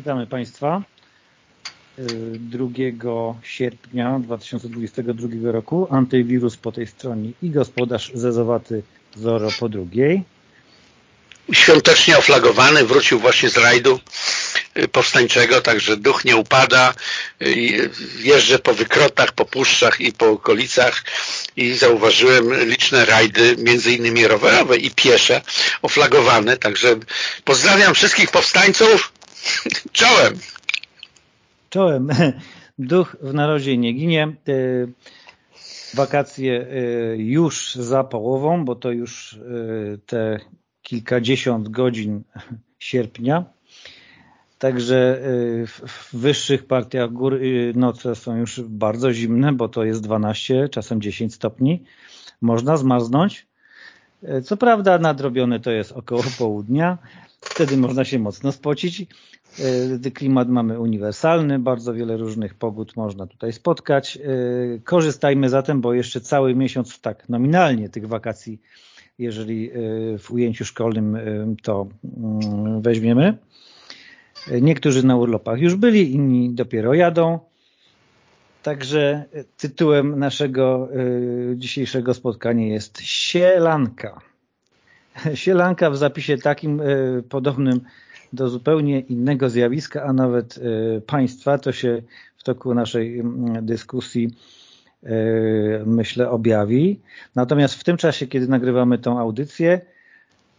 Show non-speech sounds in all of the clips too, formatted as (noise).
Witamy Państwa 2 sierpnia 2022 roku. Antywirus po tej stronie i gospodarz zezowaty Zoro po drugiej. Świątecznie oflagowany, wrócił właśnie z rajdu powstańczego, także duch nie upada. Jeżdżę po wykrotach, po puszczach i po okolicach i zauważyłem liczne rajdy, między innymi rowerowe i piesze, oflagowane, także pozdrawiam wszystkich powstańców, czołem! Czołem. Duch w narodzie nie ginie. Wakacje już za połową, bo to już te kilkadziesiąt godzin sierpnia. Także w wyższych partiach gór noce są już bardzo zimne, bo to jest 12, czasem 10 stopni. Można zmarznąć. Co prawda nadrobione to jest około południa. Wtedy można się mocno spocić. Klimat mamy uniwersalny, bardzo wiele różnych pogód można tutaj spotkać. Korzystajmy zatem, bo jeszcze cały miesiąc tak nominalnie tych wakacji, jeżeli w ujęciu szkolnym to weźmiemy. Niektórzy na urlopach już byli, inni dopiero jadą. Także tytułem naszego dzisiejszego spotkania jest Sielanka. (laughs) Sielanka w zapisie takim podobnym do zupełnie innego zjawiska, a nawet państwa, to się w toku naszej dyskusji myślę objawi. Natomiast w tym czasie, kiedy nagrywamy tą audycję,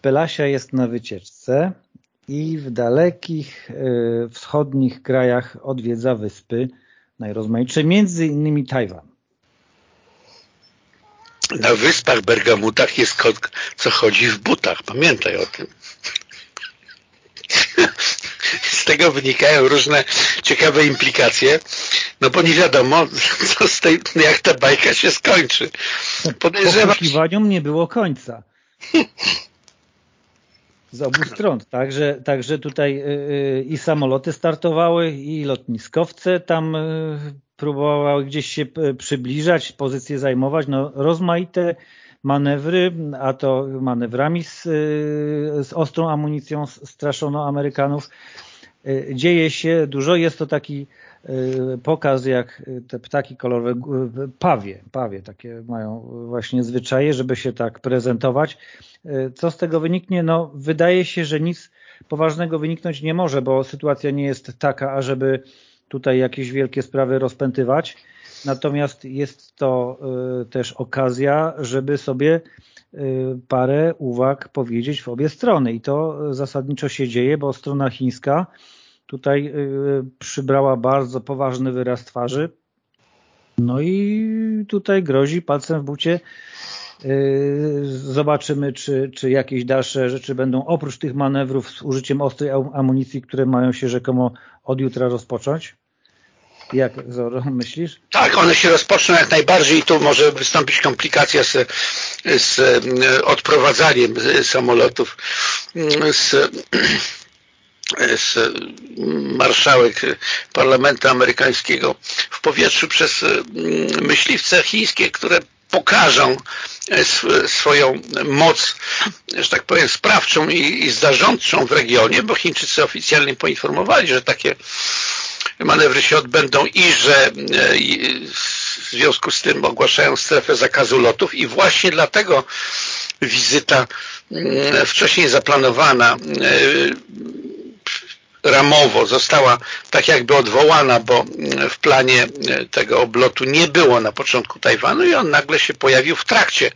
Pelasia jest na wycieczce i w dalekich wschodnich krajach odwiedza wyspy najrozmaitsze, między innymi Tajwan. Na wyspach Bergamutach jest kot, co chodzi w butach. Pamiętaj o tym. Z tego wynikają różne ciekawe implikacje, no bo nie wiadomo, (laughs) co z tej, jak ta bajka się skończy. Podejrzewam... Poszukiwaniom nie było końca. Z obu stron. Także, także tutaj i samoloty startowały, i lotniskowce tam próbowały gdzieś się przybliżać, pozycje zajmować. No, rozmaite manewry, a to manewrami z, z ostrą amunicją straszono Amerykanów. Dzieje się dużo, jest to taki pokaz jak te ptaki kolorowe, pawie, pawie takie mają właśnie zwyczaje, żeby się tak prezentować. Co z tego wyniknie? No wydaje się, że nic poważnego wyniknąć nie może, bo sytuacja nie jest taka, ażeby tutaj jakieś wielkie sprawy rozpętywać. Natomiast jest to też okazja, żeby sobie parę uwag powiedzieć w obie strony. I to zasadniczo się dzieje, bo strona chińska tutaj przybrała bardzo poważny wyraz twarzy. No i tutaj grozi palcem w bucie. Zobaczymy, czy, czy jakieś dalsze rzeczy będą oprócz tych manewrów z użyciem ostrej amunicji, które mają się rzekomo od jutra rozpocząć. Jak Zoro, (laughs) myślisz? Tak, one się rozpoczną jak najbardziej i tu może wystąpić komplikacja z, z odprowadzaniem samolotów z, marszałek parlamentu amerykańskiego w powietrzu przez myśliwce chińskie, które pokażą swoją moc, że tak powiem, sprawczą i, i zarządczą w regionie, bo Chińczycy oficjalnie poinformowali, że takie manewry się odbędą i że w związku z tym ogłaszają strefę zakazu lotów i właśnie dlatego wizyta wcześniej zaplanowana ramowo została tak jakby odwołana, bo w planie tego oblotu nie było na początku Tajwanu i on nagle się pojawił w trakcie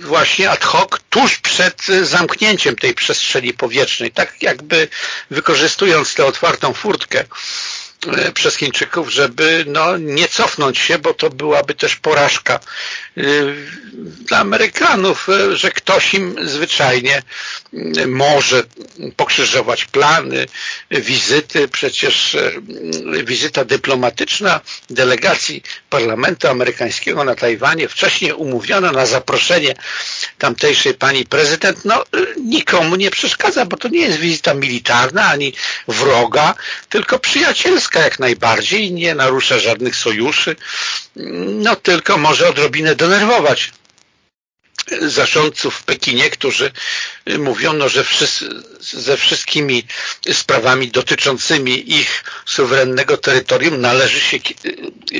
właśnie ad hoc tuż przed zamknięciem tej przestrzeni powietrznej, tak jakby wykorzystując tę otwartą furtkę przez Chińczyków, żeby no, nie cofnąć się, bo to byłaby też porażka dla Amerykanów, że ktoś im zwyczajnie może pokrzyżować plany, wizyty. Przecież wizyta dyplomatyczna delegacji Parlamentu Amerykańskiego na Tajwanie, wcześniej umówiona na zaproszenie tamtejszej pani prezydent, no nikomu nie przeszkadza, bo to nie jest wizyta militarna, ani wroga, tylko przyjacielska jak najbardziej, nie narusza żadnych sojuszy, no tylko może odrobinę denerwować zarządców w Pekinie, którzy mówiono, że wszyscy, ze wszystkimi sprawami dotyczącymi ich suwerennego terytorium należy się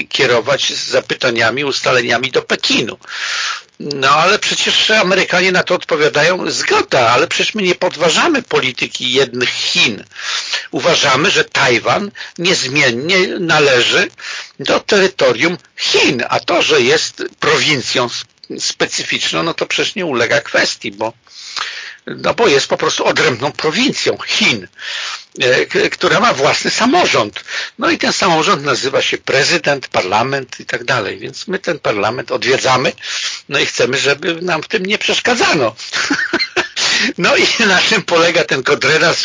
kierować z zapytaniami, ustaleniami do Pekinu. No ale przecież Amerykanie na to odpowiadają, zgoda, ale przecież my nie podważamy polityki jednych Chin. Uważamy, że Tajwan niezmiennie należy do terytorium Chin, a to, że jest prowincją specyficzną, no to przecież nie ulega kwestii, bo, no bo jest po prostu odrębną prowincją Chin, e, która ma własny samorząd. No i ten samorząd nazywa się prezydent, parlament i tak dalej, więc my ten parlament odwiedzamy, no i chcemy, żeby nam w tym nie przeszkadzano. (laughs) No i (laughs) na czym polega ten kodrenas?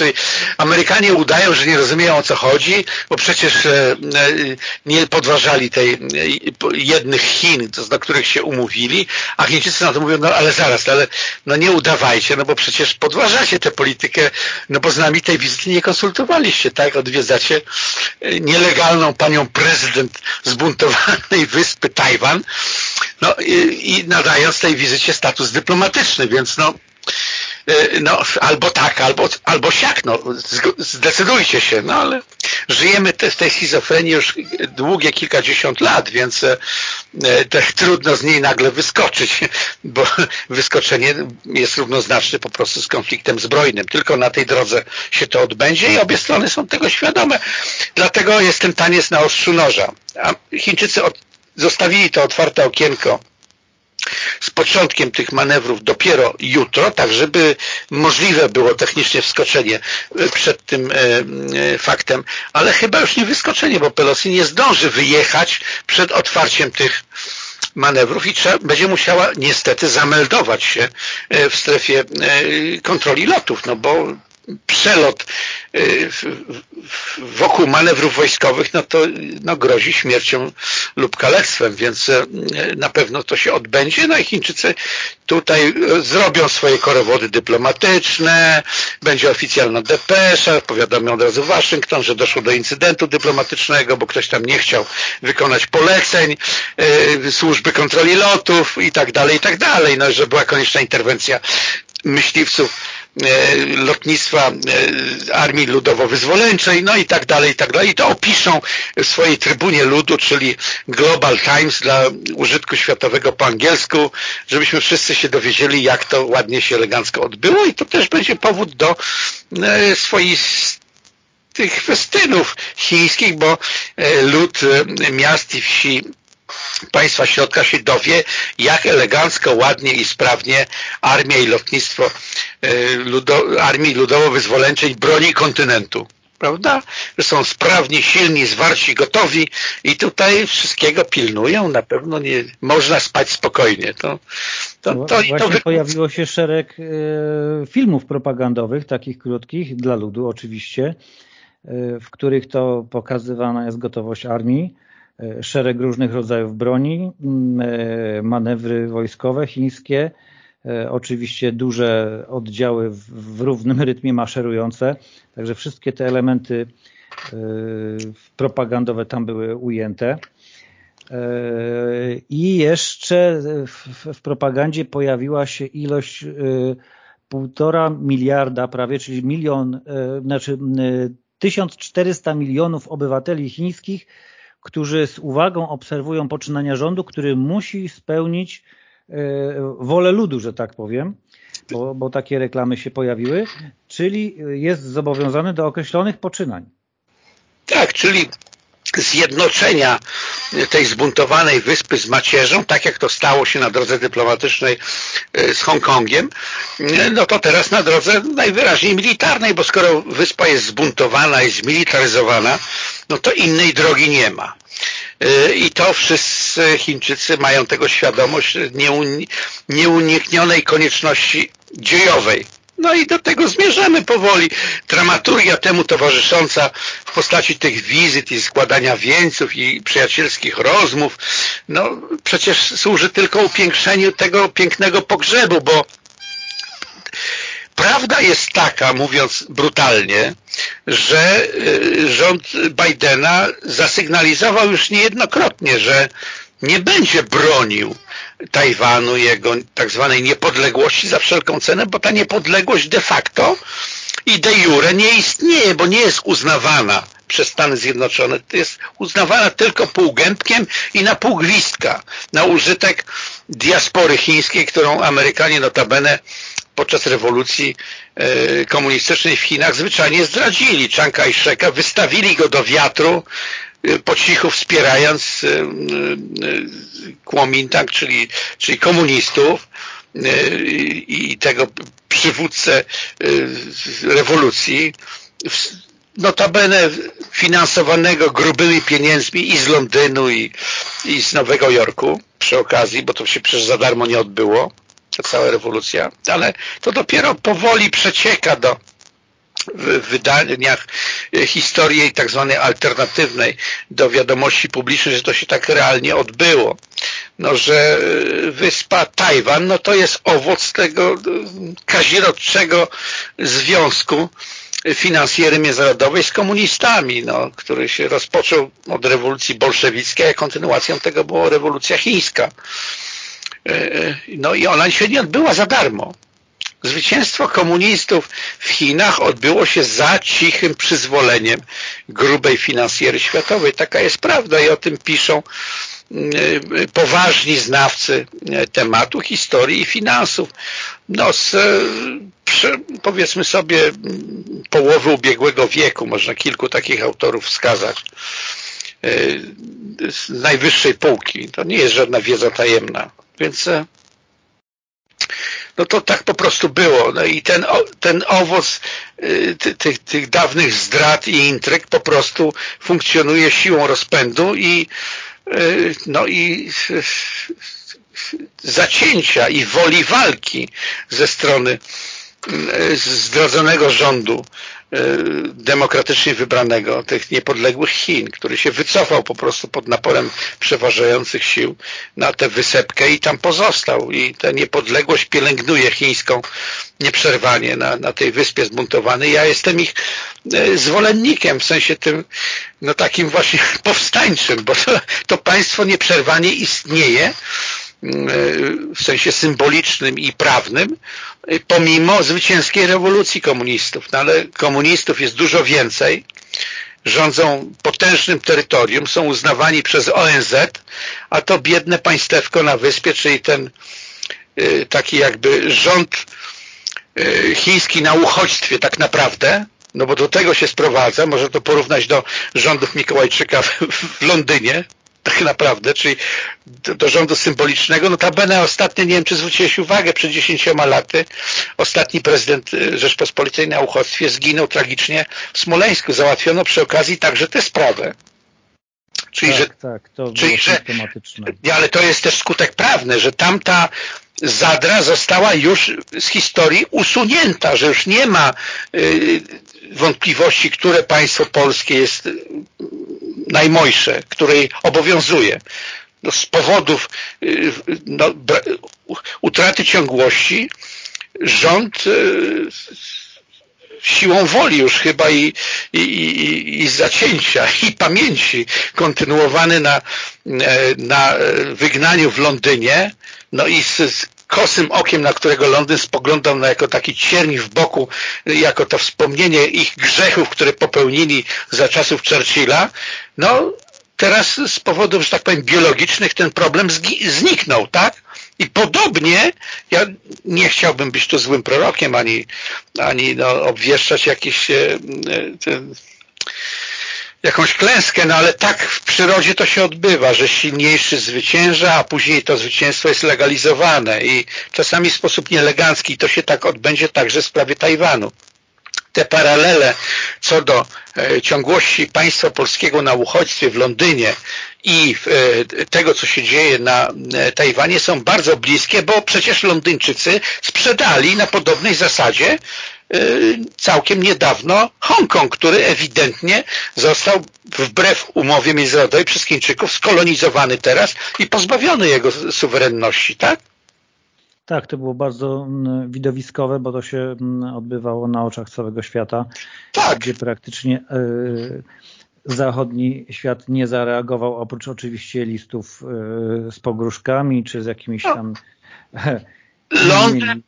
Amerykanie udają, że nie rozumieją o co chodzi, bo przecież e, e, nie podważali tej e, jednych Chin, do których się umówili, a Chińczycy na to mówią, no ale zaraz, ale no nie udawajcie, no bo przecież podważacie tę politykę, no bo z nami tej wizyty nie konsultowaliście, tak? Odwiedzacie nielegalną panią prezydent zbuntowanej wyspy Tajwan, no i, i nadając tej wizycie status dyplomatyczny, więc no no, albo tak, albo, albo siak, no, zdecydujcie się, no ale żyjemy w tej schizofrenii już długie kilkadziesiąt lat, więc e, trudno z niej nagle wyskoczyć, (laughs) bo wyskoczenie jest równoznaczne po prostu z konfliktem zbrojnym. Tylko na tej drodze się to odbędzie i obie strony są tego świadome. Dlatego jest ten taniec na ostrzu noża. A Chińczycy od, zostawili to otwarte okienko z początkiem tych manewrów dopiero jutro, tak żeby możliwe było technicznie wskoczenie e, przed tym e, e, faktem, ale chyba już nie wyskoczenie, bo Pelosi nie zdąży wyjechać przed otwarciem tych manewrów i trzeba, będzie musiała niestety zameldować się w strefie kontroli lotów, no bo przelot y, wokół manewrów wojskowych, no to no, grozi śmiercią lub kalectwem, więc y, na pewno to się odbędzie. No i Chińczycy tutaj zrobią swoje korowody dyplomatyczne, będzie oficjalna depesza, powiadomią od razu Waszyngton, że doszło do incydentu dyplomatycznego, bo ktoś tam nie chciał wykonać poleceń y, służby kontroli lotów i tak dalej, i tak dalej, no, że była konieczna interwencja myśliwców E, lotnictwa e, Armii Ludowo-Wyzwoleńczej, no i tak dalej, i tak dalej. I to opiszą w swojej trybunie ludu, czyli Global Times dla użytku światowego po angielsku, żebyśmy wszyscy się dowiedzieli, jak to ładnie się elegancko odbyło i to też będzie powód do e, swoich tych festynów chińskich, bo lud miast i wsi państwa środka się dowie, jak elegancko, ładnie i sprawnie armia i lotnictwo e, ludo, Armii Ludowo-Wyzwoleńczej broni kontynentu prawda? Że są sprawni, silni, zwarci, gotowi i tutaj wszystkiego pilnują, na pewno nie można spać spokojnie. To, to, to, Właśnie to... pojawiło się szereg e, filmów propagandowych, takich krótkich, dla ludu oczywiście, e, w których to pokazywana jest gotowość armii, E, szereg różnych rodzajów broni, e, manewry wojskowe chińskie, e, oczywiście duże oddziały w równym rytmie maszerujące, także wszystkie te elementy propagandowe tam były ujęte. I jeszcze w propagandzie pojawiła się ilość półtora miliarda prawie, czyli milion, znaczy 1400 milionów obywateli chińskich którzy z uwagą obserwują poczynania rządu, który musi spełnić e, wolę ludu, że tak powiem, bo, bo takie reklamy się pojawiły, czyli jest zobowiązany do określonych poczynań. Tak, czyli zjednoczenia tej zbuntowanej wyspy z macierzą, tak jak to stało się na drodze dyplomatycznej e, z Hongkongiem, no to teraz na drodze najwyraźniej militarnej, bo skoro wyspa jest zbuntowana i zmilitaryzowana, no to innej drogi nie ma. E, I to wszyscy Chińczycy mają tego świadomość nieuniknionej konieczności dziejowej no i do tego zmierzamy powoli. Dramaturgia temu towarzysząca w postaci tych wizyt i składania wieńców i przyjacielskich rozmów, no przecież służy tylko upiększeniu tego pięknego pogrzebu, bo prawda jest taka, mówiąc brutalnie, że y, rząd Bidena zasygnalizował już niejednokrotnie, że nie będzie bronił Tajwanu, jego tak zwanej niepodległości za wszelką cenę, bo ta niepodległość de facto i de jure nie istnieje, bo nie jest uznawana przez Stany Zjednoczone. To jest uznawana tylko półgębkiem i na półgwistka, na użytek diaspory chińskiej, którą Amerykanie notabene podczas rewolucji e, komunistycznej w Chinach zwyczajnie zdradzili Chiang Kai-sheka, wystawili go do wiatru, e, po cichu wspierając e, Kuomintang, czyli, czyli komunistów i tego przywódcę rewolucji notabene finansowanego grubymi pieniędzmi i z Londynu i, i z Nowego Jorku przy okazji, bo to się przecież za darmo nie odbyło ta cała rewolucja, ale to dopiero powoli przecieka do w wydaniach historii tak zwanej alternatywnej do wiadomości publicznej, że to się tak realnie odbyło. No, że wyspa Tajwan, no to jest owoc tego kazirodczego związku finansjery międzynarodowej z komunistami, no, który się rozpoczął od rewolucji bolszewickiej, a kontynuacją tego była rewolucja chińska. E, e, no i ona się nie odbyła za darmo. Zwycięstwo komunistów w Chinach odbyło się za cichym przyzwoleniem grubej finansjery światowej. Taka jest prawda i o tym piszą e, poważni znawcy tematu historii i finansów. No, z, powiedzmy sobie połowy ubiegłego wieku, można kilku takich autorów wskazać z najwyższej półki. To nie jest żadna wiedza tajemna. Więc e, no to tak po prostu było. No i ten, ten owoc e, ty, tych, tych dawnych zdrad i intryg po prostu funkcjonuje siłą rozpędu i e, no i zacięcia i woli walki ze strony zdrodzonego rządu E, demokratycznie wybranego, tych niepodległych Chin, który się wycofał po prostu pod naporem przeważających sił na tę wysepkę i tam pozostał. I ta niepodległość pielęgnuje chińską nieprzerwanie na, na tej wyspie zbuntowanej. Ja jestem ich e, zwolennikiem, w sensie tym no takim właśnie (laughs) powstańczym, bo to, to państwo nieprzerwanie istnieje w sensie symbolicznym i prawnym, pomimo zwycięskiej rewolucji komunistów. No ale komunistów jest dużo więcej, rządzą potężnym terytorium, są uznawani przez ONZ, a to biedne państewko na wyspie, czyli ten y, taki jakby rząd chiński na uchodźstwie tak naprawdę, no bo do tego się sprowadza, może to porównać do rządów Mikołajczyka w, w Londynie, tak naprawdę, czyli do, do rządu symbolicznego. Notabene ostatnio, nie wiem czy zwróciłeś uwagę, przed dziesięcioma laty ostatni prezydent y, Rzeczpospolitej na uchodźstwie zginął tragicznie w Smoleńsku. Załatwiono przy okazji także tę sprawę. Czyli, tak, że, tak, to czyli, że, ale to jest też skutek prawny, że tamta Zadra została już z historii usunięta, że już nie ma y, wątpliwości, które państwo polskie jest najmojsze, której obowiązuje. No, z powodów y, no, utraty ciągłości rząd y, siłą woli już chyba i, i, i, i zacięcia (laughs) i pamięci kontynuowany na, na wygnaniu w Londynie no i z, z kosym okiem, na którego Londyn spoglądał na jako taki cierń w boku, jako to wspomnienie ich grzechów, które popełnili za czasów Churchilla, no teraz z powodów, że tak powiem, biologicznych ten problem zniknął, tak? I podobnie, ja nie chciałbym być tu złym prorokiem, ani, ani no, obwieszczać jakiś e, e, jakąś klęskę, no ale tak w przyrodzie to się odbywa, że silniejszy zwycięża, a później to zwycięstwo jest legalizowane i czasami w sposób nieelegancki to się tak odbędzie także w sprawie Tajwanu. Te paralele co do e, ciągłości państwa polskiego na uchodźstwie w Londynie i e, tego, co się dzieje na e, Tajwanie są bardzo bliskie, bo przecież Londyńczycy sprzedali na podobnej zasadzie całkiem niedawno Hongkong, który ewidentnie został wbrew umowie międzynarodowej przez Chińczyków skolonizowany teraz i pozbawiony jego suwerenności, tak? Tak, to było bardzo mm, widowiskowe, bo to się mm, odbywało na oczach całego świata, tak. gdzie praktycznie y, zachodni świat nie zareagował, oprócz oczywiście listów z pogróżkami, czy z jakimiś no. (laughs) Londyn,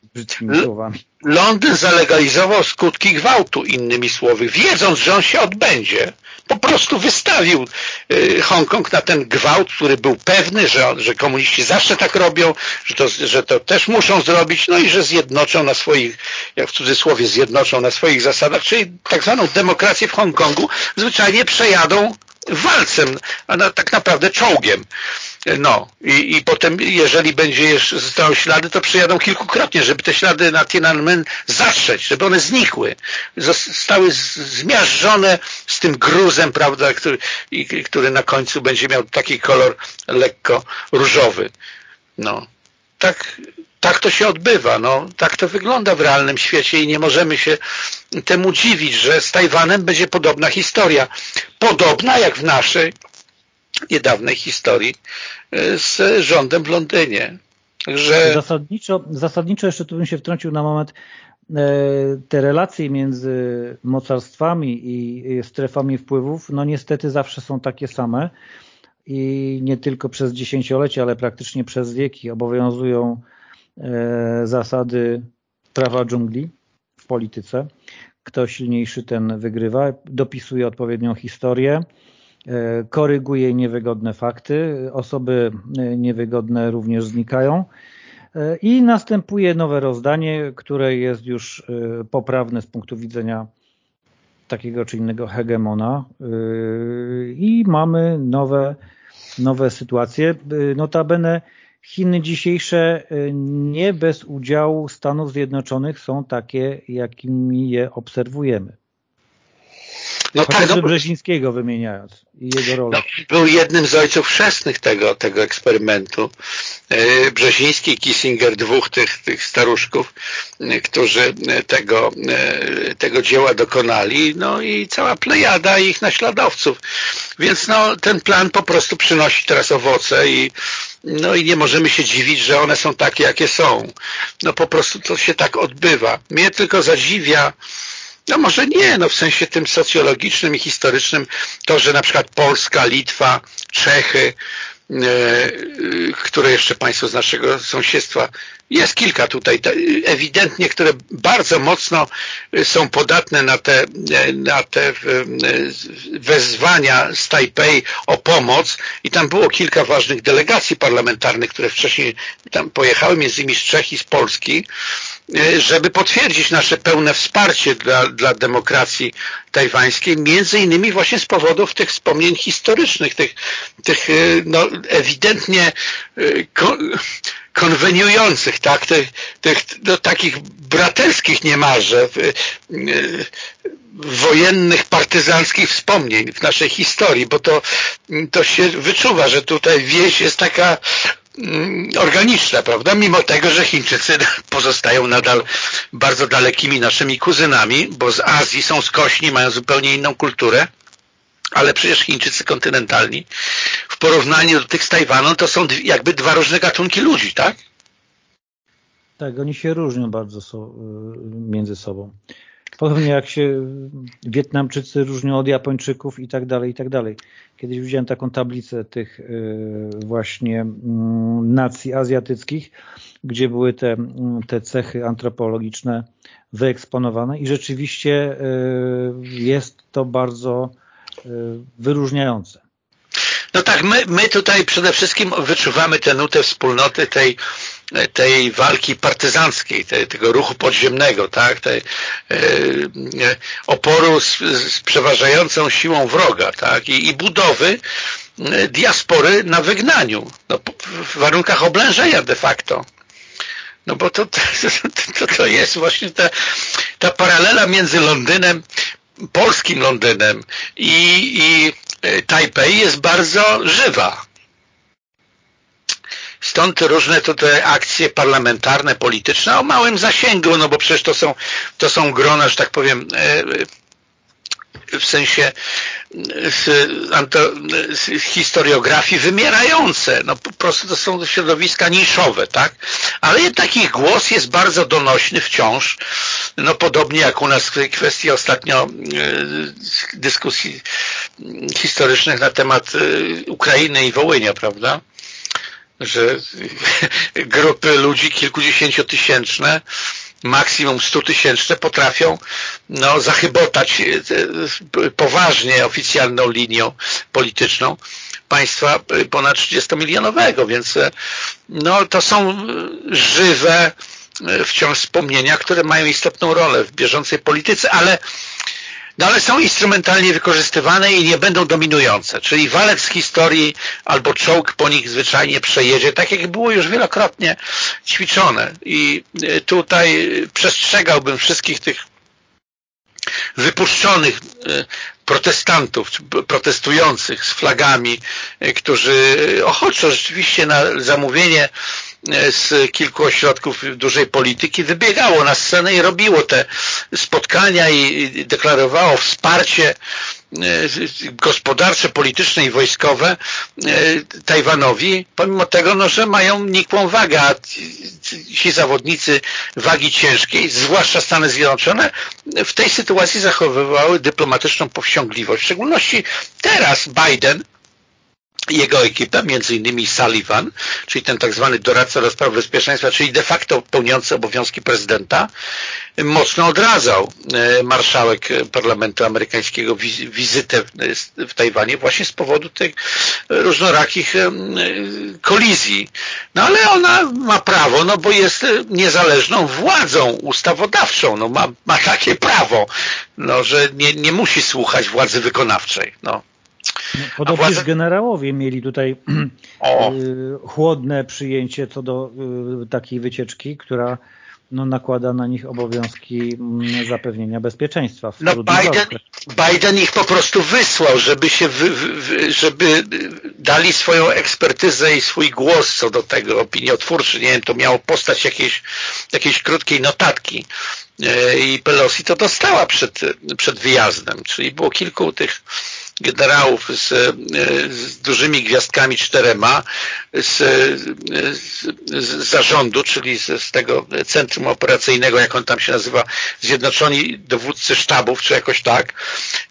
Londyn zalegalizował skutki gwałtu, innymi słowy, wiedząc, że on się odbędzie. Po prostu wystawił y, Hongkong na ten gwałt, który był pewny, że, że komuniści zawsze tak robią, że to, że to też muszą zrobić, no i że zjednoczą na swoich, jak w cudzysłowie zjednoczą na swoich zasadach, czyli tak zwaną demokrację w Hongkongu, zwyczajnie przejadą walcem, a na, tak naprawdę czołgiem. No i, i potem, jeżeli będzie zostały ślady, to przyjadą kilkukrotnie, żeby te ślady na Tiananmen zatrzeć, żeby one znikły. Zostały zmiażdżone z tym gruzem, prawda, który, i, który na końcu będzie miał taki kolor lekko różowy. No, tak, tak to się odbywa, no, tak to wygląda w realnym świecie i nie możemy się temu dziwić, że z Tajwanem będzie podobna historia. Podobna jak w naszej niedawnej historii e, z rządem w Londynie. Że... Zasadniczo, zasadniczo jeszcze tu bym się wtrącił na moment e, te relacje między mocarstwami i strefami wpływów, no niestety zawsze są takie same i nie tylko przez dziesięciolecia, ale praktycznie przez wieki obowiązują zasady prawa dżungli w polityce. Kto silniejszy, ten wygrywa, dopisuje odpowiednią historię, E, koryguje niewygodne fakty, osoby e, niewygodne również znikają e, i następuje nowe rozdanie, które jest już poprawne z punktu widzenia takiego czy innego hegemona i mamy nowe, nowe sytuacje. Notabene Chiny dzisiejsze nie bez udziału Stanów Zjednoczonych są takie, jakimi je obserwujemy. No tak, no, Brzezińskiego wymieniając i jego rolę. No, był jednym z ojców chrzestnych tego, tego eksperymentu. E, Brzeziński i Kissinger, dwóch tych, tych staruszków, e, którzy tego, e, tego dzieła dokonali, no i cała plejada ich naśladowców. Więc no, ten plan po prostu przynosi teraz owoce i no i nie możemy się dziwić, że one są takie, jakie są. No po prostu to się tak odbywa. Mnie tylko zadziwia no może nie, no w sensie tym socjologicznym i historycznym to, że na przykład Polska, Litwa, Czechy, e, które jeszcze państwo z naszego sąsiedztwa, jest kilka tutaj, ewidentnie, które bardzo mocno są podatne na te, na te wezwania z Tajpej o pomoc. I tam było kilka ważnych delegacji parlamentarnych, które wcześniej tam pojechały, między innymi z Czech i z Polski. E, żeby potwierdzić nasze pełne wsparcie dla, dla demokracji tajwańskiej, między innymi właśnie z powodów tych wspomnień historycznych, tych, tych e, no, ewidentnie e, konweniujących, tak, tych, tych no, takich braterskich niemalże wojennych, partyzanckich wspomnień w naszej historii, bo to, to się wyczuwa, że tutaj wieś jest taka Mm, organiczna, prawda? Mimo tego, że Chińczycy (laughs) pozostają nadal bardzo dalekimi naszymi kuzynami, bo z Azji są skośni, mają zupełnie inną kulturę, ale przecież Chińczycy kontynentalni w porównaniu do tych z Tajwanu to są jakby dwa różne gatunki ludzi, tak? Tak, oni się różnią bardzo so, między sobą. Podobnie jak się Wietnamczycy różnią od Japończyków i tak dalej, i tak dalej. Kiedyś widziałem taką tablicę tych y, właśnie mm, nacji azjatyckich, gdzie były te, mm, te cechy antropologiczne wyeksponowane i rzeczywiście y, jest to bardzo y, wyróżniające. No tak, my, my tutaj przede wszystkim wyczuwamy tę nutę wspólnoty tej tej walki partyzanckiej, tej, tego ruchu podziemnego, tak, tej, e, oporu z, z, przeważającą siłą wroga, tak, i, i budowy e, diaspory na wygnaniu, no, w warunkach oblężenia de facto. No bo (laughs) to, to, to jest właśnie ta, ta paralela między Londynem, polskim Londynem i, i e, Tajpej jest bardzo żywa. Stąd różne tutaj akcje parlamentarne, polityczne o małym zasięgu, no bo przecież to są, to są grona, że tak powiem, e, w sensie historiografii wymierające. No po prostu to są środowiska niszowe, tak? Ale jednak ich głos jest bardzo donośny wciąż. No podobnie jak u nas w kwestii ostatnio e, dyskusji historycznych na temat e, Ukrainy i Wołynia, prawda? Że (laughs) grupy ludzi kilkudziesięciotysięczne maksimum 100 tysięczne potrafią no, zachybotać e, poważnie oficjalną linią polityczną państwa ponad 30-milionowego, więc e, no, to są żywe e, wciąż wspomnienia, które mają istotną rolę w bieżącej polityce, ale no ale są instrumentalnie wykorzystywane i nie będą dominujące, czyli walec z historii albo czołg po nich zwyczajnie przejedzie, tak jak było już wielokrotnie ćwiczone. I e, tutaj przestrzegałbym wszystkich tych wypuszczonych e, protestantów, protestujących z flagami, e, którzy ochoczo rzeczywiście na zamówienie E, z kilku ośrodków dużej polityki wybiegało na scenę i robiło te spotkania i deklarowało wsparcie e, gospodarcze, polityczne i wojskowe e, Tajwanowi, pomimo tego, no, że mają nikłą wagę, a ci zawodnicy wagi ciężkiej, zwłaszcza Stany Zjednoczone, w tej sytuacji zachowywały dyplomatyczną powściągliwość. W szczególności teraz Biden jego ekipę, między innymi Sullivan, czyli ten tak zwany doradca do spraw bezpieczeństwa, czyli de facto pełniący obowiązki prezydenta, mocno odradzał e, marszałek parlamentu amerykańskiego wizytę w Tajwanie właśnie z powodu tych różnorakich kolizji. No ale ona ma prawo, no bo jest niezależną władzą ustawodawczą, no ma, ma takie prawo, no, że nie, nie musi słuchać władzy wykonawczej. No. No, podobnież władze... generałowie mieli tutaj (clears throat) y, chłodne przyjęcie co do y, takiej wycieczki, która no, nakłada na nich obowiązki mm, zapewnienia bezpieczeństwa. no Biden, Biden ich po prostu wysłał, żeby się wy, wy, żeby dali swoją ekspertyzę i swój głos co do tego opiniotwórczy. Nie wiem, to miało postać jakiejś, jakiejś krótkiej notatki i Pelosi to dostała przed, przed wyjazdem, czyli było kilku tych generałów z, z dużymi gwiazdkami czterema z, z, z zarządu, czyli z, z, tego centrum operacyjnego, jak on tam się nazywa, Zjednoczeni Dowódcy Sztabów, czy jakoś tak.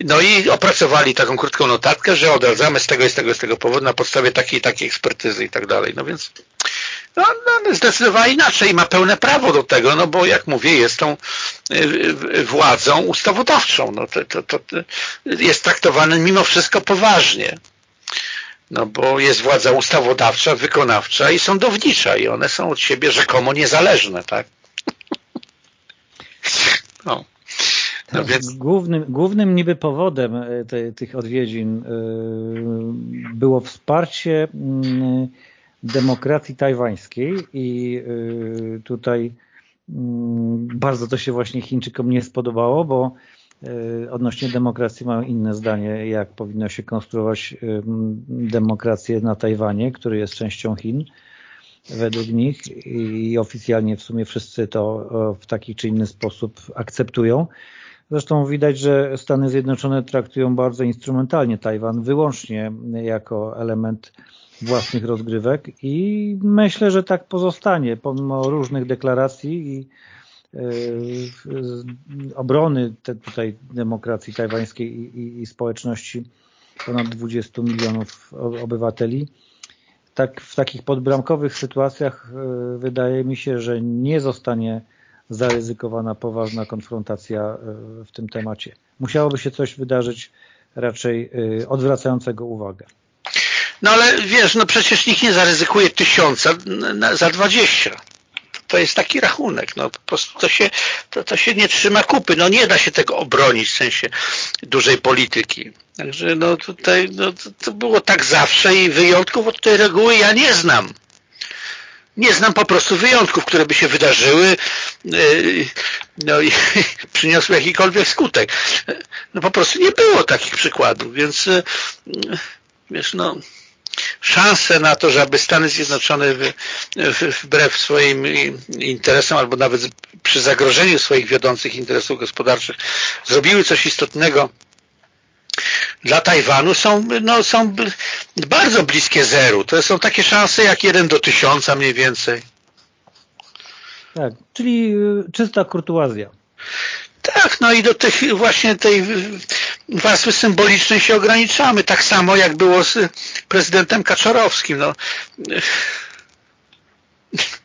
No i opracowali taką krótką notatkę, że odradzamy z tego i z tego, z tego powodu na podstawie takiej takiej ekspertyzy i tak dalej. No więc no, no, zdecydowanie inaczej ma pełne prawo do tego, no bo jak mówię, jest tą y, y, władzą ustawodawczą. No to, to, to jest traktowany mimo wszystko poważnie. No bo jest władza ustawodawcza, wykonawcza i sądownicza i one są od siebie rzekomo niezależne, tak? (laughs) No. No więc... głównym, głównym niby powodem e, te, tych odwiedzin e, było wsparcie mm, demokracji tajwańskiej i y, tutaj mm, bardzo to się właśnie Chińczykom nie spodobało, bo y, odnośnie demokracji mają inne zdanie, jak powinno się konstruować y, demokrację na Tajwanie, który jest częścią Chin według nich i oficjalnie w sumie wszyscy to w taki czy inny sposób akceptują. Zresztą widać, że Stany Zjednoczone traktują bardzo instrumentalnie Tajwan wyłącznie jako element własnych rozgrywek i myślę, że tak pozostanie, pomimo różnych deklaracji i yy, obrony te, tutaj demokracji tajwańskiej i, i, i, społeczności ponad 20 milionów obywateli. Tak w takich podbramkowych sytuacjach yy, wydaje mi się, że nie zostanie zaryzykowana poważna konfrontacja yy, w tym temacie. Musiałoby się coś wydarzyć raczej odwracającego uwagę. No ale wiesz, no przecież nikt nie zaryzykuje tysiąca za dwadzieścia. To jest taki rachunek, no po prostu to się, to, to się nie trzyma kupy, no nie da się tego obronić w sensie dużej polityki. Także no tutaj no, to, to było tak zawsze i wyjątków od tej reguły ja nie znam. Nie znam po prostu wyjątków, które by się wydarzyły yy, no i (laughs) przyniosły jakikolwiek skutek. No po prostu nie było takich przykładów, więc yy, wiesz, no szanse na to, żeby Stany Zjednoczone wbrew swoim interesom albo nawet przy zagrożeniu swoich wiodących interesów gospodarczych zrobiły coś istotnego dla Tajwanu są, no, są bardzo bliskie zeru. To są takie szanse jak jeden do tysiąca mniej więcej. Tak, czyli y, czysta kurtuazja. Tak, no i do tych właśnie tej warstwy symbolicznej się ograniczamy. Tak samo jak było z prezydentem Kaczorowskim. No,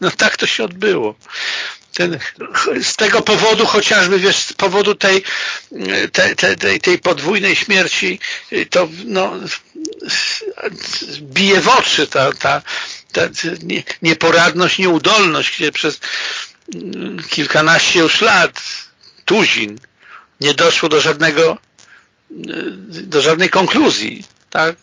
no tak to się odbyło. Ten, z tego powodu chociażby, wiesz, z powodu tej, tej, tej, tej podwójnej śmierci to no, bije w oczy ta, ta, ta nieporadność, nieudolność, gdzie przez kilkanaście już lat tuzin nie doszło do żadnego do żadnej konkluzji, tak?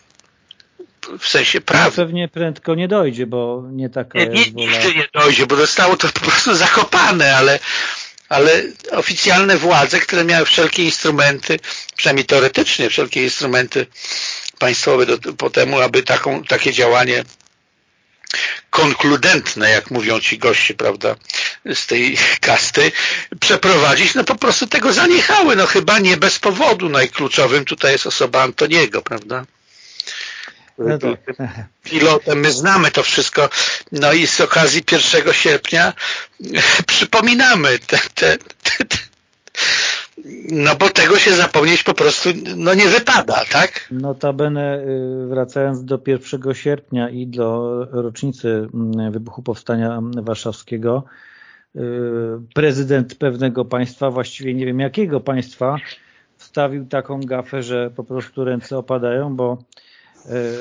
W sensie prawdy. No pewnie prędko nie dojdzie, bo nie taka nie, jest wola... Nigdy nie dojdzie, bo zostało to po prostu zakopane, ale, ale oficjalne władze, które miały wszelkie instrumenty, przynajmniej teoretycznie wszelkie instrumenty państwowe do, po temu, aby taką, takie działanie konkludentne, jak mówią ci goście, prawda, z tej kasty, przeprowadzić, no po prostu tego zaniechały, no chyba nie bez powodu. Najkluczowym tutaj jest osoba Antoniego, prawda? No tak. pilotem, my znamy to wszystko, no i z okazji 1 sierpnia przypominamy te, te, te, no bo tego się zapomnieć po prostu no nie wypada, tak? Notabene y, wracając do 1 sierpnia i do rocznicy mm, wybuchu Powstania Warszawskiego y, prezydent pewnego państwa, właściwie nie wiem jakiego państwa wstawił taką gafę, że po prostu ręce opadają, bo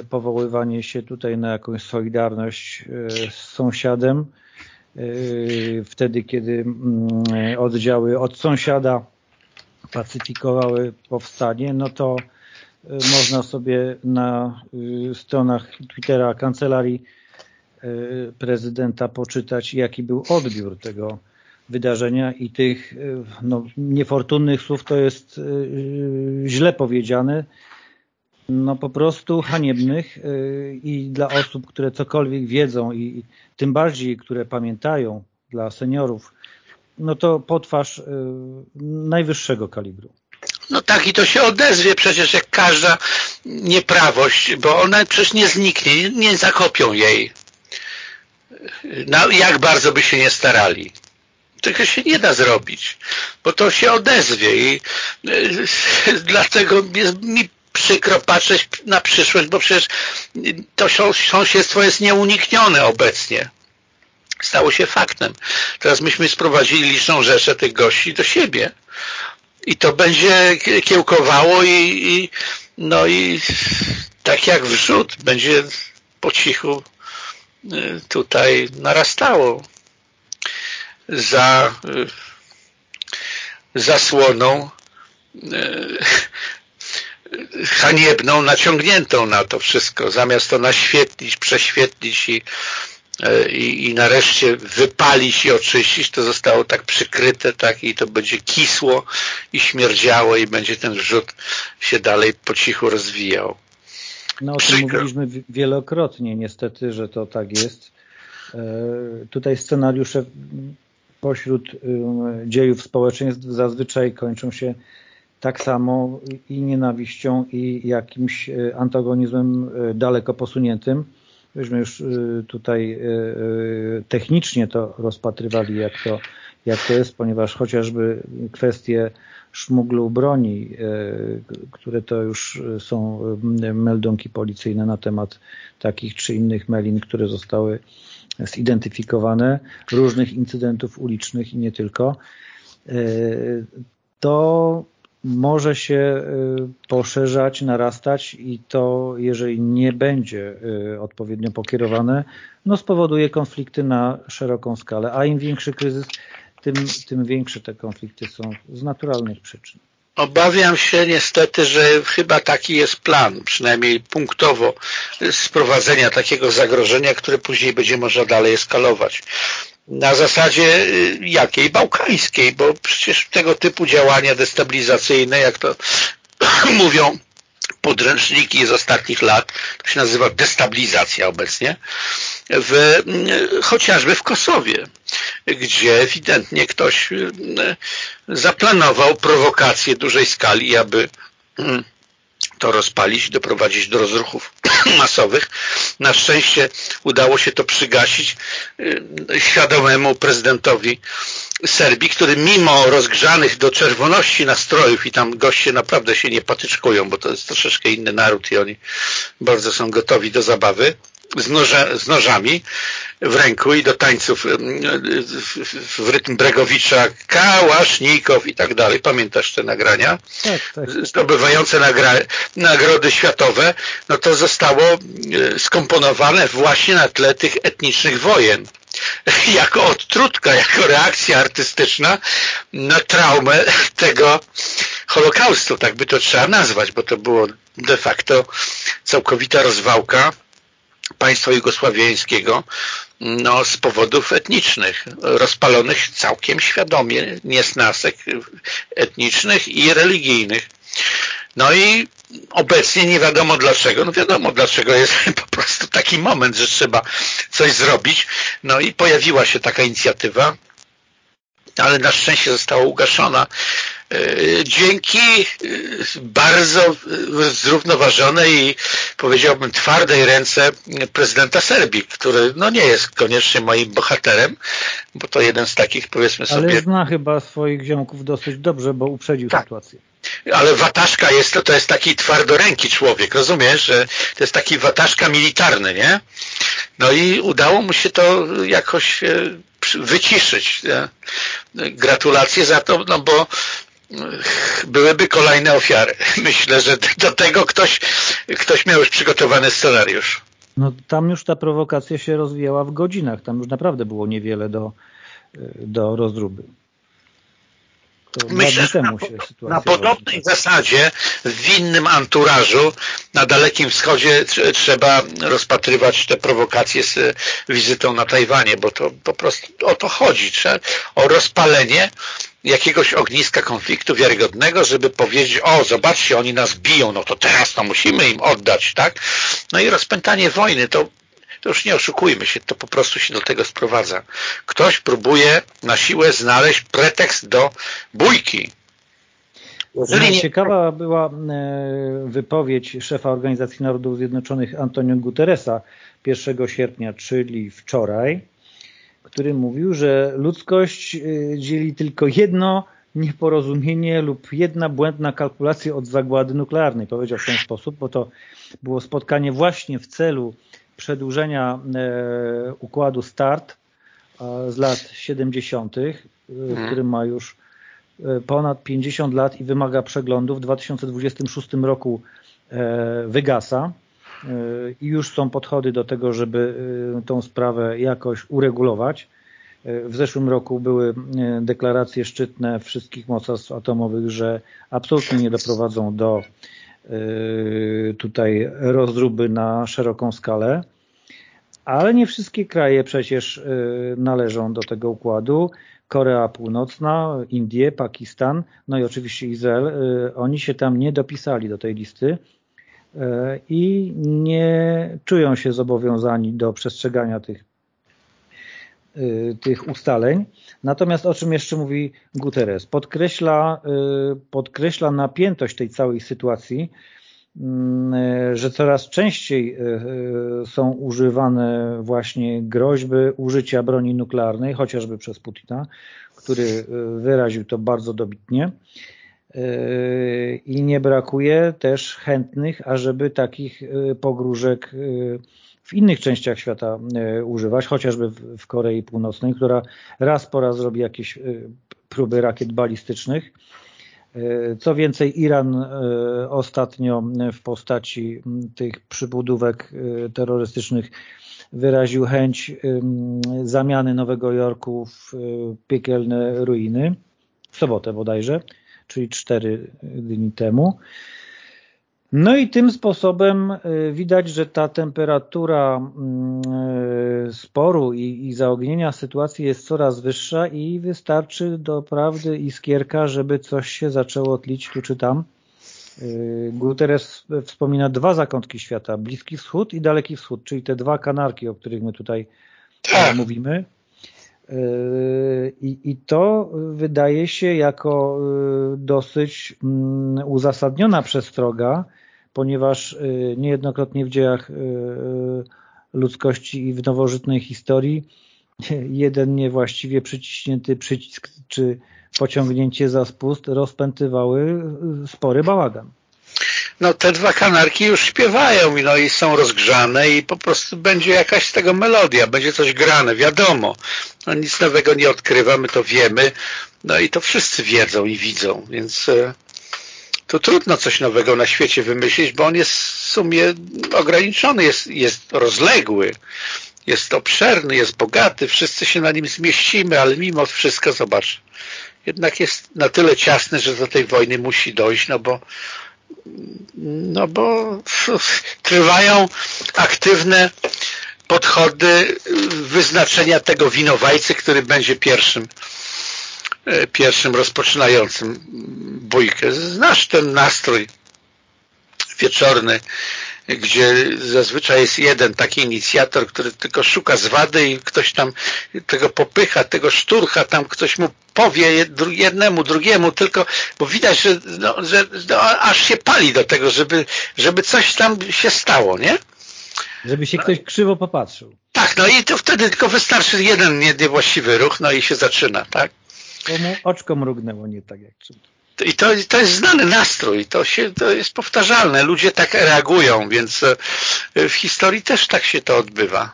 y, powoływanie się tutaj na jakąś solidarność z sąsiadem wtedy, kiedy mm, oddziały od sąsiada pacyfikowały powstanie, no to y, można sobie na y, stronach Twittera kancelarii y, prezydenta poczytać, jaki był odbiór tego wydarzenia i tych no, niefortunnych słów to jest źle powiedziane, no po prostu haniebnych i dla osób, które cokolwiek wiedzą i tym bardziej, które pamiętają, dla seniorów, no to potwarz y, najwyższego kalibru. No tak i to się odezwie przecież jak każda nieprawość, bo ona przecież nie zniknie, nie zakopią jej. No, jak bardzo by się nie starali. Tego się nie da zrobić, bo to się odezwie i y, (laughs) dlatego jest mi przykro patrzeć na przyszłość, bo przecież to sąsiedztwo jest nieuniknione obecnie stało się faktem. Teraz myśmy sprowadzili liczną rzeszę tych gości do siebie. I to będzie kiełkowało i, i no i tak jak wrzut będzie po cichu y, tutaj narastało za y, zasłoną y, haniebną, naciągniętą na to wszystko, zamiast to naświetlić, prześwietlić i i, i nareszcie wypalić i oczyścić, to zostało tak przykryte, tak i to będzie kisło i śmierdziało i będzie ten wrzut się dalej po cichu rozwijał. No o tym mówiliśmy wielokrotnie niestety, że to tak jest. E, tutaj scenariusze pośród y, dziejów społeczeństw zazwyczaj kończą się tak samo i nienawiścią i jakimś y, antagonizmem y, daleko posuniętym Myśmy już y, tutaj y, y, technicznie to rozpatrywali, jak to, jak to jest, ponieważ chociażby kwestie szmuglu broni, które to już są meldunki policyjne na temat takich czy innych melin, które zostały zidentyfikowane, różnych incydentów ulicznych i nie tylko, to może się y, poszerzać, narastać i to, jeżeli nie będzie y, odpowiednio pokierowane, no spowoduje konflikty na szeroką skalę. A im większy kryzys, tym, tym większe te konflikty są z naturalnych przyczyn. Obawiam się niestety, że chyba taki jest plan, przynajmniej punktowo, sprowadzenia takiego zagrożenia, które później będzie można dalej eskalować na zasadzie y, jakiej? Bałkańskiej, bo przecież tego typu działania destabilizacyjne, jak to (coughs) mówią podręczniki z ostatnich lat, to się nazywa destabilizacja obecnie, w, y, chociażby w Kosowie, gdzie ewidentnie ktoś y, zaplanował prowokację dużej skali, aby to rozpalić, doprowadzić do rozruchów (clears throat) masowych. Na szczęście udało się to przygasić y, świadomemu prezydentowi Serbii, który mimo rozgrzanych do czerwoności nastrojów i tam goście naprawdę się nie patyczkują, bo to jest troszeczkę inny naród i oni bardzo są gotowi do zabawy, z, noże, z nożami w ręku i do tańców w rytm Bregowicza, Kałasznikow i tak dalej. Pamiętasz te nagrania? Tak, tak. Zdobywające nagra nagrody światowe, no to zostało e, skomponowane właśnie na tle tych etnicznych wojen (laughs) jako odtrutka, jako reakcja artystyczna na traumę tego Holokaustu, tak by to trzeba nazwać, bo to było de facto całkowita rozwałka państwa jugosławiańskiego no, z powodów etnicznych, rozpalonych całkiem świadomie, niesnasek etnicznych i religijnych. No i obecnie nie wiadomo dlaczego, no wiadomo dlaczego jest (laughs) po prostu taki moment, że trzeba coś zrobić, no i pojawiła się taka inicjatywa, ale na szczęście została ugaszona dzięki e, bardzo zrównoważonej i powiedziałbym twardej ręce prezydenta Serbii, który no nie jest koniecznie moim bohaterem, bo to jeden z takich powiedzmy sobie... Ale zna chyba swoich ziomków dosyć dobrze, bo uprzedził tak. sytuację. Ale Wataszka jest to, to jest taki twardoręki człowiek, rozumiesz, że to jest taki Wataszka militarny, nie? No i udało mu się to jakoś e, wyciszyć. Gratulacje za to, no bo byłyby kolejne ofiary. (laughs) Myślę, że do tego ktoś, ktoś miał już przygotowany scenariusz. No tam już ta prowokacja się rozwijała w godzinach. Tam już naprawdę było niewiele do, do rozdruby. Myślę, że na, na podobnej zasadzie w innym anturażu na Dalekim Wschodzie trzeba rozpatrywać te prowokacje z wizytą na Tajwanie, bo to po prostu o to chodzi. Trzeba o rozpalenie jakiegoś ogniska konfliktu wiarygodnego, żeby powiedzieć, o zobaczcie, oni nas biją, no to teraz to musimy im oddać, tak? No i rozpętanie wojny, to, to już nie oszukujmy się, to po prostu się do tego sprowadza. Ktoś próbuje na siłę znaleźć pretekst do bójki. Jeżeli nie... Ciekawa była e, wypowiedź szefa Organizacji Narodów Zjednoczonych Antonio Guterresa 1 sierpnia, czyli wczoraj, który mówił, że ludzkość y, dzieli tylko jedno nieporozumienie lub jedna błędna kalkulacja od zagłady nuklearnej. Powiedział w ten sposób, bo to było spotkanie właśnie w celu przedłużenia e, układu START z lat 70., y, mhm. który ma już e, ponad 50 lat i wymaga przeglądu. W 2026 roku e, wygasa i już są podchody do tego, żeby y, tą sprawę jakoś uregulować. Y, w zeszłym roku były y, deklaracje szczytne wszystkich mocarstw atomowych, że absolutnie nie doprowadzą do tutaj rozruby na szeroką skalę, ale nie wszystkie kraje przecież należą do tego układu. Korea Północna, Indie, Pakistan, no i oczywiście Izrael, oni się tam nie dopisali do tej listy, E, i nie czują się zobowiązani do przestrzegania tych, e, tych ustaleń. Natomiast o czym jeszcze mówi Guterres? Podkreśla, e, podkreśla napiętość tej całej sytuacji, mm, że coraz częściej są używane właśnie groźby użycia broni nuklearnej, chociażby przez Putina, który wyraził to bardzo dobitnie i nie brakuje też chętnych, ażeby takich y, pogróżek y, w innych częściach świata używać, chociażby w Korei Północnej, która raz po raz robi jakieś próby rakiet balistycznych. Co więcej, Iran ostatnio w postaci tych przybudówek terrorystycznych wyraził chęć zamiany Nowego Jorku w piekielne ruiny, w sobotę bodajże czyli cztery dni temu. No i tym sposobem y, widać, że ta temperatura mm, y, sporu i, i zaognienia sytuacji jest coraz wyższa i wystarczy doprawdy iskierka, żeby coś się zaczęło tlić tu czy tam. Y, Guterres wspomina dwa zakątki świata, Bliski Wschód i Daleki Wschód, czyli te dwa kanarki, o których my tutaj tak. mówimy. Yy, I, I to wydaje się jako yy, dosyć mm, uzasadniona przestroga, ponieważ niejednokrotnie w dziejach ludzkości i w nowożytnej historii (laughs) jeden niewłaściwie przyciśnięty przycisk czy pociągnięcie za spust rozpętywały spory bałagan. No te dwa kanarki już śpiewają no i są rozgrzane i po prostu będzie jakaś z tego melodia, będzie coś grane, wiadomo. No nic nowego nie odkrywamy, to wiemy, no i to wszyscy wiedzą i widzą, więc e, to trudno coś nowego na świecie wymyślić, bo on jest w sumie ograniczony, jest, jest rozległy, jest obszerny, jest bogaty, wszyscy się na nim zmieścimy, ale mimo wszystko, zobacz, jednak jest na tyle ciasny, że do tej wojny musi dojść, no bo no bo (laughs) trwają aktywne podchody wyznaczenia tego winowajcy, który będzie pierwszym e, pierwszym rozpoczynającym bójkę. Znasz ten nastrój wieczorny gdzie zazwyczaj jest jeden taki inicjator, który tylko szuka zwady i ktoś tam tego popycha, tego szturcha, tam ktoś mu powie jednemu, drugiemu, tylko, bo widać, że, no, że no, aż się pali do tego, żeby, żeby coś tam się stało, nie? Żeby się ktoś krzywo popatrzył. Tak, no i to wtedy tylko wystarczy jeden niewłaściwy ruch, no i się zaczyna, tak? Bo mu oczko mrugnęło nie tak jak trzeba. I to, to jest znany nastrój, to, się, to jest powtarzalne, ludzie tak reagują, więc e, w historii też tak się to odbywa.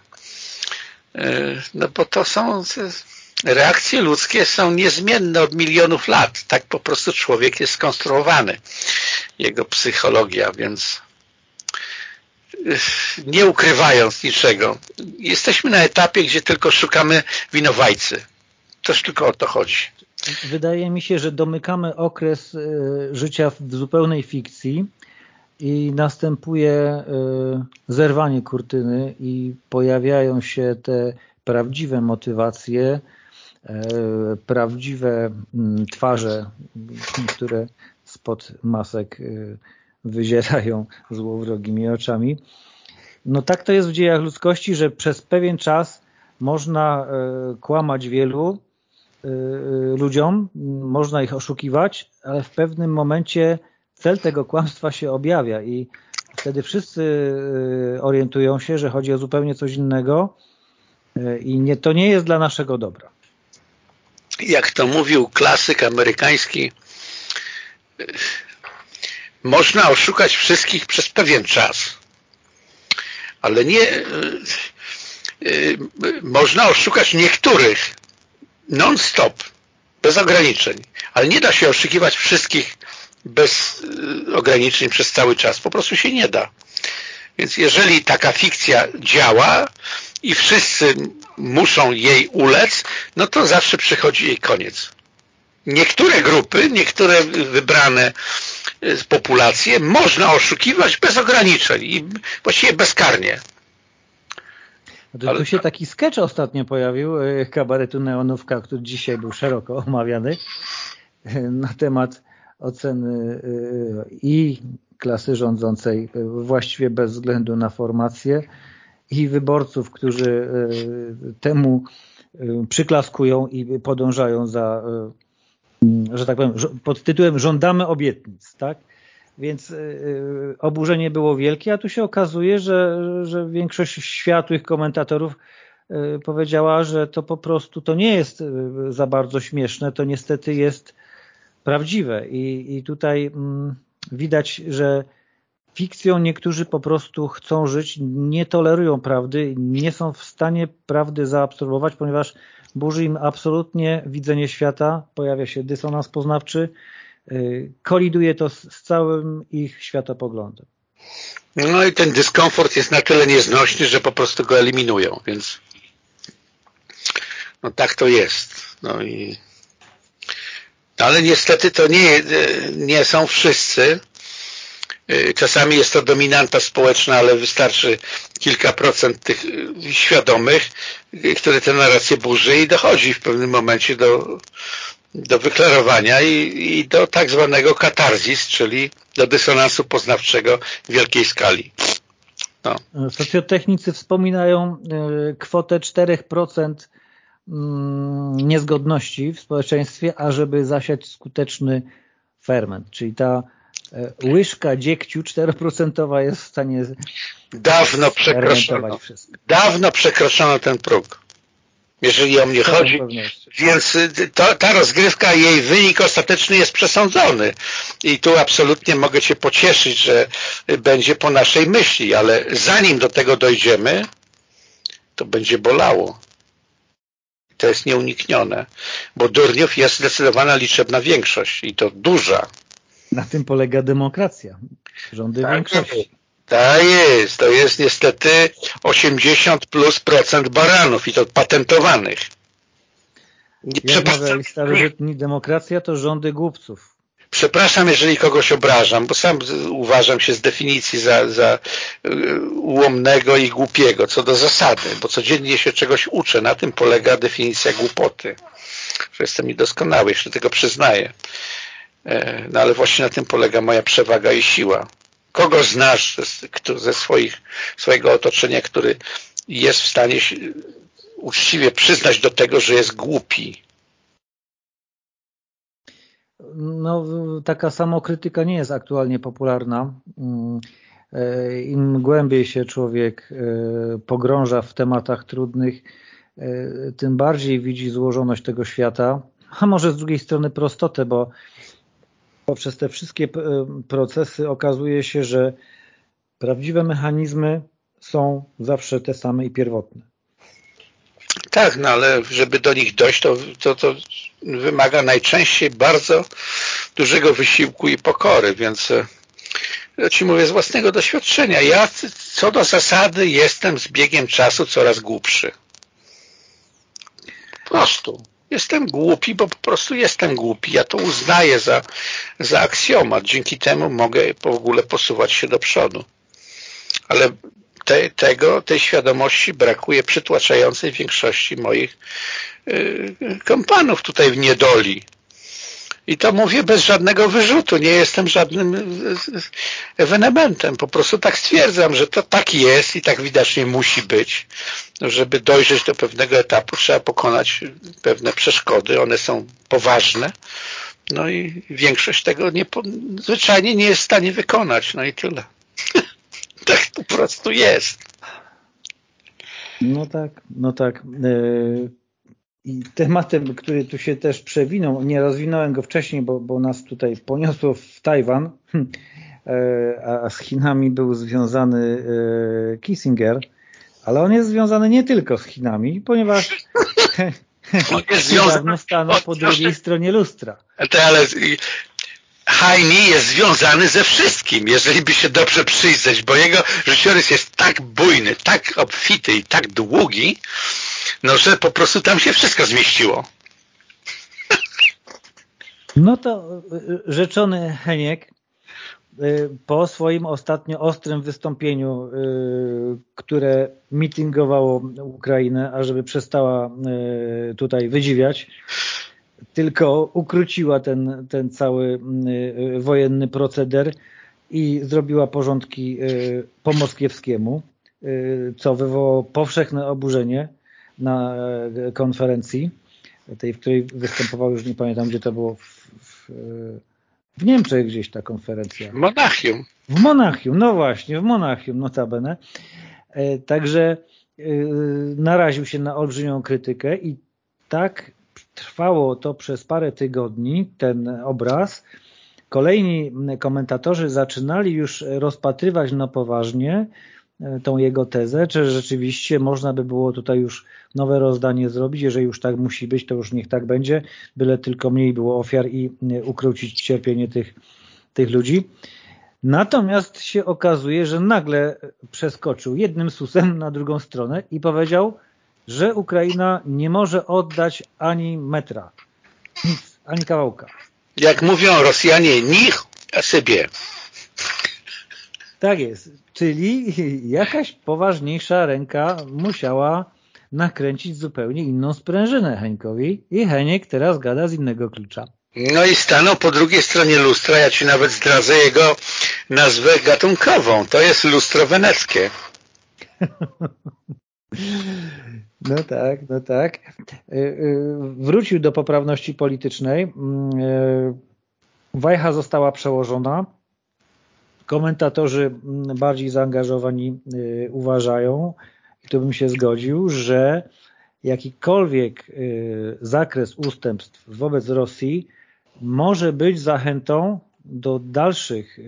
E, no bo to są reakcje ludzkie są niezmienne od milionów lat. Tak po prostu człowiek jest skonstruowany. Jego psychologia, więc e, nie ukrywając niczego. Jesteśmy na etapie, gdzie tylko szukamy winowajcy. Toż tylko o to chodzi. Wydaje mi się, że domykamy okres e, życia w zupełnej fikcji i następuje e, zerwanie kurtyny i pojawiają się te prawdziwe motywacje, e, prawdziwe mm, twarze, które spod masek wyzierają złowrogimi oczami. No tak to jest w dziejach ludzkości, że przez pewien czas można kłamać wielu, ludziom, można ich oszukiwać, ale w pewnym momencie cel tego kłamstwa się objawia i wtedy wszyscy y, orientują się, że chodzi o zupełnie coś innego i nie, to nie jest dla naszego dobra. Jak to mówił klasyk amerykański, można oszukać wszystkich przez pewien czas, ale nie można oszukać niektórych non-stop, bez ograniczeń. Ale nie da się oszukiwać wszystkich bez y, ograniczeń przez cały czas. Po prostu się nie da. Więc jeżeli taka fikcja działa i wszyscy muszą jej ulec, no to zawsze przychodzi jej koniec. Niektóre grupy, niektóre wybrane y, populacje można oszukiwać bez ograniczeń i właściwie bezkarnie. Tu, Ale... tu się taki sketch ostatnio pojawił e, kabaretu Neonówka, który dzisiaj był szeroko (laughs) omawiany e, na temat oceny e, i klasy rządzącej właściwie bez względu na formację i wyborców, którzy temu przyklaskują i podążają za, że tak powiem, pod tytułem żądamy obietnic, tak? Więc y, y, oburzenie było wielkie, a tu się okazuje, że, że większość światłych komentatorów y, powiedziała, że to po prostu to nie jest za bardzo śmieszne, to niestety jest prawdziwe. I, i tutaj mm, widać, że fikcją niektórzy po prostu chcą żyć, nie tolerują prawdy, nie są w stanie prawdy zaabsorbować, ponieważ burzy im absolutnie widzenie świata, pojawia się dysonans poznawczy, koliduje to z, z całym ich światopoglądem. No i ten dyskomfort jest na tyle nieznośny, że po prostu go eliminują, więc no tak to jest. No i ale niestety to nie, nie są wszyscy. Y, czasami jest to dominanta społeczna, ale wystarczy kilka procent tych świadomych, które te narracje burzy i dochodzi w pewnym momencie do do wyklarowania i, i do tak zwanego katarzis, czyli do dysonansu poznawczego wielkiej skali. No. Socjotechnicy wspominają e, kwotę 4% mm, niezgodności w społeczeństwie, ażeby zasiać skuteczny ferment, czyli ta łyżka dziegciu 4% jest w stanie dawno przekroczono, dawno przekroczono ten próg jeżeli o mnie chodzi. Więc y, to, ta rozgrywka, jej wynik ostateczny jest przesądzony. I tu absolutnie mogę Cię pocieszyć, że będzie po naszej myśli, ale zanim do tego dojdziemy, to będzie bolało. To jest nieuniknione, bo durniów jest zdecydowana liczebna większość i to duża. Na tym polega demokracja. Rządy tak, większości. Tak jest, to jest niestety 80 plus procent baranów i to patentowanych. Jak starożytni demokracja to rządy głupców. Przepraszam, jeżeli kogoś obrażam, bo sam uważam się z definicji za, za y, ułomnego i głupiego, co do zasady, bo codziennie się czegoś uczę. Na tym polega definicja głupoty. Że jestem niedoskonały, jeszcze tego przyznaję. E, no ale właśnie na tym polega moja przewaga i siła. Kogo znasz ze swoich, swojego otoczenia, który jest w stanie uczciwie przyznać do tego, że jest głupi? No, taka samokrytyka nie jest aktualnie popularna. Mm, e, Im głębiej się człowiek e, pogrąża w tematach trudnych, e, tym bardziej widzi złożoność tego świata, a może z drugiej strony prostotę, bo poprzez te wszystkie procesy okazuje się, że prawdziwe mechanizmy są zawsze te same i pierwotne. Tak, no ale żeby do nich dojść, to, to, to wymaga najczęściej bardzo dużego wysiłku i pokory, więc e, ja Ci mówię z własnego doświadczenia. Ja co do zasady jestem z biegiem czasu coraz głupszy. Po prostu. Jestem głupi, bo po prostu jestem głupi. Ja to uznaję za, za aksjomat. Dzięki temu mogę w ogóle posuwać się do przodu. Ale te, tego, tej świadomości brakuje przytłaczającej większości moich yy, kompanów tutaj w niedoli. I to mówię bez żadnego wyrzutu. Nie jestem żadnym ewenementem. Po prostu tak stwierdzam, że to tak jest i tak widocznie musi być. Żeby dojrzeć do pewnego etapu trzeba pokonać pewne przeszkody. One są poważne. No i większość tego nie, zwyczajnie nie jest w stanie wykonać. No i tyle. (laughs) tak po prostu jest. No tak, no tak. Yy i tematem, który tu się też przewinął, nie rozwinąłem go wcześniej, bo, bo nas tutaj poniosło w Tajwan, (laughs) e, a z Chinami był związany e, Kissinger, ale on jest związany nie tylko z Chinami, ponieważ (laughs) on jest (laughs) związany stanął po drugiej stronie lustra. ale Haini jest związany ze wszystkim, jeżeli by się dobrze przyjrzeć, bo jego życiorys jest tak bujny, tak obfity i tak długi, no że po prostu tam się wszystko zmieściło. No to y, rzeczony Heniek y, po swoim ostatnio ostrym wystąpieniu, y, które mitingowało Ukrainę, ażeby przestała tutaj wydziwiać, tylko ukróciła ten, ten cały wojenny proceder i zrobiła porządki po moskiewskiemu, co wywołało powszechne oburzenie na konferencji, tej, w której występował, już nie pamiętam gdzie to było, w, w, w Niemczech gdzieś ta konferencja. W Monachium. W Monachium, no właśnie, w Monachium notabene. E, także e, naraził się na olbrzymią krytykę i tak trwało to przez parę tygodni, ten obraz. Kolejni komentatorzy zaczynali już rozpatrywać na poważnie tą jego tezę, czy rzeczywiście można by było tutaj już nowe rozdanie zrobić, jeżeli już tak musi być, to już niech tak będzie, byle tylko mniej było ofiar i e, ukrócić cierpienie tych, tych ludzi. Natomiast się okazuje, że nagle przeskoczył jednym susem na drugą stronę i powiedział, że Ukraina nie może oddać ani metra, nic, ani kawałka. Jak mówią Rosjanie, nich sobie. Tak jest. Czyli jakaś poważniejsza ręka musiała nakręcić zupełnie inną sprężynę Heńkowi i Heniek teraz gada z innego klucza. No i stanął po drugiej stronie lustra, ja Ci nawet zdradzę jego nazwę gatunkową. To jest lustro weneckie. (laughs) No tak, no tak. Y, y, wrócił do poprawności politycznej. Mm, y, wajcha została przełożona komentatorzy bardziej zaangażowani uważają, i tu bym się zgodził, że jakikolwiek zakres ustępstw wobec Rosji może być zachętą do dalszych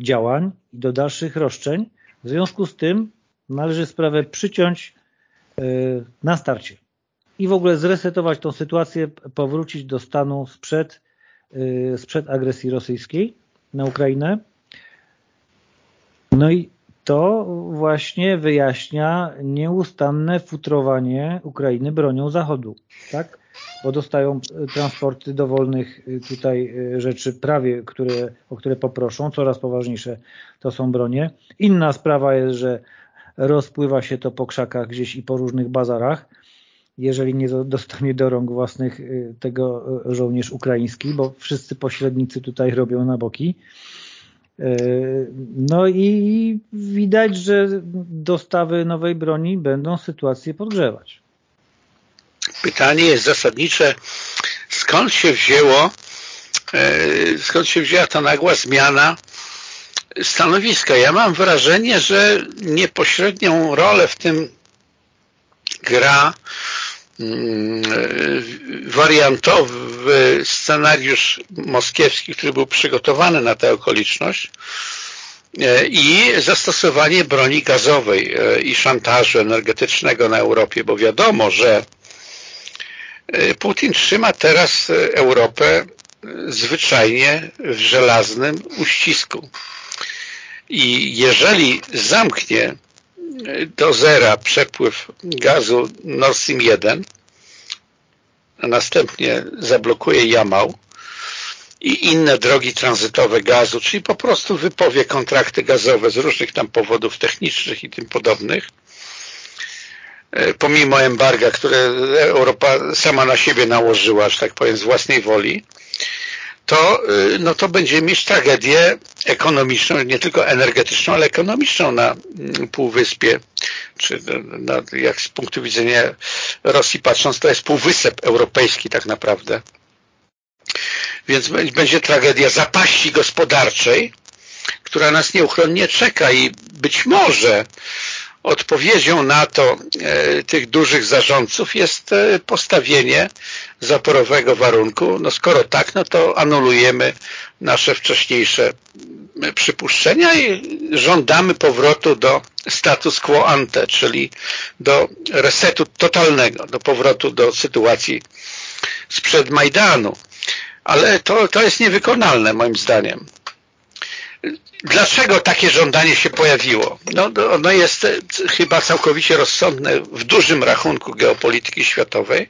działań i do dalszych roszczeń. W związku z tym należy sprawę przyciąć na starcie i w ogóle zresetować tą sytuację, powrócić do stanu sprzed, sprzed agresji rosyjskiej na Ukrainę. No i to właśnie wyjaśnia nieustanne futrowanie Ukrainy bronią Zachodu, tak? Bo dostają transporty dowolnych tutaj rzeczy prawie, które, o które poproszą, coraz poważniejsze to są bronie. Inna sprawa jest, że rozpływa się to po krzakach gdzieś i po różnych bazarach, jeżeli nie dostanie do rąk własnych tego żołnierz ukraiński, bo wszyscy pośrednicy tutaj robią na boki. No i widać, że dostawy nowej broni będą sytuację podgrzewać. Pytanie jest zasadnicze, skąd się wzięło, skąd się wzięła ta nagła zmiana stanowiska. Ja mam wrażenie, że niepośrednią rolę w tym gra wariantowy scenariusz moskiewski, który był przygotowany na tę okoliczność e, i zastosowanie broni gazowej e, i szantażu energetycznego na Europie, bo wiadomo, że e, Putin trzyma teraz Europę zwyczajnie w żelaznym uścisku. I jeżeli zamknie do zera przepływ gazu Nord Stream 1, a następnie zablokuje Jamał i inne drogi tranzytowe gazu, czyli po prostu wypowie kontrakty gazowe z różnych tam powodów technicznych i tym podobnych, e, pomimo embarga, które Europa sama na siebie nałożyła, że tak powiem, z własnej woli, to, y, no to będziemy mieć tragedię ekonomiczną, nie tylko energetyczną, ale ekonomiczną na mm, Półwyspie, czy na, jak z punktu widzenia Rosji patrząc, to jest Półwysep Europejski tak naprawdę. Więc będzie tragedia zapaści gospodarczej, która nas nieuchronnie czeka i być może odpowiedzią na to e, tych dużych zarządców jest e, postawienie zaporowego warunku. No skoro tak, no to anulujemy nasze wcześniejsze przypuszczenia i żądamy powrotu do status quo ante, czyli do resetu totalnego, do powrotu do sytuacji sprzed Majdanu. Ale to, to jest niewykonalne moim zdaniem. Dlaczego takie żądanie się pojawiło? No, ono jest e, chyba całkowicie rozsądne w dużym rachunku geopolityki światowej,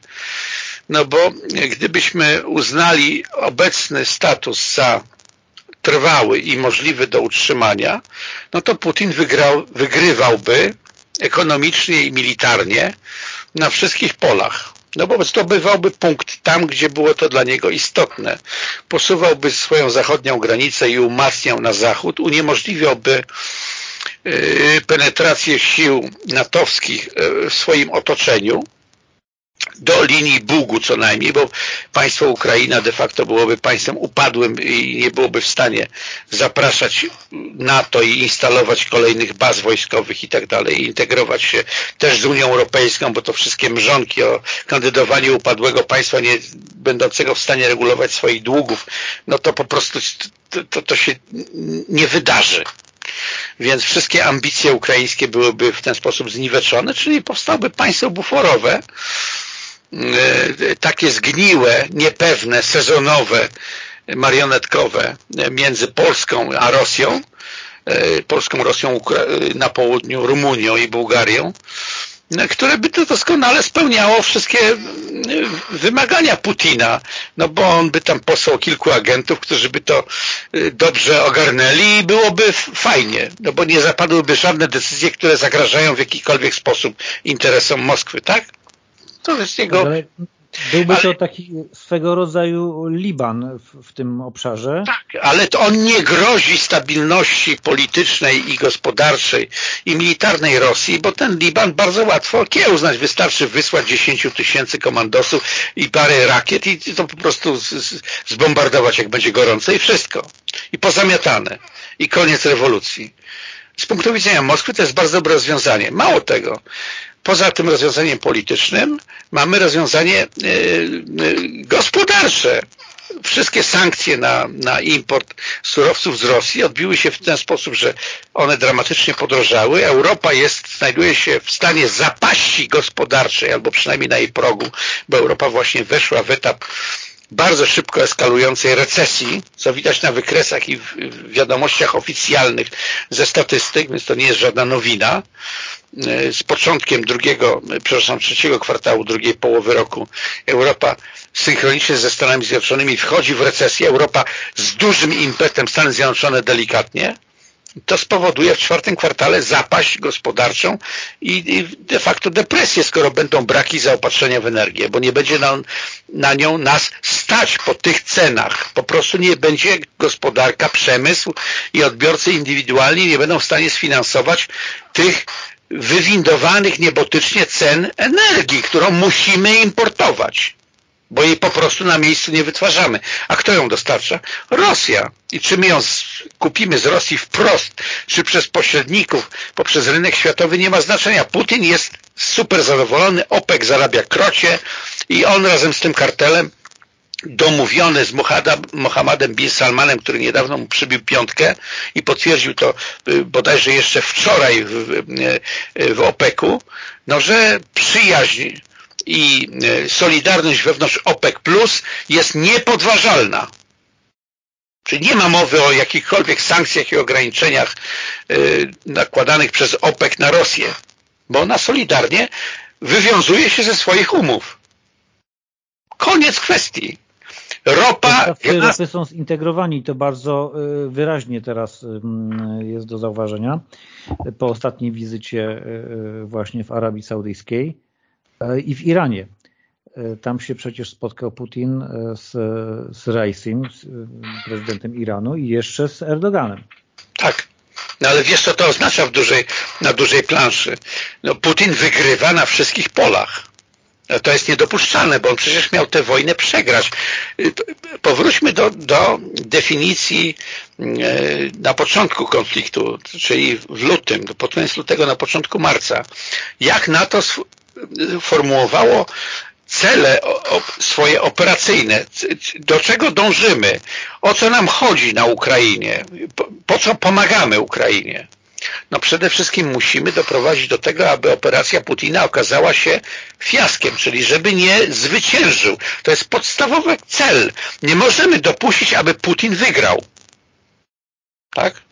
no bo gdybyśmy uznali obecny status za trwały i możliwy do utrzymania, no to Putin wygrał, wygrywałby ekonomicznie i militarnie na wszystkich polach. No bo zdobywałby punkt tam, gdzie było to dla niego istotne. Posuwałby swoją zachodnią granicę i umacniał na zachód, uniemożliwiałby y, penetrację sił natowskich y, w swoim otoczeniu, do linii Bugu co najmniej, bo państwo Ukraina de facto byłoby państwem upadłym i nie byłoby w stanie zapraszać NATO i instalować kolejnych baz wojskowych i tak dalej, integrować się też z Unią Europejską, bo to wszystkie mrzonki o kandydowaniu upadłego państwa nie będącego w stanie regulować swoich długów, no to po prostu to, to, to się nie wydarzy. Więc wszystkie ambicje ukraińskie byłyby w ten sposób zniweczone, czyli powstałoby państwo buforowe, takie zgniłe, niepewne, sezonowe, marionetkowe między Polską a Rosją, e, Polską, Rosją na południu, Rumunią i Bułgarią, e, które by to doskonale spełniało wszystkie wymagania Putina, no bo on by tam posłał kilku agentów, którzy by to dobrze ogarnęli i byłoby fajnie, no bo nie zapadłyby żadne decyzje, które zagrażają w jakikolwiek sposób interesom Moskwy, tak? To jest jego... Ale byłby ale... to taki swego rodzaju Liban w, w, tym obszarze. Tak, ale to on nie grozi stabilności politycznej i gospodarczej i militarnej Rosji, bo ten Liban bardzo łatwo kiełznać. Wystarczy wysłać 10 tysięcy komandosów i parę rakiet i to po prostu zbombardować jak będzie gorąco i wszystko. I pozamiatane. i koniec rewolucji. Z punktu widzenia Moskwy to jest bardzo dobre rozwiązanie. Mało tego, poza tym rozwiązaniem politycznym mamy rozwiązanie gospodarcze wszystkie sankcje na, na import surowców z Rosji odbiły się w ten sposób, że one dramatycznie podrożały. Europa jest, znajduje się w stanie zapaści gospodarczej, albo przynajmniej na jej progu, bo Europa właśnie weszła w etap bardzo szybko eskalującej recesji, co widać na wykresach i w wiadomościach oficjalnych ze statystyk, więc to nie jest żadna nowina. Z początkiem drugiego, przepraszam, trzeciego kwartału drugiej połowy roku Europa synchronicznie ze Stanami Zjednoczonymi wchodzi w recesję, Europa z dużym impetem, Stany Zjednoczone delikatnie, to spowoduje w czwartym kwartale zapaść gospodarczą i de facto depresję, skoro będą braki zaopatrzenia w energię, bo nie będzie na, na nią nas stać po tych cenach. Po prostu nie będzie gospodarka, przemysł i odbiorcy indywidualni nie będą w stanie sfinansować tych wywindowanych niebotycznie cen energii, którą musimy importować bo jej po prostu na miejscu nie wytwarzamy. A kto ją dostarcza? Rosja. I czy my ją kupimy z Rosji wprost, czy przez pośredników, poprzez rynek światowy, nie ma znaczenia. Putin jest super zadowolony, OPEC zarabia krocie i on razem z tym kartelem domówiony z Mohammedem bin Salmanem, który niedawno mu przybił piątkę i potwierdził to y, bodajże jeszcze wczoraj w, w, w OPEC-u, no, że przyjaźń i e, solidarność wewnątrz OPEC Plus jest niepodważalna. Czyli nie ma mowy o jakichkolwiek sankcjach i ograniczeniach e, nakładanych przez OPEC na Rosję, bo ona solidarnie wywiązuje się ze swoich umów. Koniec kwestii. Ropa... Europy są zintegrowani to bardzo e, wyraźnie teraz jest do zauważenia po ostatniej wizycie właśnie w Arabii Saudyjskiej i w Iranie. E, tam się przecież spotkał Putin e, z, z Raisim, z prezydentem Iranu i jeszcze z Erdoganem. Tak. No ale wiesz, co to oznacza w dużej, na dużej planszy? No, Putin wygrywa na wszystkich polach. No, to jest niedopuszczalne, bo on przecież miał tę wojnę przegrać. Powróćmy do, do definicji na początku konfliktu, czyli w lutym, pod koniec lutego, na początku marca. Jak NATO formułowało cele swoje operacyjne, do czego dążymy, o co nam chodzi na Ukrainie, po co pomagamy Ukrainie. No przede wszystkim musimy doprowadzić do tego, aby operacja Putina okazała się fiaskiem, czyli żeby nie zwyciężył. To jest podstawowy cel. Nie możemy dopuścić, aby Putin wygrał. Tak?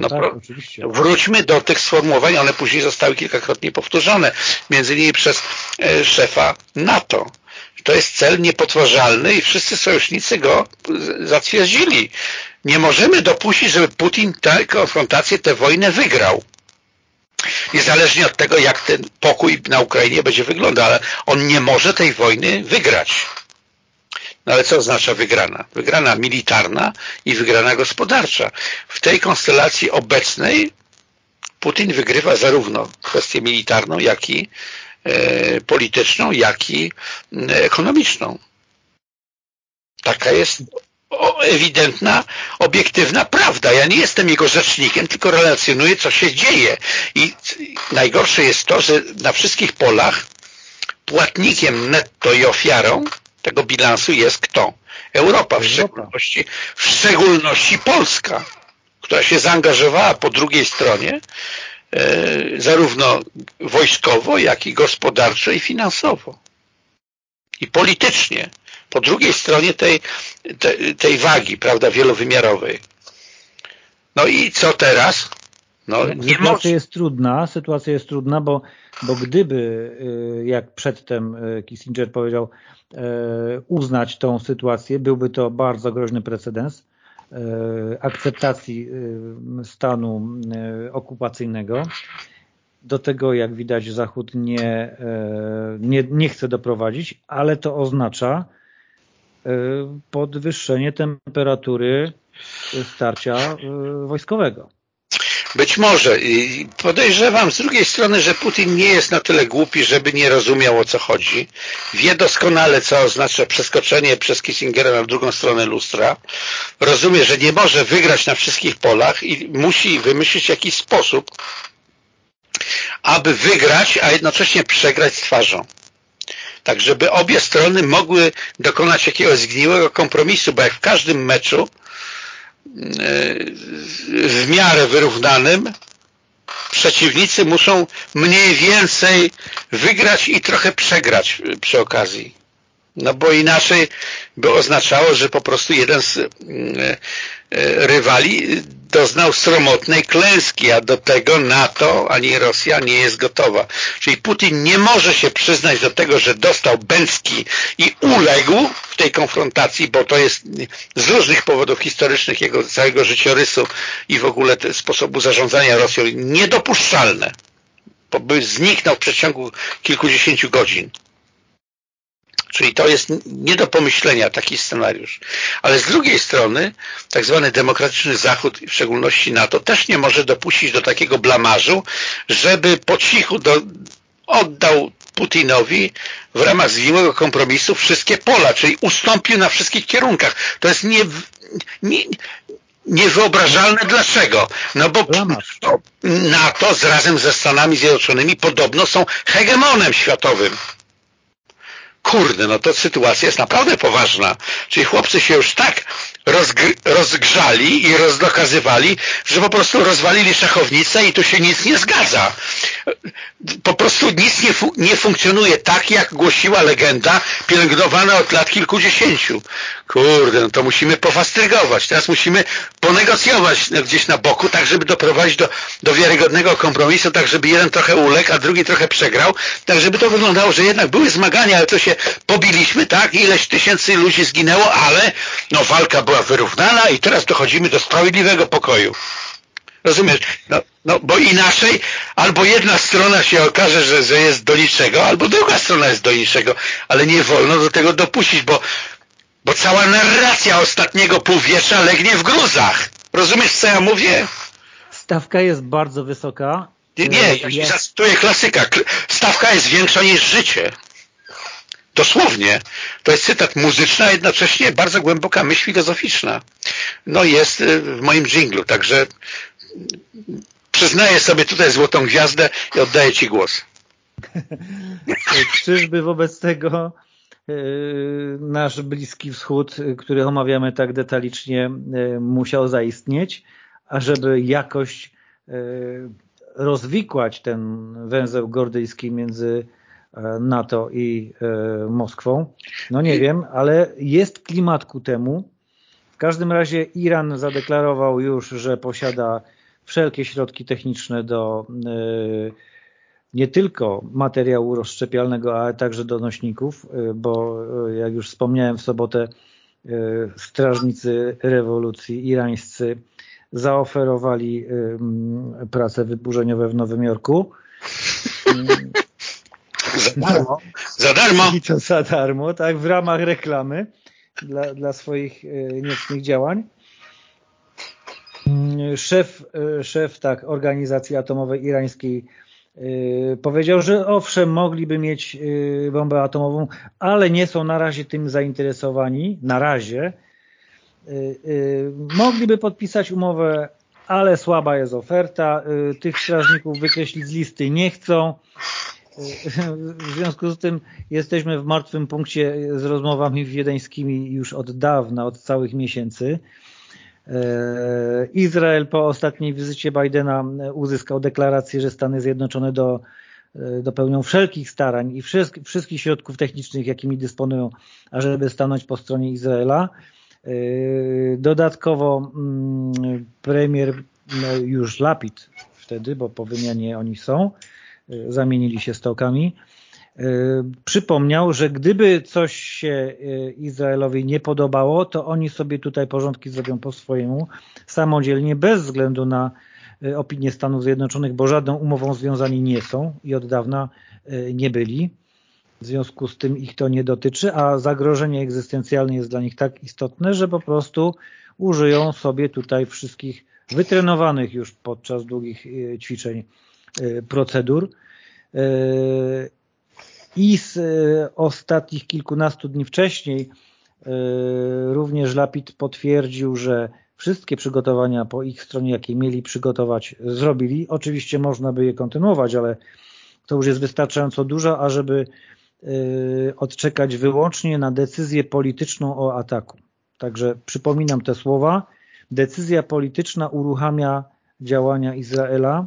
No, tak, oczywiście. Wróćmy do tych sformułowań, one później zostały kilkakrotnie powtórzone, między innymi przez e, szefa NATO. To jest cel niepodważalny i wszyscy sojusznicy go zatwierdzili. Nie możemy dopuścić, żeby Putin tę konfrontację, tę wojnę wygrał. Niezależnie od tego, jak ten pokój na Ukrainie będzie wyglądał, ale on nie może tej wojny wygrać. No ale co oznacza wygrana? Wygrana militarna i wygrana gospodarcza. W tej konstelacji obecnej Putin wygrywa zarówno kwestię militarną, jak i e, polityczną, jak i e, ekonomiczną. Taka jest ewidentna, obiektywna prawda. Ja nie jestem jego rzecznikiem, tylko relacjonuję, co się dzieje. I najgorsze jest to, że na wszystkich polach płatnikiem netto i ofiarą tego bilansu jest kto? Europa, w szczególności, w szczególności Polska, która się zaangażowała po drugiej stronie e, zarówno wojskowo, jak i gospodarczo i finansowo. I politycznie. Po drugiej stronie tej, tej, tej wagi, prawda, wielowymiarowej. No i co teraz? No, nie sytuacja jest trudna, sytuacja jest trudna, bo, bo gdyby, y, jak przedtem y, Kissinger powiedział, y, uznać tą sytuację, byłby to bardzo groźny precedens akceptacji stanu okupacyjnego. Do tego, jak widać, Zachód nie, nie, nie chce doprowadzić, ale to oznacza podwyższenie temperatury starcia wojskowego. Być może. I podejrzewam z drugiej strony, że Putin nie jest na tyle głupi, żeby nie rozumiał o co chodzi. Wie doskonale, co oznacza przeskoczenie przez Kissingera na drugą stronę lustra. Rozumie, że nie może wygrać na wszystkich polach i musi wymyślić jakiś sposób, aby wygrać, a jednocześnie przegrać z twarzą. Tak, żeby obie strony mogły dokonać jakiegoś zgniłego kompromisu, bo jak w każdym meczu w miarę wyrównanym przeciwnicy muszą mniej więcej wygrać i trochę przegrać przy okazji. No bo inaczej by oznaczało, że po prostu jeden z E, rywali doznał sromotnej klęski, a do tego NATO ani Rosja nie jest gotowa. Czyli Putin nie może się przyznać do tego, że dostał bęcki i uległ w tej konfrontacji, bo to jest z różnych powodów historycznych jego całego życiorysu i w ogóle sposobu zarządzania Rosją niedopuszczalne, bo by zniknął w przeciągu kilkudziesięciu godzin. Czyli to jest nie do pomyślenia taki scenariusz. Ale z drugiej strony tak zwany demokratyczny Zachód, w szczególności NATO, też nie może dopuścić do takiego blamażu, żeby po cichu do, oddał Putinowi w ramach zwiłego kompromisu wszystkie pola, czyli ustąpił na wszystkich kierunkach. To jest nie, nie, niewyobrażalne. Dlaczego? No bo NATO z razem ze Stanami Zjednoczonymi podobno są hegemonem światowym kurde, no to sytuacja jest naprawdę poważna. Czyli chłopcy się już tak rozgrzali i rozdokazywali, że po prostu rozwalili szachownicę i tu się nic nie zgadza. Po prostu nic nie, fu nie funkcjonuje tak, jak głosiła legenda pielęgnowana od lat kilkudziesięciu. Kurde, no to musimy powastrygować. Teraz musimy ponegocjować gdzieś na boku, tak żeby doprowadzić do, do wiarygodnego kompromisu, tak żeby jeden trochę uległ, a drugi trochę przegrał, tak żeby to wyglądało, że jednak były zmagania, ale to się pobiliśmy, tak, ileś tysięcy ludzi zginęło, ale no walka była wyrównana i teraz dochodzimy do sprawiedliwego pokoju. Rozumiesz? No, no, bo inaczej albo jedna strona się okaże, że, że jest do niczego, albo druga strona jest do niczego, ale nie wolno do tego dopuścić, bo, bo cała narracja ostatniego półwiecza legnie w gruzach. Rozumiesz, co ja mówię? Stawka jest bardzo wysoka. Nie, nie ja zacytuję klasyka. Stawka jest większa niż życie. Dosłownie. To jest cytat muzyczny, a jednocześnie bardzo głęboka myśl filozoficzna. No jest y, w moim dżinglu, także przyznaję sobie tutaj złotą gwiazdę i oddaję Ci głos. (laughs) Czyżby wobec tego y, nasz Bliski Wschód, który omawiamy tak detalicznie, y, musiał zaistnieć, ażeby jakoś rozwikłać ten węzeł gordyjski między NATO i e, Moskwą. No nie wiem, ale jest klimat ku temu. W każdym razie Iran zadeklarował już, że posiada wszelkie środki techniczne do e, nie tylko materiału rozszczepialnego, ale także do nośników, bo jak już wspomniałem w sobotę strażnicy rewolucji irańscy zaoferowali prace wyburzeniowe w Nowym Jorku. (laughs) Za darmo. Za darmo. I to za darmo, tak, w ramach reklamy dla, dla swoich e, niecnych działań. Mm, szef, e, szef tak, organizacji atomowej irańskiej e, powiedział, że owszem, mogliby mieć bombę atomową, ale nie są na razie tym zainteresowani, na razie. Mogliby podpisać umowę, ale słaba jest oferta. Tych strażników wykreślić z listy nie chcą. W związku z tym jesteśmy w martwym punkcie z rozmowami wiedeńskimi już od dawna, od całych miesięcy. E, Izrael po ostatniej wizycie Bidena uzyskał deklarację, że Stany Zjednoczone do, e, dopełnią wszelkich starań i wszystkich, wszystkich środków technicznych, jakimi dysponują, ażeby stanąć po stronie Izraela. E, dodatkowo mm, premier no, już Lapid wtedy, bo po wymianie oni są, zamienili się stokami, y, przypomniał, że gdyby coś się y, Izraelowi nie podobało, to oni sobie tutaj porządki zrobią po swojemu, samodzielnie, bez względu na opinię Stanów Zjednoczonych, bo żadną umową związani nie są i od dawna nie byli. W związku z tym ich to nie dotyczy, a zagrożenie egzystencjalne jest dla nich tak istotne, że po prostu użyją sobie tutaj wszystkich wytrenowanych już podczas długich ćwiczeń procedur i z ostatnich kilkunastu dni wcześniej również Lapid potwierdził, że wszystkie przygotowania po ich stronie, jakie mieli przygotować, zrobili. Oczywiście można by je kontynuować, ale to już jest wystarczająco dużo, ażeby y, odczekać wyłącznie na decyzję polityczną o ataku. Także przypominam te słowa. Decyzja polityczna uruchamia działania Izraela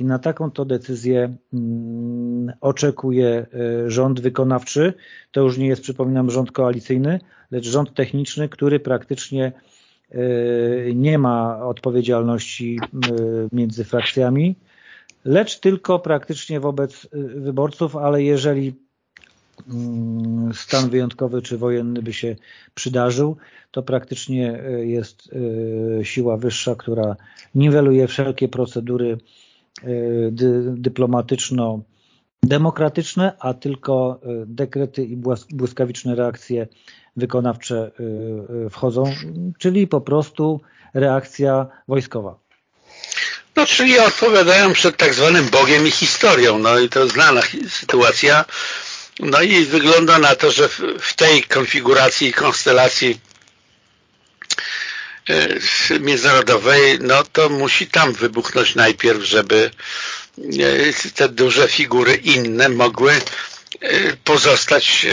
i na taką to decyzję mm, oczekuje y, rząd wykonawczy. To już nie jest, przypominam, rząd koalicyjny, lecz rząd techniczny, który praktycznie y, nie ma odpowiedzialności między frakcjami, lecz tylko praktycznie wobec wyborców, ale jeżeli mm, stan wyjątkowy czy wojenny by się przydarzył, to praktycznie jest siła wyższa, która niweluje wszelkie procedury dyplomatyczno-demokratyczne, a tylko dekrety i błyskawiczne reakcje wykonawcze wchodzą, czyli po prostu reakcja wojskowa. No, czyli odpowiadają przed tak zwanym Bogiem i historią. No i to znana sytuacja. No i wygląda na to, że w tej konfiguracji i konstelacji międzynarodowej, no to musi tam wybuchnąć najpierw, żeby e, te duże figury inne mogły e, pozostać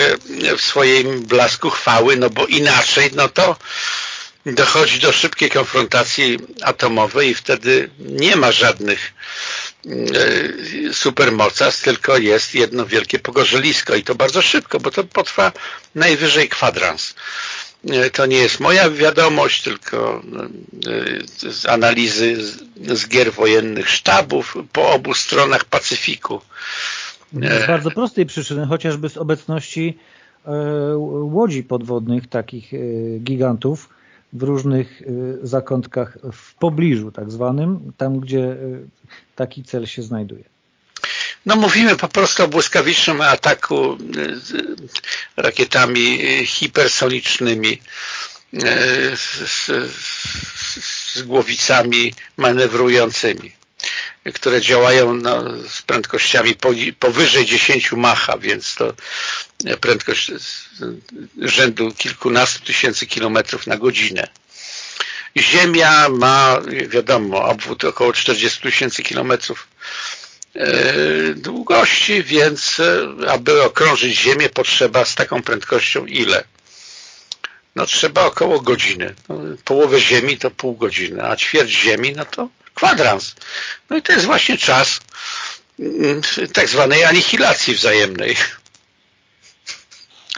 w swoim blasku chwały, no bo inaczej, no to dochodzi do szybkiej konfrontacji atomowej i wtedy nie ma żadnych e, supermocarstw, tylko jest jedno wielkie pogorzelisko i to bardzo szybko, bo to potrwa najwyżej kwadrans. E, to nie jest moja wiadomość, tylko e, z analizy z gier wojennych sztabów po obu stronach Pacyfiku. Z bardzo prostej przyczyny, chociażby z obecności łodzi podwodnych, takich gigantów, w różnych zakątkach w pobliżu tak zwanym, tam gdzie taki cel się znajduje. No mówimy po prostu o błyskawicznym ataku y, rakietami hipersonicznymi z, z głowicami manewrującymi które działają no, z prędkościami powyżej 10 macha, więc to prędkość rzędu kilkunastu tysięcy kilometrów na godzinę. Ziemia ma, wiadomo, obwód około 40 tysięcy kilometrów długości, więc e, aby okrążyć Ziemię potrzeba z taką prędkością ile? No trzeba około godziny. No, połowę Ziemi to pół godziny, a ćwierć Ziemi no to kwadrans. No i to jest właśnie czas mm, tak zwanej anihilacji wzajemnej. (laughs)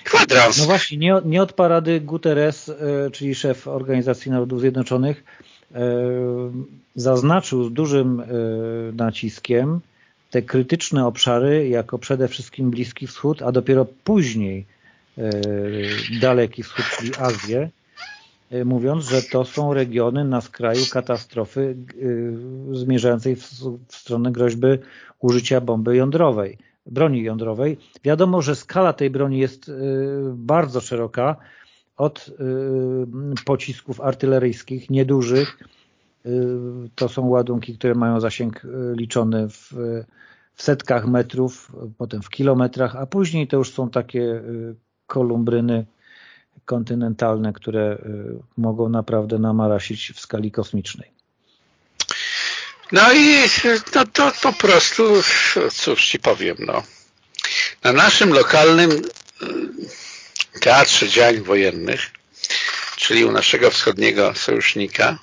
Kwadrans. No właśnie, nie, nie od parady Guterres, e, czyli szef Organizacji Narodów Zjednoczonych, e, zaznaczył z dużym e, naciskiem te krytyczne obszary jako przede wszystkim Bliski Wschód, a dopiero później Daleki Wschód, czyli Azję, Y, mówiąc, że to są regiony na skraju katastrofy y, zmierzającej w, stronę groźby użycia bomby jądrowej, broni jądrowej. Wiadomo, że skala tej broni jest bardzo szeroka, od pocisków artyleryjskich, niedużych, to są ładunki, które mają zasięg liczony w, w setkach metrów, potem w kilometrach, a później to już są takie kolumbryny kontynentalne, które y, mogą naprawdę namarasić w skali kosmicznej. No i no to po prostu, cóż ci powiem, no. Na naszym lokalnym y, teatrze działań wojennych, czyli u naszego wschodniego sojusznika,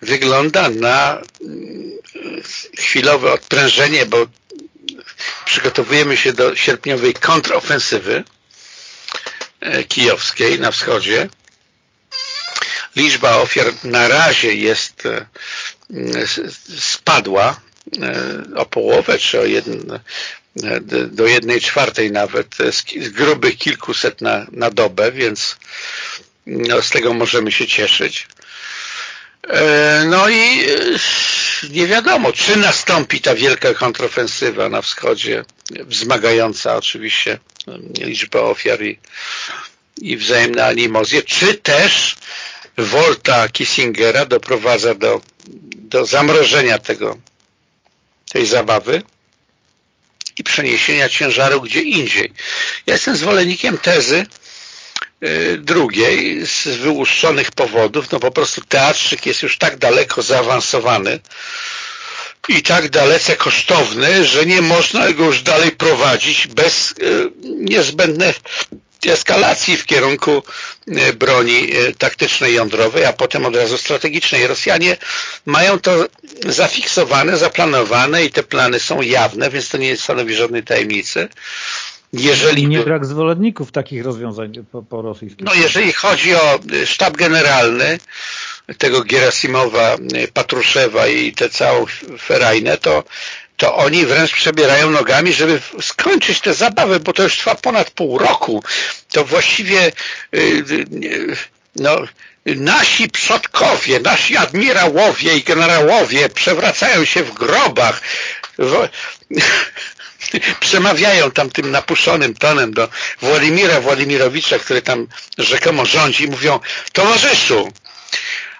wygląda na y, chwilowe odprężenie, bo przygotowujemy się do sierpniowej kontrofensywy, E, kijowskiej na wschodzie. Liczba ofiar na razie jest e, spadła e, o połowę, czy o jedno, do jednej czwartej nawet, z grubych kilkuset na, na dobę, więc no, z tego możemy się cieszyć. No i nie wiadomo, czy nastąpi ta wielka kontrofensywa na wschodzie, wzmagająca oczywiście liczbę ofiar i, i wzajemne animozje, czy też Volta Kissingera doprowadza do do zamrożenia tego, tej zabawy i przeniesienia ciężaru gdzie indziej. Ja jestem zwolennikiem tezy drugiej z wyłuszczonych powodów, no po prostu teatrzyk jest już tak daleko zaawansowany i tak dalece kosztowny, że nie można go już dalej prowadzić bez y, niezbędnej eskalacji w kierunku y, broni taktycznej jądrowej, a potem od razu strategicznej. Rosjanie mają to zafiksowane, zaplanowane i te plany są jawne, więc to nie stanowi żadnej tajemnicy. Jeżeli nie brak zwolenników takich rozwiązań po, po rosyjskim. No jeżeli chodzi o sztab generalny tego Gerasimowa, Patruszewa i tę całą ferajnę, to to oni wręcz przebierają nogami, żeby skończyć tę zabawę, bo to już trwa ponad pół roku. To właściwie y, no, nasi przodkowie, nasi admirałowie i generałowie przewracają się w grobach, w... (laughs) przemawiają tam tym napuszonym tonem do Władimira Władimirowicza, który tam rzekomo rządzi i mówią, towarzyszu,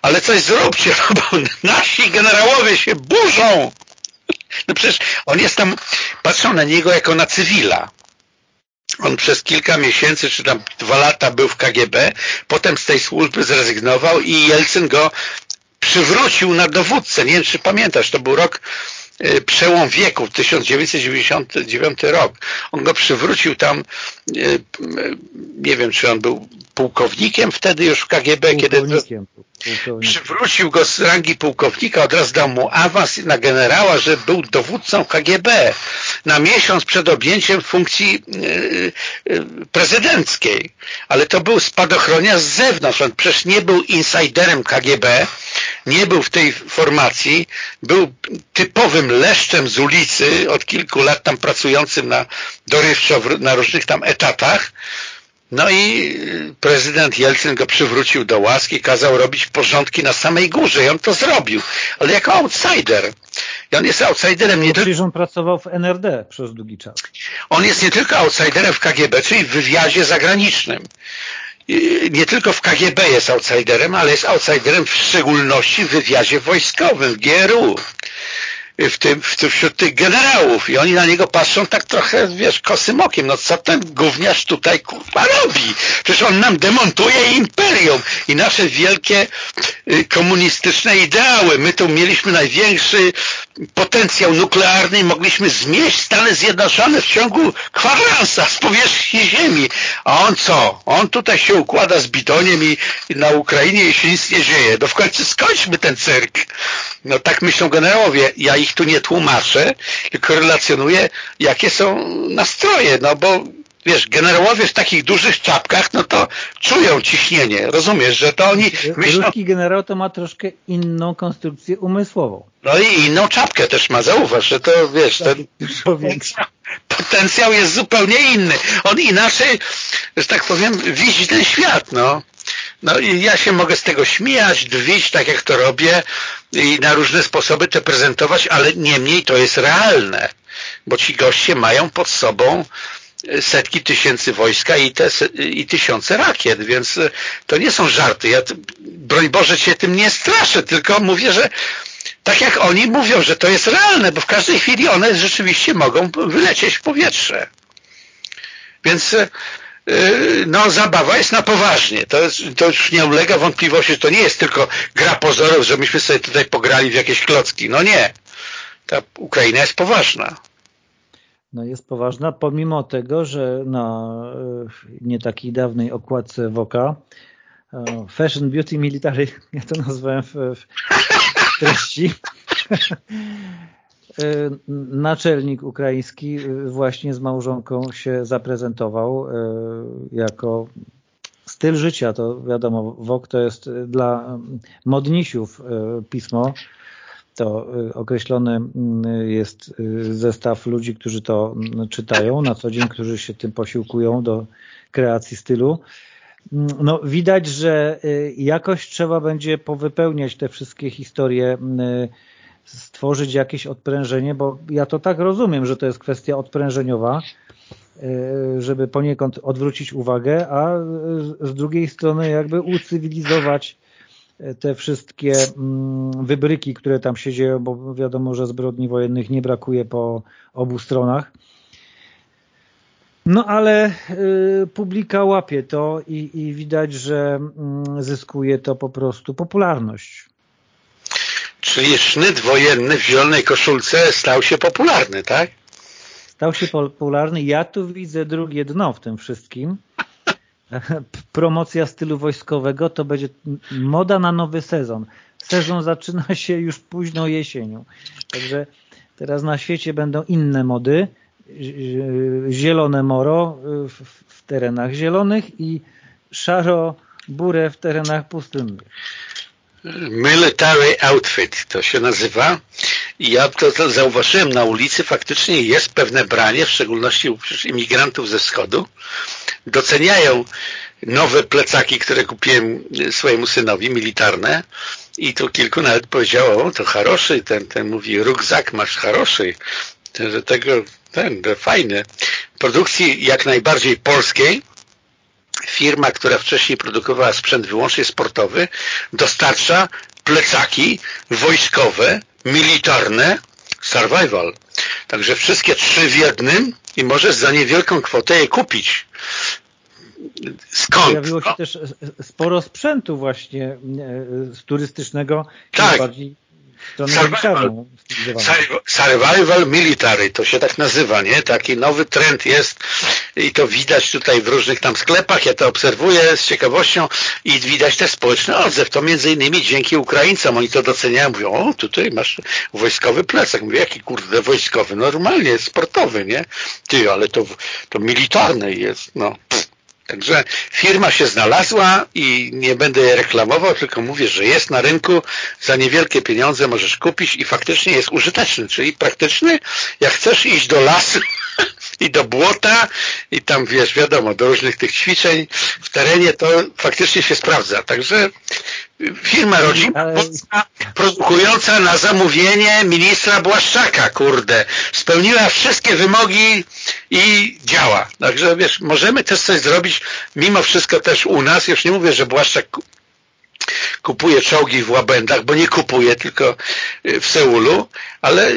ale coś zróbcie, (laughs) bo nasi generałowie się burzą. (laughs) No przecież on jest tam, patrzą na niego jako na cywila. On przez kilka miesięcy, czy tam dwa lata był w KGB, potem z tej służby zrezygnował i Jelcyn go przywrócił na dowódcę. Nie wiem, czy pamiętasz, to był rok przełom wieku, 1999 rok. On go przywrócił tam, y, y, nie wiem, czy on był pułkownikiem wtedy już w KGB, kiedy przywrócił go z rangi pułkownika, od razu dał mu awans na generała, że był dowódcą KGB na miesiąc przed objęciem funkcji yy, yy, prezydenckiej. Ale to był spadochroniarz z zewnątrz. On przecież nie był insiderem KGB, nie był w tej formacji, był typowym leszczem z ulicy, od kilku lat tam pracującym na dorywczo na różnych tam etatach, no i prezydent Jelcyn go przywrócił do łaski, kazał robić porządki na samej górze i on to zrobił, ale jako outsider. I on jest outsiderem nie tylko... on pracował w NRD przez długi czas. On jest nie tylko outsiderem w KGB, czyli w wywiadzie zagranicznym. Nie tylko w KGB jest outsiderem, ale jest outsiderem w szczególności w wywiadzie wojskowym, w GRU w tym, w tym, wśród tych generałów i oni na niego patrzą tak trochę, wiesz, kosym okiem. No co ten gówniarz tutaj kurwa robi? Przecież on nam demontuje imperium i nasze wielkie y, komunistyczne ideały. My tu mieliśmy największy potencjał nuklearny i mogliśmy zmieść Stany Zjednoczone w ciągu kwadransa z powierzchni ziemi. A on co? On tutaj się układa z bitoniem i, i na Ukrainie i się nic nie dzieje. No w końcu skończmy ten cyrk. No tak myślą generałowie. Ja ich tu nie tłumaczę, tylko relacjonuję, jakie są nastroje, no bo wiesz, generałowie w takich dużych czapkach, no to czują ciśnienie, rozumiesz, że to oni myślą... Ruski generał to ma troszkę inną konstrukcję umysłową. No i inną czapkę też ma, zauważ, że to, wiesz, ten (laughs) potencjał, potencjał jest zupełnie inny. On inaczej, że tak powiem, widzi ten świat, no. No i ja się mogę z tego śmiać, drwić, tak jak to robię i na różne sposoby to prezentować, ale niemniej to jest realne, bo ci goście mają pod sobą setki tysięcy wojska i, te, i tysiące rakiet, więc to nie są żarty. Ja, broń Boże, cię tym nie straszę, tylko mówię, że tak jak oni mówią, że to jest realne, bo w każdej chwili one rzeczywiście mogą wylecieć w powietrze. Więc no zabawa jest na poważnie. To, to już nie ulega wątpliwości, że to nie jest tylko gra pozorów, że myśmy sobie tutaj pograli w jakieś klocki. No nie. Ta Ukraina jest poważna. No jest poważna, pomimo tego, że na yy, nie takiej dawnej okładce Woka Fashion Beauty Military, (laughs) ja to nazwałem w, w treści (laughs) naczelnik ukraiński y, właśnie z małżonką się zaprezentował y, jako styl życia, to wiadomo, WOK to jest dla modnisiów pismo, to określony jest zestaw ludzi, którzy to czytają na co dzień, którzy się tym posiłkują do kreacji stylu. No, widać, że jakoś trzeba będzie powypełniać te wszystkie historie stworzyć jakieś odprężenie, bo ja to tak rozumiem, że to jest kwestia odprężeniowa, e, żeby poniekąd odwrócić uwagę, a z drugiej strony jakby ucywilizować te wszystkie mm, wybryki, które tam się dzieją, bo wiadomo, że zbrodni wojennych nie brakuje po obu stronach. No ale y, publika łapie to i, i widać, że y, zyskuje to po prostu popularność. Czyli sznyt wojenny w zielonej koszulce stał się popularny, tak? Stał się popularny. Ja tu widzę drugie dno w tym wszystkim. (laughs) Promocja stylu wojskowego to będzie moda na nowy sezon. Sezon zaczyna się już późną jesienią. Także teraz na świecie będą inne mody zielone moro w, terenach zielonych i szaro burę w terenach pustynnych. Military outfit to się nazywa. Ja to, to zauważyłem na ulicy, faktycznie jest pewne branie, w szczególności u imigrantów ze wschodu. Doceniają nowe plecaki, które kupiłem swojemu synowi, militarne. I tu kilku nawet powiedziało, o to haroszy, ten, ten mówi, rukzak masz haroszy, że tego ten, fajny. Produkcji jak najbardziej polskiej, firma, która wcześniej produkowała sprzęt wyłącznie sportowy, dostarcza plecaki wojskowe, militarne, survival. Także wszystkie trzy w jednym i możesz za niewielką kwotę je kupić. Skąd? Pojawiło się no. też sporo sprzętu właśnie e, z turystycznego. Tak. Bardziej survival, survival military, to się tak nazywa, nie? Taki nowy trend jest i to widać tutaj w różnych tam sklepach, ja to obserwuję z ciekawością i widać też społeczny odzew. To między innymi dzięki Ukraińcom, oni to doceniają, mówią, o tutaj masz wojskowy plecak. Mówię, jaki kurde wojskowy? Normalnie, sportowy, nie? Ty, ale to, to militarny jest, no. Także firma się znalazła i nie będę je reklamował, tylko mówię, że jest na rynku, za niewielkie pieniądze możesz kupić i faktycznie jest użyteczny, czyli praktyczny. Jak chcesz iść do lasu (laughs) i do błota i tam, wiesz, wiadomo, do różnych tych ćwiczeń w terenie, to faktycznie się sprawdza. Także firma rodzinna Ale... produkująca na zamówienie ministra Błaszczaka, kurde, spełniła wszystkie wymogi i działa. Także wiesz, możemy też coś zrobić mimo wszystko też u nas, już nie mówię, że Błaszczak kupuje czołgi w Łabędach, bo nie kupuje, tylko w Seulu, ale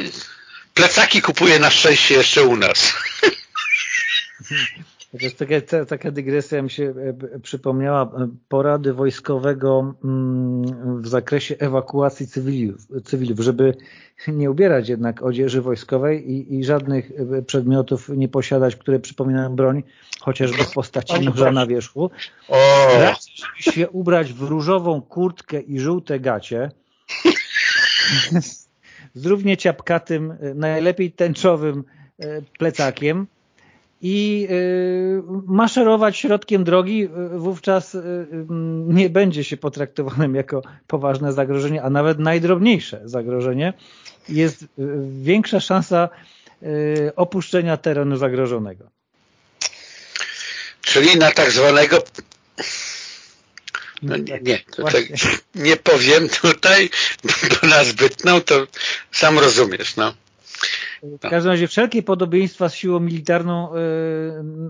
plecaki kupuje na szczęście jeszcze u nas. (laughs) Chociaż taka, taka dygresja mi się e, przypomniała e, porady wojskowego mm, w zakresie ewakuacji cywilów, cywilów żeby nie ubierać jednak odzieży wojskowej i, i żadnych e, przedmiotów nie posiadać, które przypominają broń, chociażby w postaci noża na wierzchu. Raczej się ubrać w różową kurtkę i żółte gacie (laughs) z równie ciapkatym, najlepiej tęczowym plecakiem i y, maszerować środkiem drogi y, wówczas y, nie będzie się potraktowanym jako poważne zagrożenie, a nawet najdrobniejsze zagrożenie. Jest większa szansa opuszczenia terenu zagrożonego. Czyli na tak zwanego no nie, nie, tak nie powiem tutaj, bo nas bytną, to sam rozumiesz, no. W każdym razie wszelkie podobieństwa z siłą militarną e,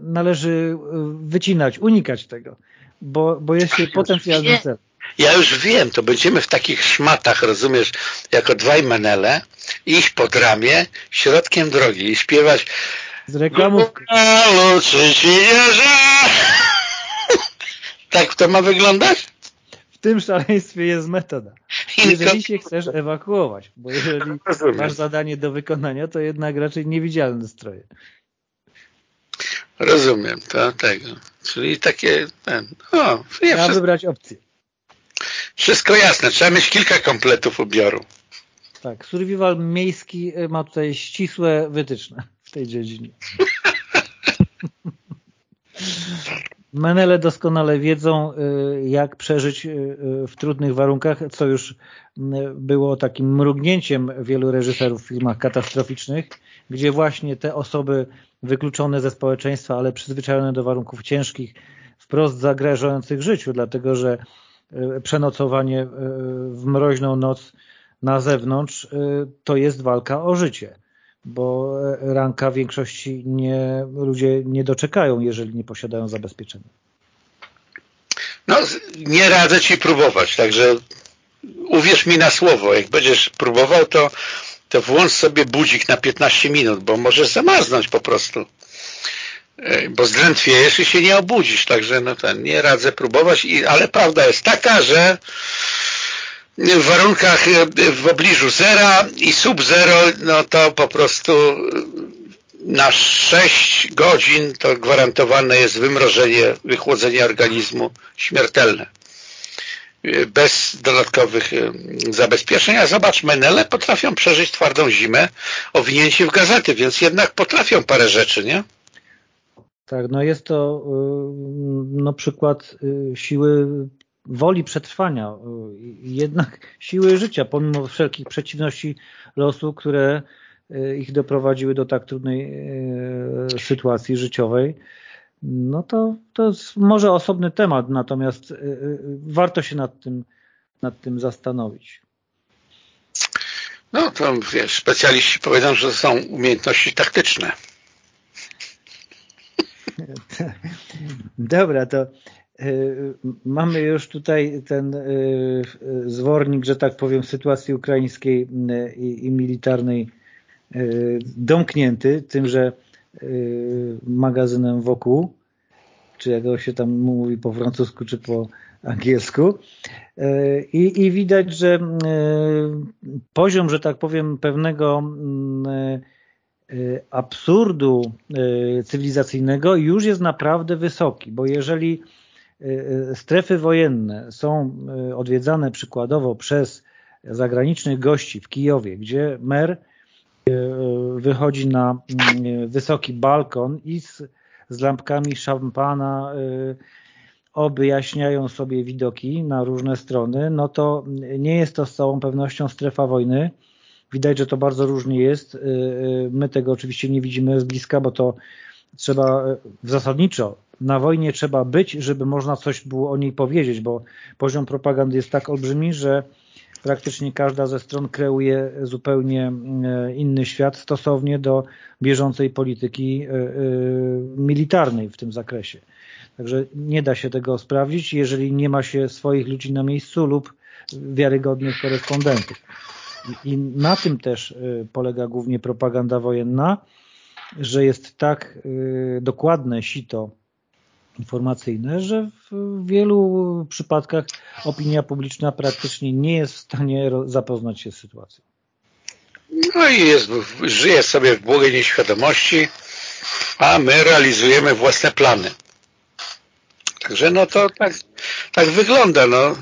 należy e, wycinać, unikać tego, bo, bo jest się potencjalny cel. Ja już wiem, to będziemy w takich szmatach, rozumiesz, jako dwaj menele, iść pod ramię środkiem drogi i śpiewać z reklamówką. Tak to ma wyglądać? Tym szaleństwie jest metoda. Jeżeli się chcesz ewakuować, bo jeżeli (laughs) masz zadanie do wykonania, to jednak raczej niewidzialne stroje. Rozumiem, to tego. Czyli takie... O, ja Trzeba wybrać opcję. Wszystko jasne, trzeba mieć kilka kompletów ubioru. Tak, survival miejski ma tutaj ścisłe wytyczne w tej dziedzinie. (laughs) Menele doskonale wiedzą, y, jak przeżyć y, y, w trudnych warunkach, co już było takim mrugnięciem wielu reżyserów w filmach katastroficznych, gdzie właśnie te osoby wykluczone ze społeczeństwa, ale przyzwyczajone do warunków ciężkich, wprost zagrażających życiu, dlatego że przenocowanie w mroźną noc na zewnątrz to jest walka o życie bo ranka większości nie, ludzie nie doczekają, jeżeli nie posiadają zabezpieczenia. No, nie radzę Ci próbować, także uwierz mi na słowo, jak będziesz próbował, to, to włącz sobie budzik na 15 minut, bo możesz zamarznąć po prostu. E, bo zdrętwiejesz i się nie obudzisz, także no ten, nie radzę próbować, i, ale prawda jest taka, że w warunkach e, w pobliżu zera i sub-zero, no to po prostu na 6 godzin to gwarantowane jest wymrożenie, wychłodzenie organizmu śmiertelne. Bez dodatkowych zabezpieczeń. A zobacz, menele potrafią przeżyć twardą zimę owinięci w gazety, więc jednak potrafią parę rzeczy, nie? Tak, no jest to no, przykład siły woli przetrwania, jednak siły życia, pomimo wszelkich przeciwności losu, które E, ich doprowadziły do tak trudnej e, sytuacji życiowej, no to, to jest może osobny temat, natomiast warto się nad tym, nad tym zastanowić. No to wiesz, specjaliści powiedzą, że to są umiejętności taktyczne. (laughs) Dobra, to mamy już tutaj ten zwornik, że tak powiem, sytuacji ukraińskiej i militarnej Y, domknięty tymże y, magazynem wokół, czy jak się tam mówi po francusku, czy po angielsku. Y, I, I, widać, że poziom, że tak powiem, pewnego absurdu cywilizacyjnego już jest naprawdę wysoki, bo jeżeli strefy wojenne są odwiedzane przykładowo przez zagranicznych gości w Kijowie, gdzie mer wychodzi na mm, wysoki balkon i z, z lampkami szampana objaśniają sobie widoki na różne strony, no to nie jest to z całą pewnością strefa wojny. Widać, że to bardzo różnie jest. My tego oczywiście nie widzimy z bliska, bo to trzeba zasadniczo na wojnie trzeba być, żeby można coś było o niej powiedzieć, bo poziom propagandy jest tak olbrzymi, że praktycznie każda ze stron kreuje zupełnie e, inny świat stosownie do bieżącej polityki e, e, militarnej w tym zakresie. Także nie da się tego sprawdzić, jeżeli nie ma się swoich ludzi na miejscu lub wiarygodnych korespondentów. I na tym też polega głównie propaganda wojenna, że jest tak dokładne sito informacyjne, że w wielu przypadkach opinia publiczna praktycznie nie jest w stanie zapoznać się z sytuacją. No i jest, żyje sobie w błogej nieświadomości, a my realizujemy własne plany. Także no to tak, tak wygląda. No.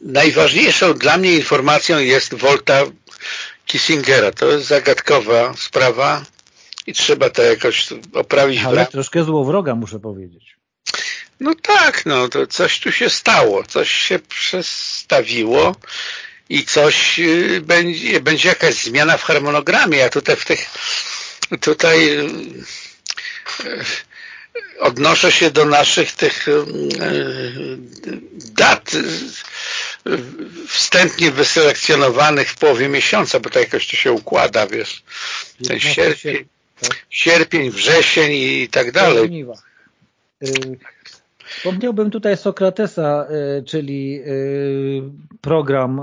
Najważniejszą dla mnie informacją jest Volta Kissingera. To jest zagadkowa sprawa i trzeba to jakoś oprawić. Ale troszkę złowroga, muszę powiedzieć. No tak, no to coś tu się stało, coś się przestawiło i coś y, będzie, będzie jakaś zmiana w harmonogramie. Ja tutaj w tych tutaj y, odnoszę się do naszych tych y, dat wstępnie wyselekcjonowanych w połowie miesiąca, bo to jakoś to się układa, wiesz, ten sierpień, tak? sierpień, wrzesień i tak dalej. Wspomniałbym tutaj Sokratesa, y, czyli y, program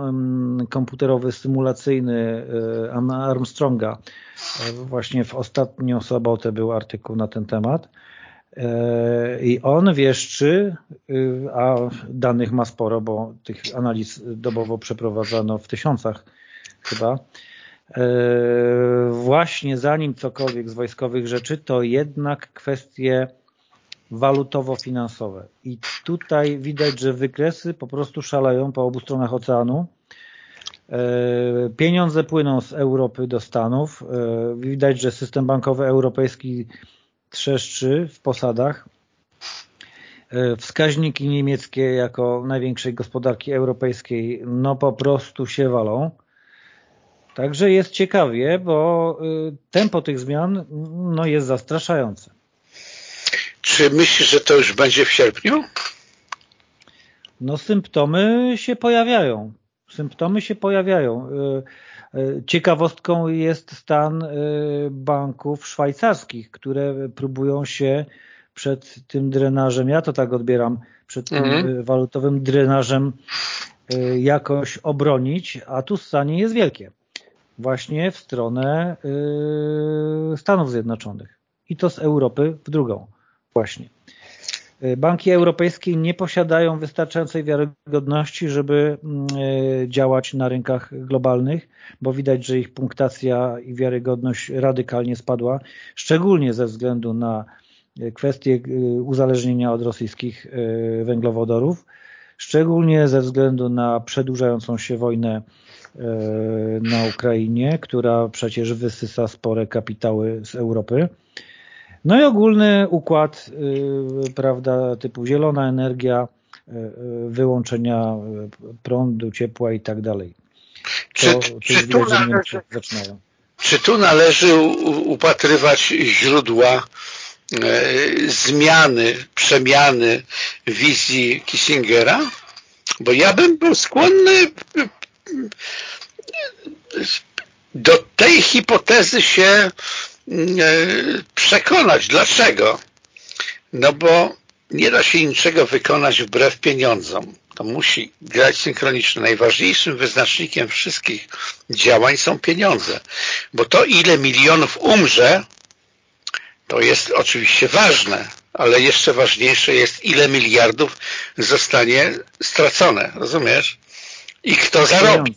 komputerowy symulacyjny y, Armstronga. Właśnie w ostatnią sobotę był artykuł na ten temat. I on wieszczy, a danych ma sporo, bo tych analiz dobowo przeprowadzano w tysiącach chyba, właśnie zanim cokolwiek z wojskowych rzeczy, to jednak kwestie walutowo-finansowe. I tutaj widać, że wykresy po prostu szaleją po obu stronach oceanu. E, pieniądze płyną z Europy do Stanów. E, widać, że system bankowy europejski trzeszczy w posadach. Wskaźniki niemieckie jako największej gospodarki europejskiej no po prostu się walą. Także jest ciekawie, bo tempo tych zmian no jest zastraszające. Czy myślisz, że to już będzie w sierpniu? No symptomy się pojawiają. Symptomy się pojawiają. E, e, ciekawostką jest stan banków szwajcarskich, które próbują się przed tym drenażem, ja to tak odbieram, przed tym mhm. walutowym drenażem jakoś obronić, a tu stanie jest wielkie. Właśnie w stronę Stanów Zjednoczonych. I to z Europy w drugą właśnie. Banki europejskie nie posiadają wystarczającej wiarygodności, żeby e, działać na rynkach globalnych, bo widać, że ich punktacja i wiarygodność radykalnie spadła, szczególnie ze względu na kwestie uzależnienia od rosyjskich węglowodorów, szczególnie ze względu na przedłużającą się wojnę na Ukrainie, która przecież wysysa spore kapitały z Europy. No i ogólny układ, y, prawda, typu zielona energia, y, wyłączenia prądu, ciepła i tak dalej. Czy, czy, tu należy, czy tu należy upatrywać źródła zmiany, przemiany wizji Kissingera? Bo ja bym był skłonny do tej hipotezy się przekonać. Dlaczego? No bo nie da się niczego wykonać wbrew pieniądzom. To musi grać synchronicznie. Najważniejszym wyznacznikiem wszystkich działań są pieniądze. Bo to, ile milionów umrze, to jest oczywiście ważne, ale jeszcze ważniejsze jest, ile miliardów zostanie stracone. Rozumiesz? I kto zarobi.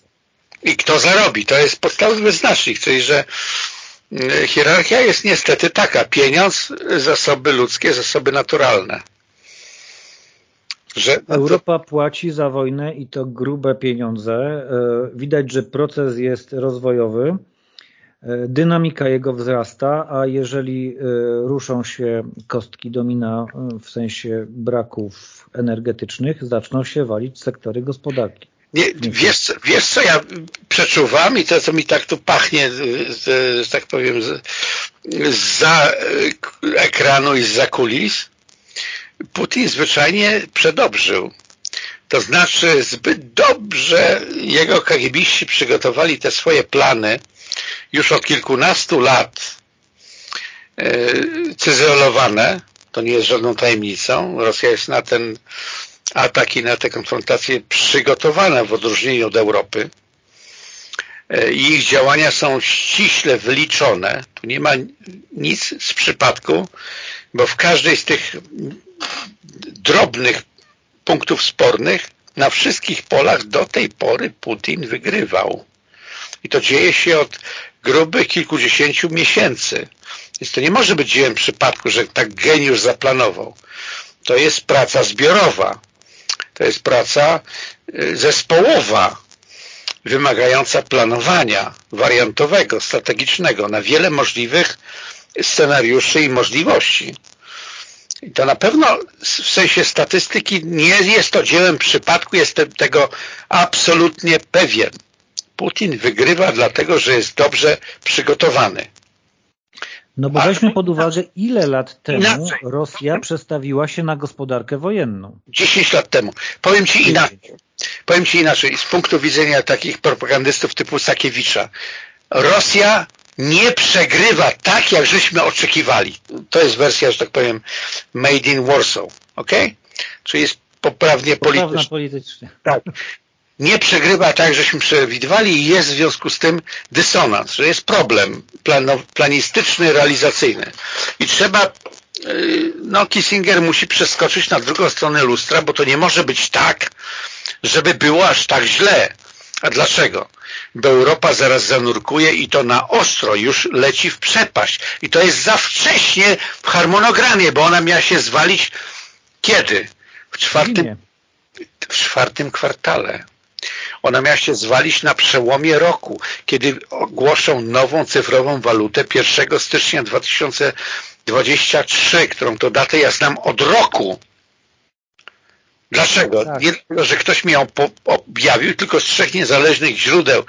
I kto zarobi. To jest podstawowy wyznacznik, czyli że hierarchia jest niestety taka. Pieniądz, zasoby ludzkie, zasoby naturalne. Że Europa płaci za wojnę i to grube pieniądze. E, widać, że proces jest rozwojowy. E, dynamika jego wzrasta, a jeżeli e, ruszą się kostki domina w sensie braków energetycznych, zaczną się walić sektory gospodarki. Wiesz, wiesz, co ja przeczuwam i to, co mi tak tu pachnie, że tak powiem, za ekranu i za kulis? Putin zwyczajnie przedobrzył. To znaczy zbyt dobrze jego kagibiści przygotowali te swoje plany już od kilkunastu lat e, cyzelowane, to nie jest żadną tajemnicą. Rosja jest na ten ataki na te konfrontacje przygotowane w odróżnieniu od Europy e, i ich działania są ściśle wyliczone. Tu nie ma nic z przypadku, bo w każdej z tych drobnych punktów spornych na wszystkich polach do tej pory Putin wygrywał. I to dzieje się od grubych kilkudziesięciu miesięcy. Więc to nie może być dziełem przypadku, że tak geniusz zaplanował. To jest praca zbiorowa. To jest praca y, zespołowa, wymagająca planowania wariantowego, strategicznego na wiele możliwych scenariuszy i możliwości. I to na pewno w sensie statystyki nie jest to dziełem przypadku, jestem tego absolutnie pewien. Putin wygrywa dlatego, że jest dobrze przygotowany. No bo weźmy pod uwagę, ile lat temu inaczej. Rosja przestawiła się na gospodarkę wojenną. 10 lat temu. Powiem Ci inaczej. Powiem Ci inaczej, z punktu widzenia takich propagandystów typu Sakiewicza. Rosja nie przegrywa tak, jak żeśmy oczekiwali. To jest wersja, że tak powiem, made in Warsaw. ok? Czyli jest poprawnie polityczna. politycznie. Tak nie przegrywa tak, żeśmy przewidywali i jest w związku z tym dysonans, że jest problem planistyczny, realizacyjny. I trzeba, y, no Kissinger musi przeskoczyć na drugą stronę lustra, bo to nie może być tak, żeby było aż tak źle. A dlaczego? Bo Europa zaraz zanurkuje i to na ostro już leci w przepaść. I to jest za wcześnie w harmonogramie, bo ona miała się zwalić kiedy? W czwartym, w czwartym kwartale. Ona miała się zwalić na przełomie roku, kiedy ogłoszą nową cyfrową walutę 1 stycznia 2023, którą to datę ja znam od roku. Dlaczego? Tak. Nie dlatego, że ktoś mi ją objawił, tylko z trzech niezależnych źródeł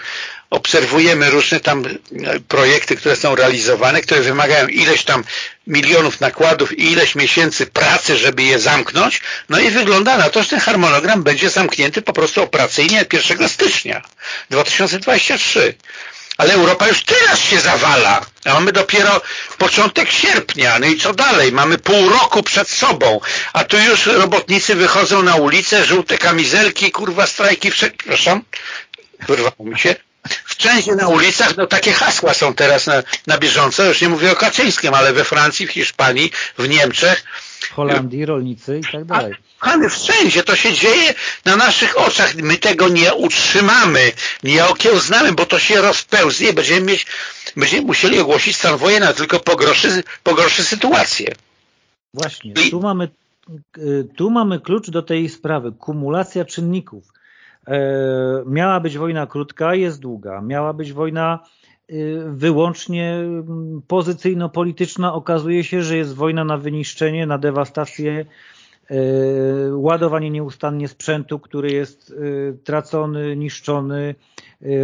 obserwujemy różne tam e, projekty, które są realizowane, które wymagają ileś tam milionów nakładów i ileś miesięcy pracy, żeby je zamknąć, no i wygląda na to, że ten harmonogram będzie zamknięty po prostu operacyjnie 1 stycznia 2023. ale Europa już teraz się zawala, a mamy dopiero początek sierpnia, no i co dalej? Mamy pół roku przed sobą, a tu już robotnicy wychodzą na ulicę, żółte kamizelki, kurwa strajki, przepraszam, wyrwało mi się, wszędzie na ulicach, no takie hasła są teraz na, na bieżąco, już nie mówię o Kaczyńskim, ale we Francji, w Hiszpanii, w Niemczech. W Holandii, rolnicy i tak dalej. Kochany, wszędzie to się dzieje na naszych oczach. My tego nie utrzymamy, nie okiełznamy, bo to się rozpełznie. Będziemy, mieć, będziemy musieli ogłosić stan wojenny, tylko pogorszy, pogorszy sytuację. Właśnie, tu mamy, tu mamy klucz do tej sprawy. Kumulacja czynników. E, miała być wojna krótka, jest długa. Miała być wojna y, wyłącznie pozycyjno-polityczna. Okazuje się, że jest wojna na wyniszczenie, na dewastację, e, ładowanie nieustannie sprzętu, który jest tracony, niszczony,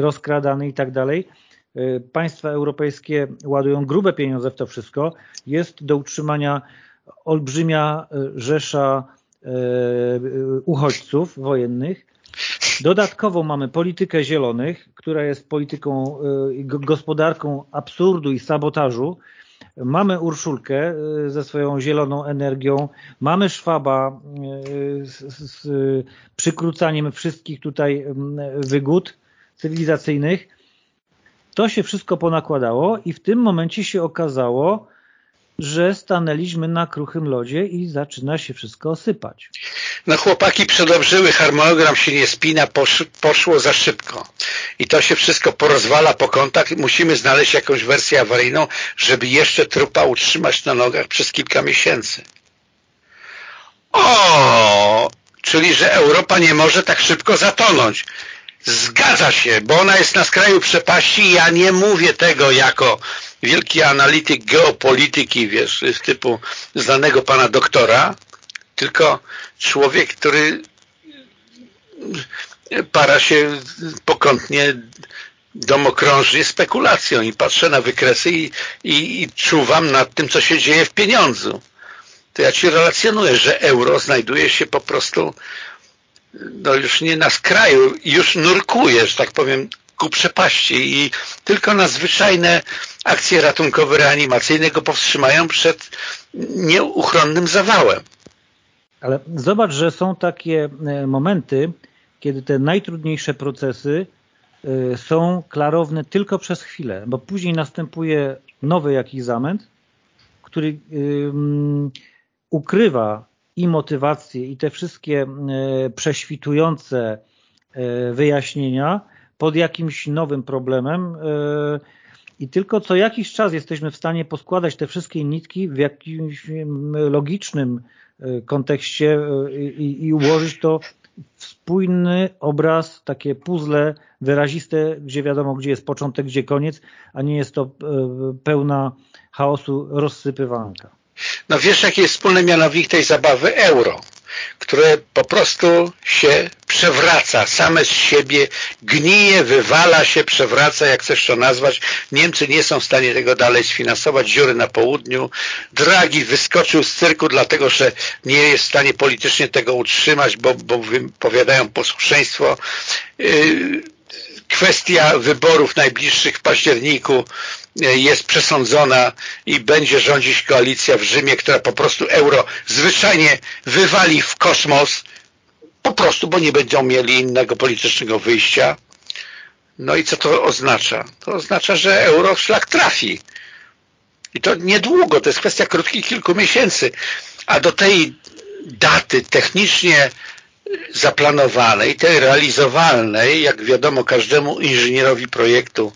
rozkradany i tak. E, państwa europejskie ładują grube pieniądze w to wszystko. Jest do utrzymania olbrzymia rzesza uchodźców wojennych, Dodatkowo mamy politykę zielonych, która jest polityką, y, gospodarką absurdu i sabotażu. Mamy Urszulkę y, ze swoją zieloną energią, mamy Szwaba y, z, z przykrócaniem wszystkich tutaj wygód cywilizacyjnych. To się wszystko ponakładało i w tym momencie się okazało, że stanęliśmy na kruchym lodzie i zaczyna się wszystko osypać. No chłopaki przedobrzyły, harmonogram się nie spina, posz, poszło za szybko. I to się wszystko porozwala po kątach. Musimy znaleźć jakąś wersję awaryjną, żeby jeszcze trupa utrzymać na nogach przez kilka miesięcy. O, czyli że Europa nie może tak szybko zatonąć. Zgadza się, bo ona jest na skraju przepaści. Ja nie mówię tego jako wielki analityk geopolityki, wiesz, typu znanego pana doktora, tylko człowiek, który para się pokątnie domokrążnie spekulacją i patrzę na wykresy i, i, i czuwam nad tym, co się dzieje w pieniądzu. To ja Ci relacjonuję, że euro znajduje się po prostu no już nie na skraju, już nurkuje, że tak powiem, ku przepaści i tylko na zwyczajne akcje ratunkowe, reanimacyjne go powstrzymają przed nieuchronnym zawałem. Ale zobacz, że są takie e, momenty, kiedy te najtrudniejsze procesy e, są klarowne tylko przez chwilę, bo później następuje nowy jakiś zamęt, który ukrywa i motywację i te wszystkie e, prześwitujące wyjaśnienia pod jakimś nowym problemem i tylko co jakiś czas jesteśmy w stanie poskładać te wszystkie nitki w jakimś logicznym E, kontekście e, i, i ułożyć to w spójny obraz, takie puzzle wyraziste, gdzie wiadomo, gdzie jest początek, gdzie koniec, a nie jest to e, pełna chaosu rozsypywanka. No wiesz, jaki jest wspólny mianownik tej zabawy? Euro które po prostu się przewraca, same z siebie gnije, wywala się, przewraca, jak chcesz to nazwać. Niemcy nie są w stanie tego dalej sfinansować, dziury na południu. Dragi wyskoczył z cyrku, dlatego że nie jest w stanie politycznie tego utrzymać, bo, bo wypowiadają posłuszeństwo. Yy, kwestia wyborów najbliższych w październiku e, jest przesądzona i będzie rządzić koalicja w Rzymie, która po prostu euro zwyczajnie wywali w kosmos, po prostu, bo nie będą mieli innego politycznego wyjścia. No i co to oznacza? To oznacza, że euro w szlak trafi. I to niedługo, to jest kwestia krótkich kilku miesięcy. A do tej daty technicznie zaplanowanej, tej realizowalnej, jak wiadomo każdemu inżynierowi projektu,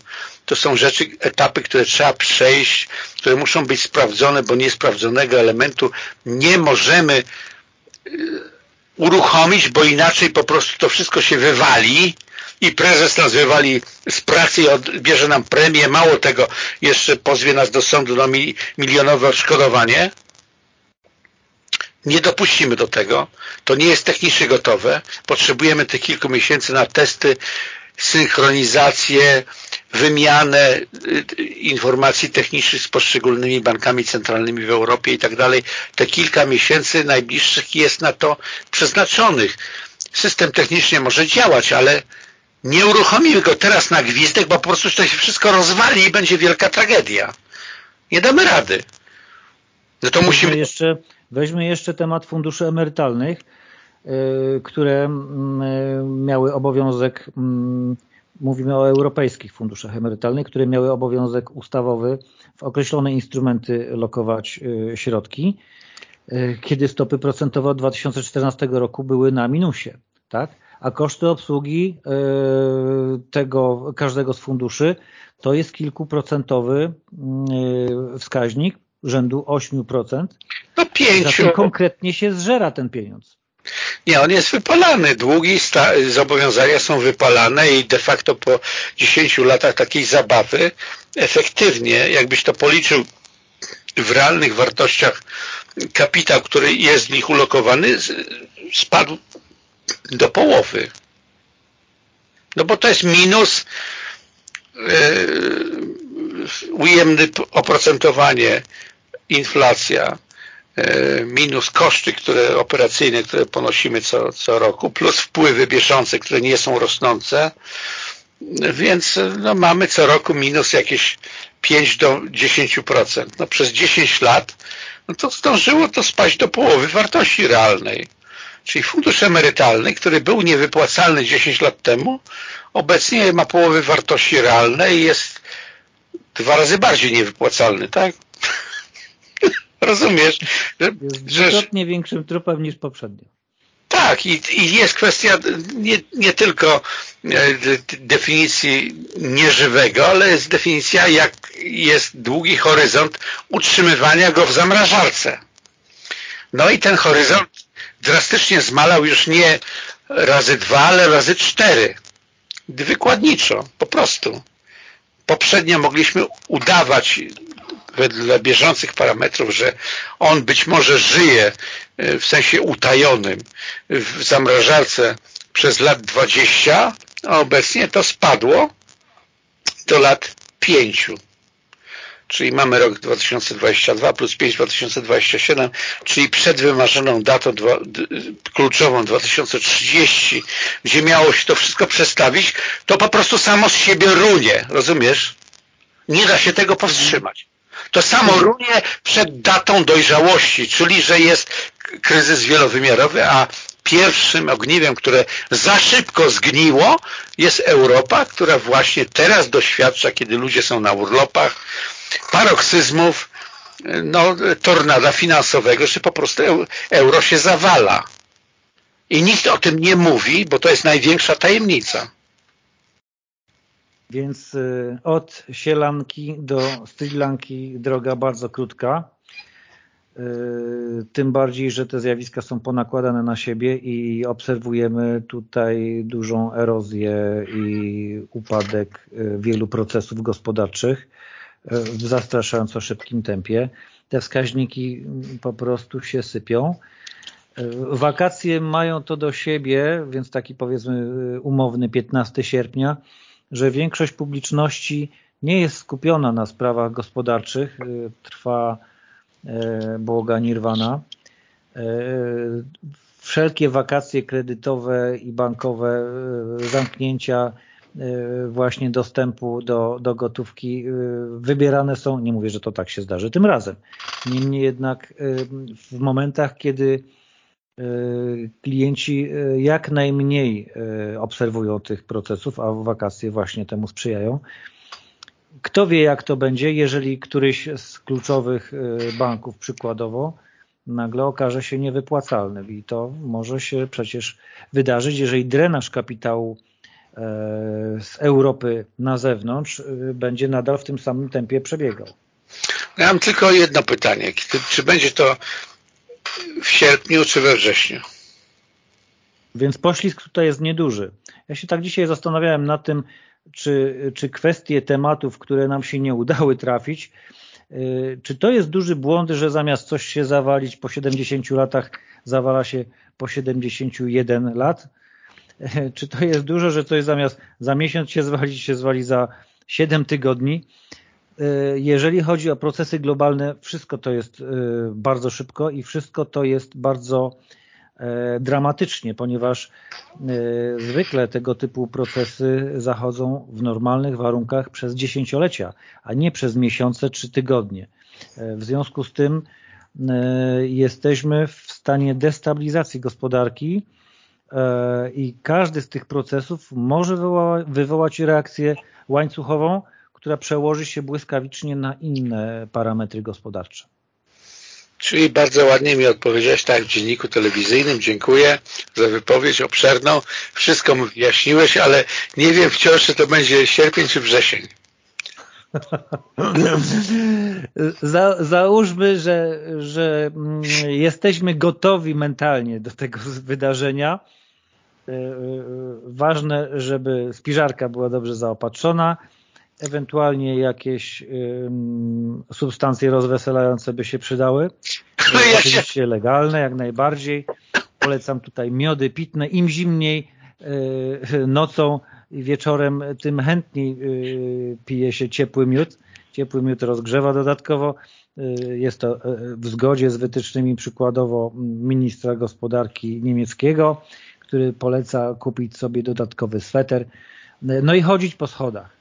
to są rzeczy, etapy, które trzeba przejść, które muszą być sprawdzone, bo niesprawdzonego elementu nie możemy y, uruchomić, bo inaczej po prostu to wszystko się wywali i prezes nas wywali z pracy i odbierze nam premię, mało tego, jeszcze pozwie nas do sądu na milionowe odszkodowanie, nie dopuścimy do tego. To nie jest technicznie gotowe. Potrzebujemy tych kilku miesięcy na testy, synchronizację, wymianę y, informacji technicznych z poszczególnymi bankami centralnymi w Europie i tak dalej. Te kilka miesięcy najbliższych jest na to przeznaczonych. System technicznie może działać, ale Nie uruchomimy go teraz na gwizdek, bo po prostu to się wszystko rozwali i będzie wielka tragedia. Nie damy rady. No to musimy... Jeszcze, weźmy jeszcze temat funduszy emerytalnych, yy, które yy, miały obowiązek, yy, mówimy o europejskich funduszach emerytalnych, które miały obowiązek ustawowy w określone instrumenty lokować y, środki, y, kiedy stopy procentowe od 2014 roku były na minusie. Tak? a koszty obsługi tego każdego z funduszy to jest kilkuprocentowy e, wskaźnik rzędu 8%. No pięciu. Zatem konkretnie się zżera ten pieniądz. Nie, on jest wypalany. Długi zobowiązania są wypalane i de facto po 10 latach takiej zabawy efektywnie, jakbyś to policzył w realnych wartościach kapitał, który jest w nich ulokowany, spadł do połowy. No bo to jest minus yy, ujemne oprocentowanie, inflacja, yy, minus koszty które, operacyjne, które ponosimy co, co roku, plus wpływy bieżące, które nie są rosnące, więc no, mamy co roku minus jakieś 5 do 10%. No, przez 10 lat no to zdążyło to spaść do połowy wartości realnej. Czyli fundusz emerytalny, który był niewypłacalny 10 lat temu, obecnie ma połowy wartości realnej i jest dwa razy bardziej niewypłacalny, tak? Rozumiesz? Że, jest dwukrotnie większym trupem niż poprzednio. Tak, i, i jest kwestia nie, nie tylko e, definicji nieżywego, ale jest definicja, jak jest długi horyzont utrzymywania go w zamrażarce. No i ten horyzont drastycznie zmalał już nie razy dwa, ale razy cztery. Wykładniczo, po prostu. Poprzednio mogliśmy udawać wedle bieżących parametrów, że on być może żyje e, w sensie utajonym w zamrażarce przez lat 20, a obecnie to spadło do lat 5 czyli mamy rok 2022 plus 5 2027, czyli przed wymarzoną datą dwa, kluczową 2030, gdzie miało się to wszystko przestawić, to po prostu samo z siebie runie, rozumiesz? Nie da się tego powstrzymać. To samo runie przed datą dojrzałości, czyli że jest kryzys wielowymiarowy, a pierwszym ogniwem, które za szybko zgniło, jest Europa, która właśnie teraz doświadcza, kiedy ludzie są na urlopach, paroksyzmów, no, tornada finansowego, że po prostu euro się zawala. I nikt o tym nie mówi, bo to jest największa tajemnica. Więc y, od Sielanki do Sri Lanki droga bardzo krótka. Y, tym bardziej, że te zjawiska są ponakładane na siebie i obserwujemy tutaj dużą erozję i upadek y, wielu procesów gospodarczych w zastraszająco szybkim tempie. Te wskaźniki po prostu się sypią. Wakacje mają to do siebie, więc taki powiedzmy umowny 15 sierpnia, że większość publiczności nie jest skupiona na sprawach gospodarczych. Trwa e, błoga nirwana. E, wszelkie wakacje kredytowe i bankowe, zamknięcia Y, właśnie dostępu do, do gotówki y, wybierane są, nie mówię, że to tak się zdarzy tym razem. Niemniej jednak y, w momentach, kiedy klienci jak najmniej obserwują tych procesów, a wakacje właśnie temu sprzyjają. Kto wie jak to będzie, jeżeli któryś z kluczowych banków przykładowo nagle okaże się niewypłacalny i to może się przecież wydarzyć, jeżeli drenaż kapitału z Europy na zewnątrz będzie nadal w tym samym tempie przebiegał. Ja mam tylko jedno pytanie. Czy będzie to w sierpniu czy we wrześniu? Więc poślizg tutaj jest nieduży. Ja się tak dzisiaj zastanawiałem nad tym, czy, czy kwestie tematów, które nam się nie udały trafić, e, czy to jest duży błąd, że zamiast coś się zawalić po 70 latach, zawala się po 71 lat? (laughs) czy to jest dużo, że coś zamiast za miesiąc się zwalić, się zwali za 7 tygodni. E, jeżeli chodzi o procesy globalne, wszystko to jest e, bardzo szybko i wszystko to jest bardzo dramatycznie, ponieważ zwykle tego typu procesy zachodzą w normalnych warunkach przez dziesięciolecia, a nie przez miesiące czy tygodnie. W związku z tym jesteśmy w stanie destabilizacji gospodarki i każdy z tych procesów może wywołać reakcję łańcuchową, która przełoży się błyskawicznie na inne parametry gospodarcze. Czyli bardzo ładnie mi odpowiedziałeś tak w dzienniku telewizyjnym. Dziękuję za wypowiedź obszerną. Wszystko mi wyjaśniłeś, ale nie wiem wciąż, czy to będzie sierpień czy wrzesień. (laughs) Za, załóżmy, że, że mm, jesteśmy gotowi mentalnie do tego wydarzenia. E, e, ważne, żeby spiżarka była dobrze zaopatrzona, ewentualnie jakieś um, substancje rozweselające by się przydały. (laughs) No oczywiście legalne, jak najbardziej. Polecam tutaj miody pitne. Im zimniej y, (laughs) nocą i wieczorem, tym chętniej y, pije się ciepły miód. Ciepły miód rozgrzewa dodatkowo. Y, jest to w zgodzie z wytycznymi przykładowo ministra gospodarki niemieckiego, który poleca kupić sobie dodatkowy sweter. No i chodzić po schodach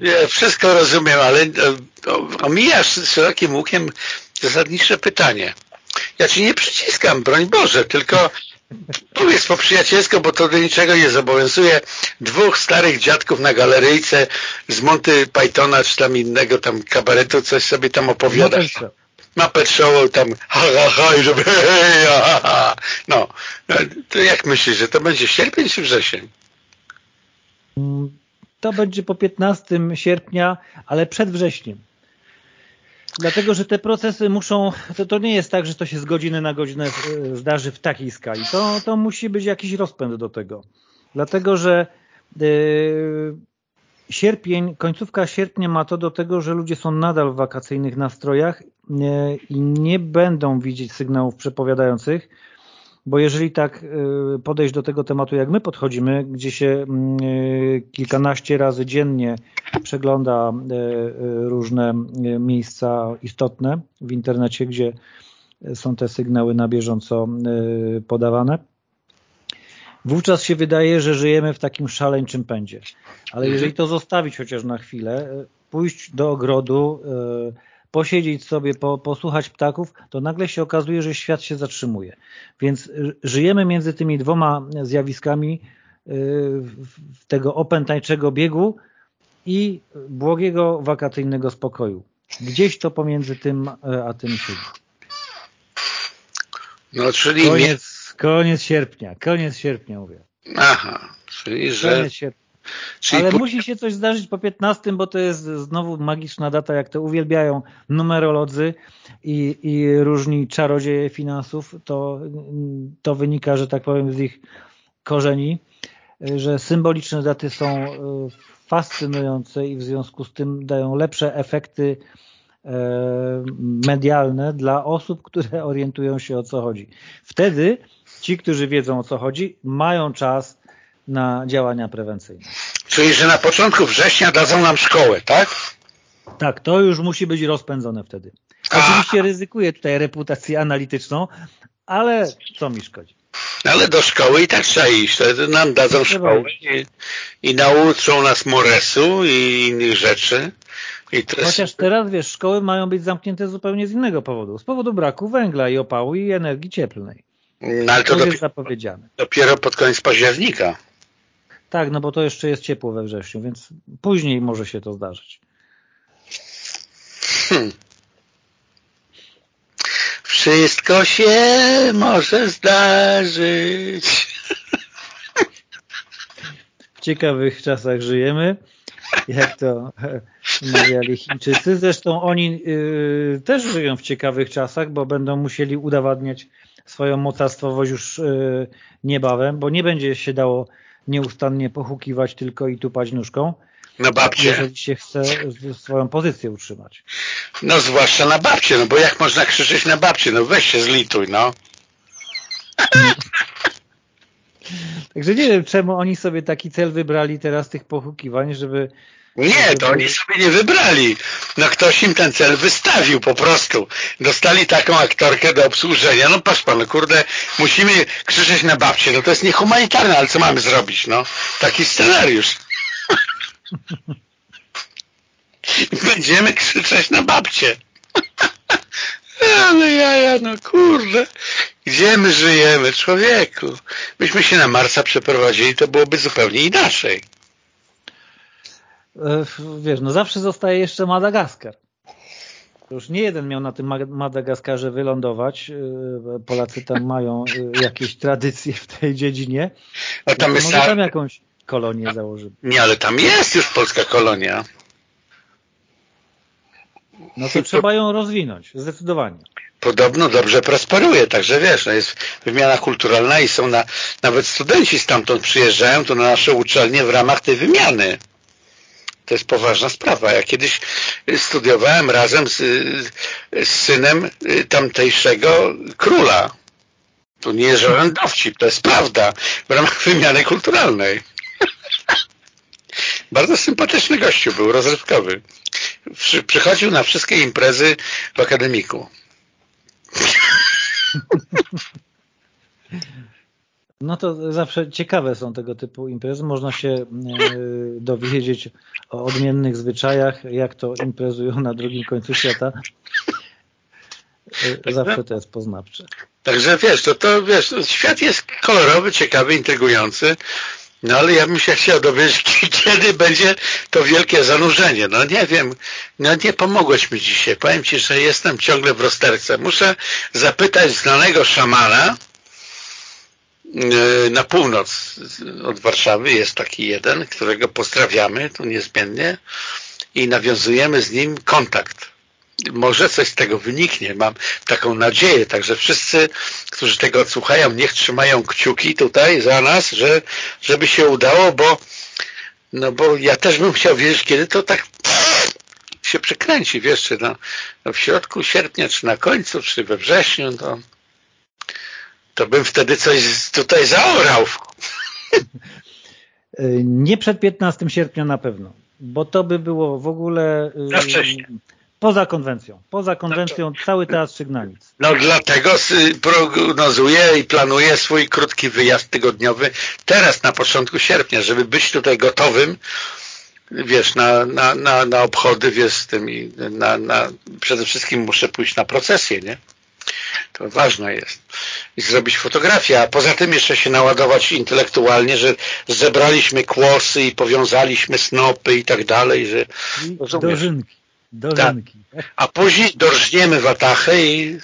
nie, wszystko rozumiem, ale e, omijasz szerokim łukiem zasadnicze pytanie. Ja ci nie przyciskam, broń Boże, tylko powiedz po przyjacielsko, bo to do niczego nie zobowiązuje. Dwóch starych dziadków na galeryjce z Monty Pythona, czy tam innego tam kabaretu, coś sobie tam opowiada. Mapet Show tam ha, ha, ha i żeby (laughs) hej, ha, ha. No, to jak myślisz, że to będzie sierpień czy wrzesień? To będzie po 15 sierpnia, ale przed wrześniem. Dlatego, że te procesy muszą, to, to nie jest tak, że to się z godziny na godzinę e, zdarzy w takiej skali. To, to musi być jakiś rozpęd do tego. Dlatego, że yy, sierpień, końcówka sierpnia ma to do tego, że ludzie są nadal w wakacyjnych nastrojach yy, i nie będą widzieć sygnałów przepowiadających, bo jeżeli tak y, podejść do tego tematu, jak my podchodzimy, gdzie się mm, y, kilkanaście razy dziennie przegląda y, różne miejsca istotne w internecie, gdzie są te sygnały na bieżąco podawane, wówczas się wydaje, że żyjemy w takim szaleńczym pędzie. Ale jeżeli to zostawić chociaż na chwilę, pójść do ogrodu, posiedzieć sobie, po, posłuchać ptaków, to nagle się okazuje, że świat się zatrzymuje. Więc żyjemy między tymi dwoma zjawiskami y, tego opętańczego biegu i błogiego wakacyjnego spokoju. Gdzieś to pomiędzy tym e, a tym siedzi. No, czyli koniec, koniec sierpnia, koniec sierpnia mówię. Aha, czyli że... Koniec sierpnia. Czyli Ale po... musi się coś zdarzyć po 15, bo to jest znowu magiczna data, jak to uwielbiają numerolodzy i, i różni czarodzieje finansów, to, to wynika, że tak powiem, z ich korzeni, że symboliczne daty są e, fascynujące i w związku z tym dają lepsze efekty e, medialne dla osób, które orientują się o co chodzi. Wtedy ci, którzy wiedzą o co chodzi, mają czas na działania prewencyjne. Czyli, że na początku września dadzą nam szkołę, tak? Tak, to już musi być rozpędzone wtedy. Oczywiście ryzykuję tutaj reputację analityczną, ale co mi szkodzi? Ale do szkoły i tak trzeba iść. Wtedy nam dadzą szkołę i, i nauczą nas moresu i innych rzeczy. I Chociaż teraz, wiesz, szkoły mają być zamknięte zupełnie z innego powodu. Z powodu braku węgla i opału i energii cieplnej. No, ale to, to dopiero, jest zapowiedziane. dopiero pod koniec października. Tak, no bo to jeszcze jest ciepło we wrześniu, więc później może się to zdarzyć. Hmm. Wszystko się może zdarzyć. W ciekawych czasach żyjemy, jak to mawiali Chińczycy. Zresztą oni y, też żyją w ciekawych czasach, bo będą musieli udowadniać swoją mocarstwowość już y, niebawem, bo nie będzie się dało nieustannie pochukiwać tylko i tupać nóżką. Na babcie. Jeżeli się chce swoją pozycję utrzymać. No zwłaszcza na babcie, no bo jak można krzyczeć na babcie? No weź się zlituj, no. (laughs) Także nie wiem, czemu oni sobie taki cel wybrali teraz tych pochukiwań, żeby nie, to oni sobie nie wybrali. No ktoś im ten cel wystawił po prostu. Dostali taką aktorkę do obsłużenia. No patrz pan, no kurde, musimy krzyczeć na babcie. No to jest niehumanitarne, ale co mamy zrobić, no? Taki scenariusz. (laughs) Będziemy krzyczeć na babcie. (laughs) Ale jaja, no kurde. Gdzie my żyjemy, człowieku? Myśmy się na Marsa przeprowadzili, to byłoby zupełnie inaczej. Wiesz, no zawsze zostaje jeszcze Madagaskar. Już nie jeden miał na tym Madagaskarze wylądować. E, Polacy tam mają e, jakieś tradycje w tej dziedzinie. A tam jest może tam jakąś kolonię założymy. Nie, ale tam jest już polska kolonia. No to trzeba ją rozwinąć, zdecydowanie. Podobno dobrze prosperuje, także wiesz, no jest wymiana kulturalna i są na, nawet studenci stamtąd przyjeżdżają tu na nasze uczelnie w ramach tej wymiany. To jest poważna sprawa. Ja kiedyś studiowałem razem z, z synem tamtejszego króla. To nie jest żaden dowcip, to jest prawda w ramach wymiany kulturalnej. (laughs) Bardzo sympatyczny gościu był, rozrywkowy. Przychodził na wszystkie imprezy w akademiku. (laughs) No to zawsze ciekawe są tego typu imprezy. Można się e, dowiedzieć o odmiennych zwyczajach, jak to imprezują na drugim końcu świata. E, zawsze to jest poznawcze. Także wiesz, to, to wiesz, świat jest kolorowy, ciekawy, intrygujący. No ale ja bym się chciał dowiedzieć, (laughs) kiedy będzie to wielkie zanurzenie. No nie wiem, no nie pomogłeś mi dzisiaj. Powiem Ci, że jestem ciągle w rozterce. Muszę zapytać znanego szamana, na północ od Warszawy jest taki jeden, którego pozdrawiamy tu niezmiennie i nawiązujemy z nim kontakt. Może coś z tego wyniknie, mam taką nadzieję, także wszyscy, którzy tego odsłuchają, niech trzymają kciuki tutaj za nas, że, żeby się udało, bo no bo ja też bym chciał wiedzieć, kiedy to tak się przekręci, wiesz, czy no, no w środku sierpnia, czy na końcu, czy we wrześniu, to to bym wtedy coś tutaj zaorał. (laughs) Nie przed 15 sierpnia na pewno, bo to by było w ogóle za wcześnie. Poza konwencją. Poza konwencją no cały teatr sygnalic. No dlatego prognozuję i planuję swój krótki wyjazd tygodniowy teraz na początku sierpnia, żeby być tutaj gotowym wiesz, na, na, na, na obchody, wiesz, z tymi, na, na, przede wszystkim muszę pójść na procesję, nie? To ważne jest. I zrobić fotografię, a poza tym jeszcze się naładować intelektualnie, że zebraliśmy kłosy i powiązaliśmy snopy i tak dalej, że... Dożynki. Dożynki. Tak. A później dorżniemy watachę i...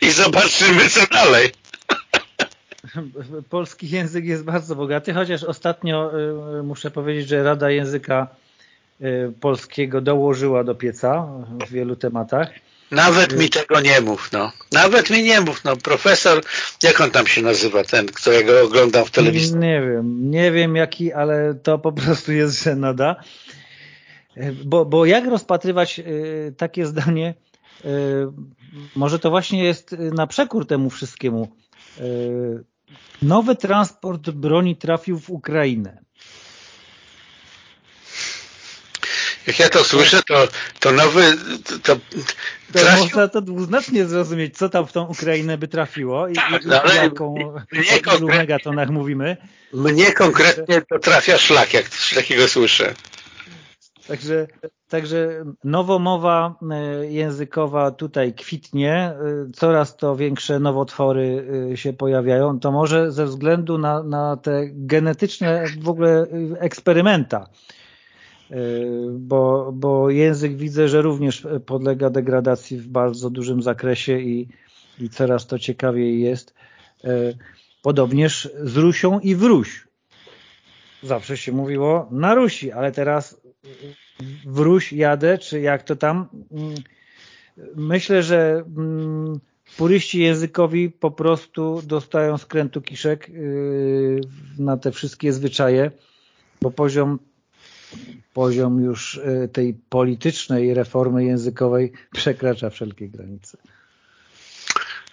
i zobaczymy, co dalej. Polski język jest bardzo bogaty, chociaż ostatnio y, muszę powiedzieć, że Rada Języka y, Polskiego dołożyła do pieca w wielu tematach. Nawet mi tego nie mów, no. Nawet mi nie mów, no. Profesor, jak on tam się nazywa, ten, którego oglądam w telewizji? Nie wiem, nie wiem jaki, ale to po prostu jest żenada. Bo, bo jak rozpatrywać y, takie zdanie, y, może to właśnie jest na przekór temu wszystkiemu. Nowy transport broni trafił w Ukrainę. Jak ja to słyszę, to, to nowy... To, to można to dwuznacznie zrozumieć, co tam w tą Ukrainę by trafiło i, tak, i no, ale jaką, o ilu megatonach mówimy. Mnie konkretnie to trafia szlak, jak coś takiego słyszę. Także, także nowomowa e, językowa tutaj kwitnie, e, coraz to większe nowotwory e, się pojawiają, to może ze względu na, na te genetyczne w ogóle eksperymenta, bo, bo język widzę, że również podlega degradacji w bardzo dużym zakresie i, i coraz to ciekawiej jest. Podobnież z Rusią i w Ruś. Zawsze się mówiło na Rusi, ale teraz w Ruś jadę, czy jak to tam. Myślę, że puryści językowi po prostu dostają skrętu kiszek na te wszystkie zwyczaje, bo poziom poziom już e, tej politycznej reformy językowej przekracza wszelkie granice.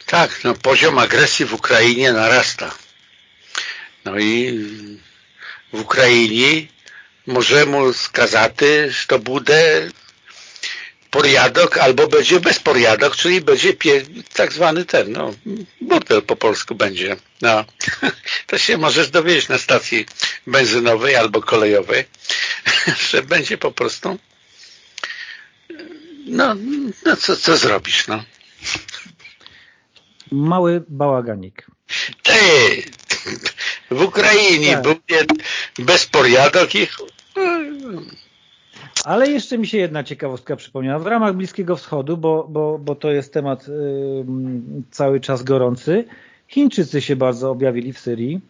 Tak, no poziom agresji w Ukrainie narasta. No i w Ukrainie możemy skazać, że będzie poriadok albo będzie bezporiadok, czyli będzie tak zwany ten, no, burdel po polsku będzie. No. (laughs) To się możesz dowiedzieć na stacji benzynowej albo kolejowej, (laughs) że będzie po prostu no, no co, co zrobisz, no. Mały bałaganik. Ty, w Ukrainie tak. będzie bezporiadok i ale jeszcze mi się jedna ciekawostka przypomniała. W ramach Bliskiego Wschodu, bo, bo, bo to jest temat y, cały czas gorący, Chińczycy się bardzo objawili w Syrii.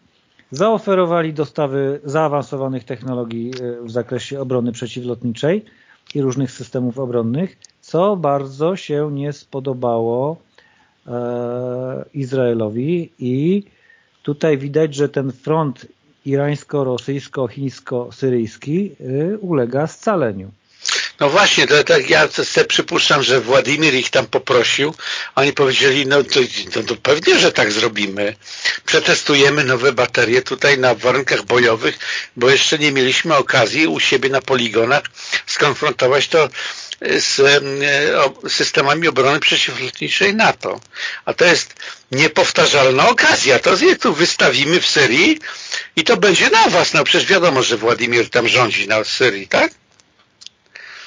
Zaoferowali dostawy zaawansowanych technologii y, w zakresie obrony przeciwlotniczej i różnych systemów obronnych, co bardzo się nie spodobało e, Izraelowi i tutaj widać, że ten front irańsko-rosyjsko-chińsko-syryjski y, ulega scaleniu. No właśnie, to tak ja sobie przypuszczam, że Władimir ich tam poprosił, oni powiedzieli, no to, to, to, pewnie, że tak zrobimy. Przetestujemy nowe baterie tutaj na warunkach bojowych, bo jeszcze nie mieliśmy okazji u siebie na poligonach skonfrontować to z e, systemami obrony przeciwlotniczej NATO. A to jest niepowtarzalna okazja. To tu wystawimy w Syrii i to będzie na was. No przecież wiadomo, że Władimir tam rządzi na Syrii, tak?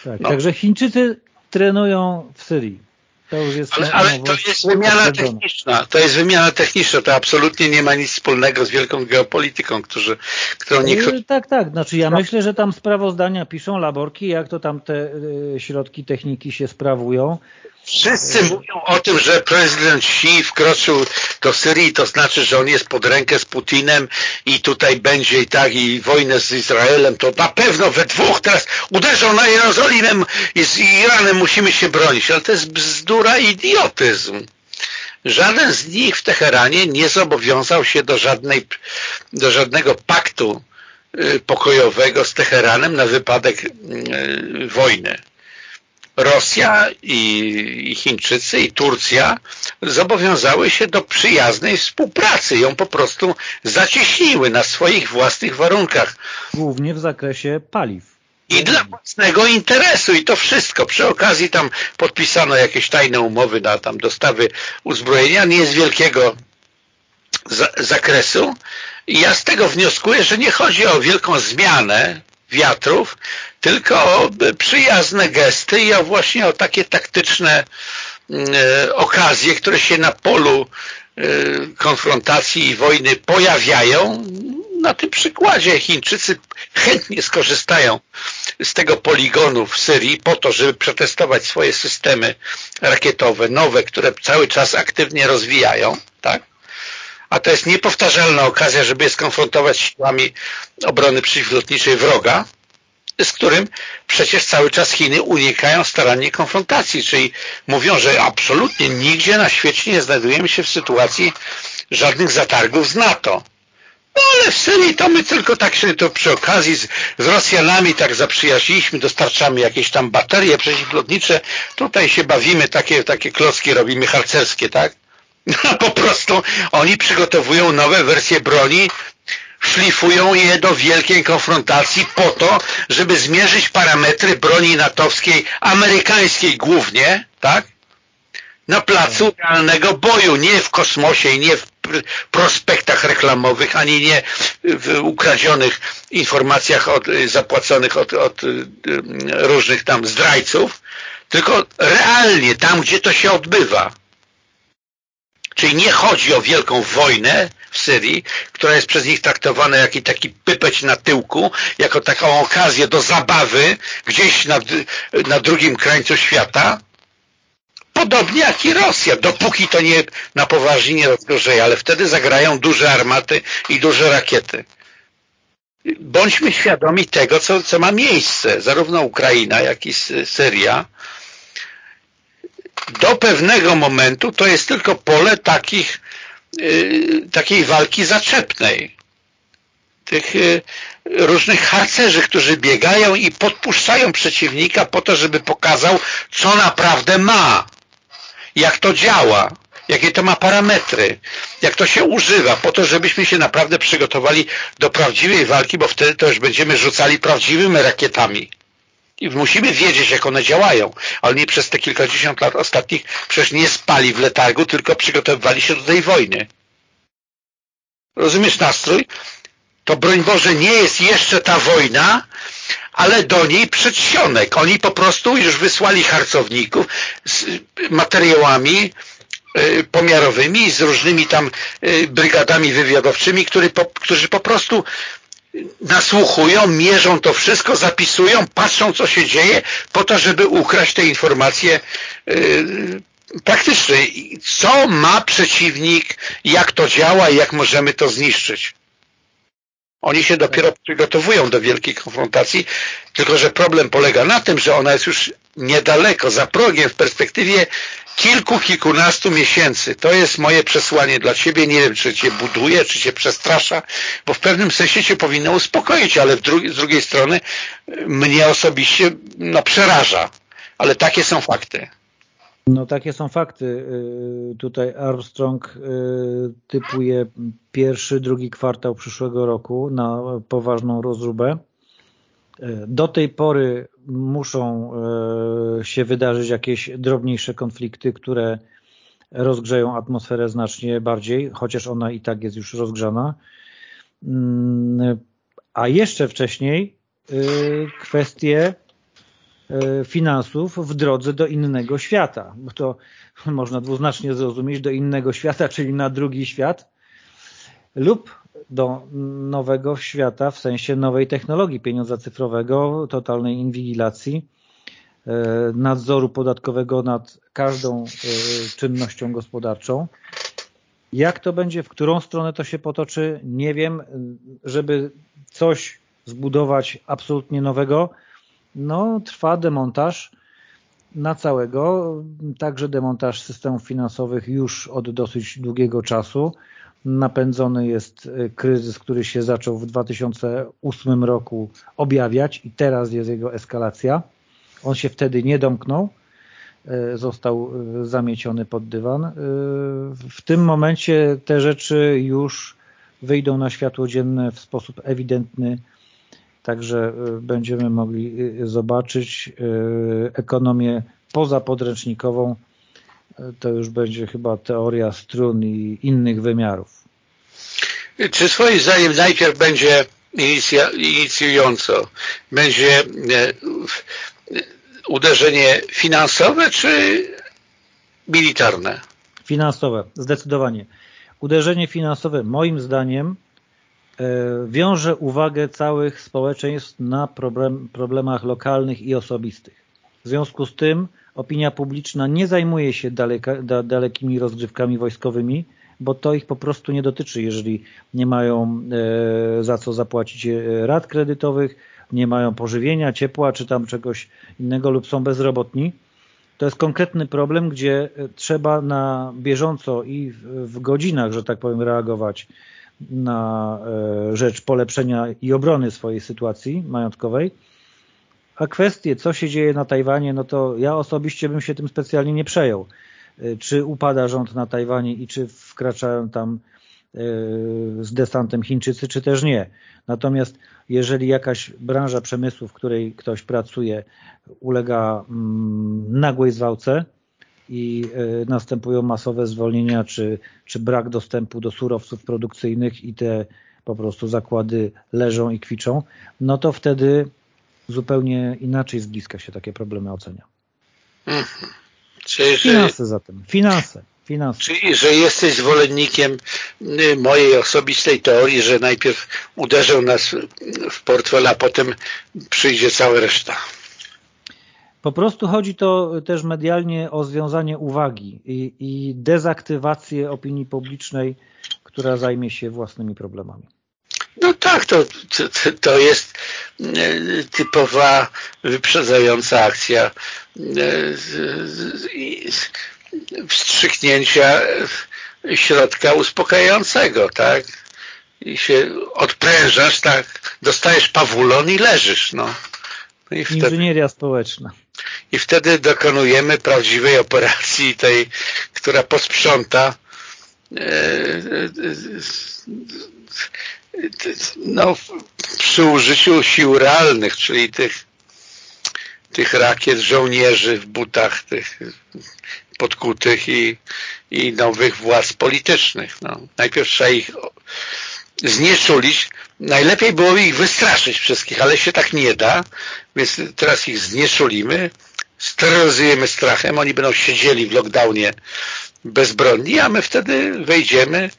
Tak, no. także Chińczycy trenują w Syrii. To już jest ale, ale to jest wymiana techniczna. To jest wymiana techniczna. To absolutnie nie ma nic wspólnego z wielką geopolityką, którzy, którą niektórzy... Tak, tak. Znaczy ja no. myślę, że tam sprawozdania piszą laborki, jak to tam te y, środki techniki się sprawują. Wszyscy mówią o tym, że prezydent Xi wkroczył do Syrii, to znaczy, że on jest pod rękę z Putinem i tutaj będzie i tak, i wojnę z Izraelem, to na pewno we dwóch teraz uderzą na Jerozolimę i z Iranem musimy się bronić, ale to jest bzdura i idiotyzm. Żaden z nich w Teheranie nie zobowiązał się do, żadnej, do żadnego paktu y, pokojowego z Teheranem na wypadek y, wojny. Rosja i Chińczycy i Turcja zobowiązały się do przyjaznej współpracy. Ją po prostu zacieśniły na swoich własnych warunkach. Głównie w zakresie paliw. I dla własnego interesu i to wszystko. Przy okazji tam podpisano jakieś tajne umowy na tam dostawy uzbrojenia, nie z wielkiego za zakresu. I ja z tego wnioskuję, że nie chodzi o wielką zmianę wiatrów, tylko przyjazne gesty o właśnie o takie taktyczne mm, e, okazje, które się na polu e, konfrontacji i wojny pojawiają. Na tym przykładzie Chińczycy chętnie skorzystają z tego poligonu w Syrii po to, żeby przetestować swoje systemy rakietowe, nowe, które cały czas aktywnie rozwijają, tak? a to jest niepowtarzalna okazja, żeby je skonfrontować z siłami obrony przeciwlotniczej wroga, z którym przecież cały czas Chiny unikają starannie konfrontacji, czyli mówią, że absolutnie nigdzie na świecie nie znajdujemy się w sytuacji żadnych zatargów z NATO. No ale w Syrii to my tylko tak się to przy okazji z, z Rosjanami tak zaprzyjaźniliśmy, dostarczamy jakieś tam baterie przeciwlotnicze, tutaj się bawimy, takie, takie klocki robimy harcerskie, tak? (laughs) No po prostu oni przygotowują nowe wersje broni, szlifują je do wielkiej konfrontacji po to, żeby zmierzyć parametry broni natowskiej, amerykańskiej głównie, tak? Na placu realnego boju, nie w kosmosie nie w prospektach reklamowych, ani nie w ukradzionych informacjach od, zapłaconych od, od y, różnych tam zdrajców, tylko realnie tam, gdzie to się odbywa. Czyli nie chodzi o wielką wojnę w Syrii, która jest przez nich traktowana jak taki pypeć na tyłku, jako taką okazję do zabawy gdzieś na, na drugim krańcu świata. Podobnie jak i Rosja, dopóki to nie na poważnie nie rozgorzeje, ale wtedy zagrają duże armaty i duże rakiety. Bądźmy świadomi tego, co, co ma miejsce. Zarówno Ukraina, jak i Syria do pewnego momentu to jest tylko pole takich, y, takiej walki zaczepnej. Tych y, różnych harcerzy, którzy biegają i podpuszczają przeciwnika po to, żeby pokazał, co naprawdę ma, jak to działa. jakie to ma parametry, jak to się używa, po to, żebyśmy się naprawdę przygotowali do prawdziwej walki, bo wtedy to już będziemy rzucali prawdziwymi rakietami. I musimy wiedzieć, jak one działają. Ale nie przez te kilkadziesiąt lat ostatnich przecież nie spali w letargu, tylko przygotowywali się do tej wojny. Rozumiesz nastrój? To broń Boże nie jest jeszcze ta wojna, ale do niej przedsionek. Oni po prostu już wysłali harcowników z materiałami y, pomiarowymi, z różnymi tam y, brygadami wywiadowczymi, którzy po prostu nasłuchują, mierzą to wszystko, zapisują, patrzą co się dzieje po to, żeby ukraść te informacje yy, praktyczne. Co ma przeciwnik, jak to działa i jak możemy to zniszczyć. Oni się dopiero przygotowują do wielkiej konfrontacji, tylko że problem polega na tym, że ona jest już niedaleko, za progiem, w perspektywie kilku, kilkunastu miesięcy. To jest moje przesłanie dla Ciebie. Nie wiem, czy Cię buduje, czy Cię przestrasza, bo w pewnym sensie Cię powinno uspokoić, ale z drugiej strony mnie osobiście no, przeraża. Ale takie są fakty. No takie są fakty. Y, tutaj Armstrong y, typuje pierwszy, drugi kwartał przyszłego roku na poważną rozróbę. Y, do tej pory muszą się wydarzyć jakieś drobniejsze konflikty, które rozgrzeją atmosferę znacznie bardziej, chociaż ona i tak jest już rozgrzana. Mm, a jeszcze wcześniej kwestie finansów w drodze do innego świata, bo to (laughs) można dwuznacznie zrozumieć, do innego świata, czyli na drugi świat lub do nowego świata w sensie nowej technologii pieniądza cyfrowego, totalnej inwigilacji, e, nadzoru podatkowego nad każdą e, czynnością gospodarczą. Jak to będzie, w którą stronę to się potoczy, nie wiem. Żeby coś zbudować absolutnie nowego, no, trwa demontaż na całego, także demontaż systemów finansowych już od dosyć długiego czasu. Napędzony jest e, kryzys, który się zaczął w 2008 roku objawiać i teraz jest jego eskalacja. On się wtedy nie domknął, e, został e, zamieciony pod dywan. W tym momencie te rzeczy już wyjdą na światło dzienne w sposób ewidentny Także y, będziemy mogli y, zobaczyć y, ekonomię pozapodręcznikową. To już będzie chyba teoria strun i innych wymiarów. Czy swoim zdaniem najpierw będzie inicjująco, będzie e, uderzenie finansowe czy militarne? Finansowe, zdecydowanie. Uderzenie finansowe moim zdaniem E, wiąże uwagę całych społeczeństw na problem, problemach lokalnych i osobistych. W związku z tym opinia publiczna nie zajmuje się daleka, da, dalekimi rozgrywkami wojskowymi, bo to ich po prostu nie dotyczy, jeżeli nie mają e, za co zapłacić e, rat kredytowych, nie mają pożywienia, ciepła czy tam czegoś innego lub są bezrobotni. To jest konkretny problem, gdzie e, trzeba na bieżąco i w, w godzinach, że tak powiem, reagować na e, rzecz polepszenia i obrony swojej sytuacji majątkowej. A kwestie, co się dzieje na Tajwanie, no to ja osobiście bym się tym specjalnie nie przejął. E, czy upada rząd na Tajwanie i czy wkraczają tam e, z desantem Chińczycy, czy też nie. Natomiast jeżeli jakaś branża przemysłu, w której ktoś pracuje, ulega mm, nagłej zwałce, i e, następują masowe zwolnienia czy, czy brak dostępu do surowców produkcyjnych i te po prostu zakłady leżą i kwiczą, no to wtedy zupełnie inaczej z bliska się takie problemy ocenia. Mhm. Czyli, finanse zatem, finanse. Finanse. Czyli, że jesteś zwolennikiem y, mojej osobistej teorii, że najpierw uderzą nas w portfel, a potem przyjdzie cała reszta. Po prostu chodzi to też medialnie o związanie uwagi i, i dezaktywację opinii publicznej, która zajmie się własnymi problemami. No tak, to, to, to jest e, typowa wyprzedzająca akcja e, wstrzyknięcia środka uspokajającego, tak? I się odprężasz, tak? Dostajesz pawulon i leżysz, no. I wtedy... Inżynieria społeczna i wtedy dokonujemy prawdziwej operacji tej, która posprząta no, przy użyciu sił realnych, czyli tych, tych rakiet żołnierzy w butach tych podkutych i, i nowych władz politycznych. No. Najpierw trzeba ich znieczulić. Najlepiej było ich wystraszyć wszystkich, ale się tak nie da, więc teraz ich znieczulimy, steroryzujemy strachem, oni będą siedzieli w lockdownie bezbronni, a my wtedy wejdziemy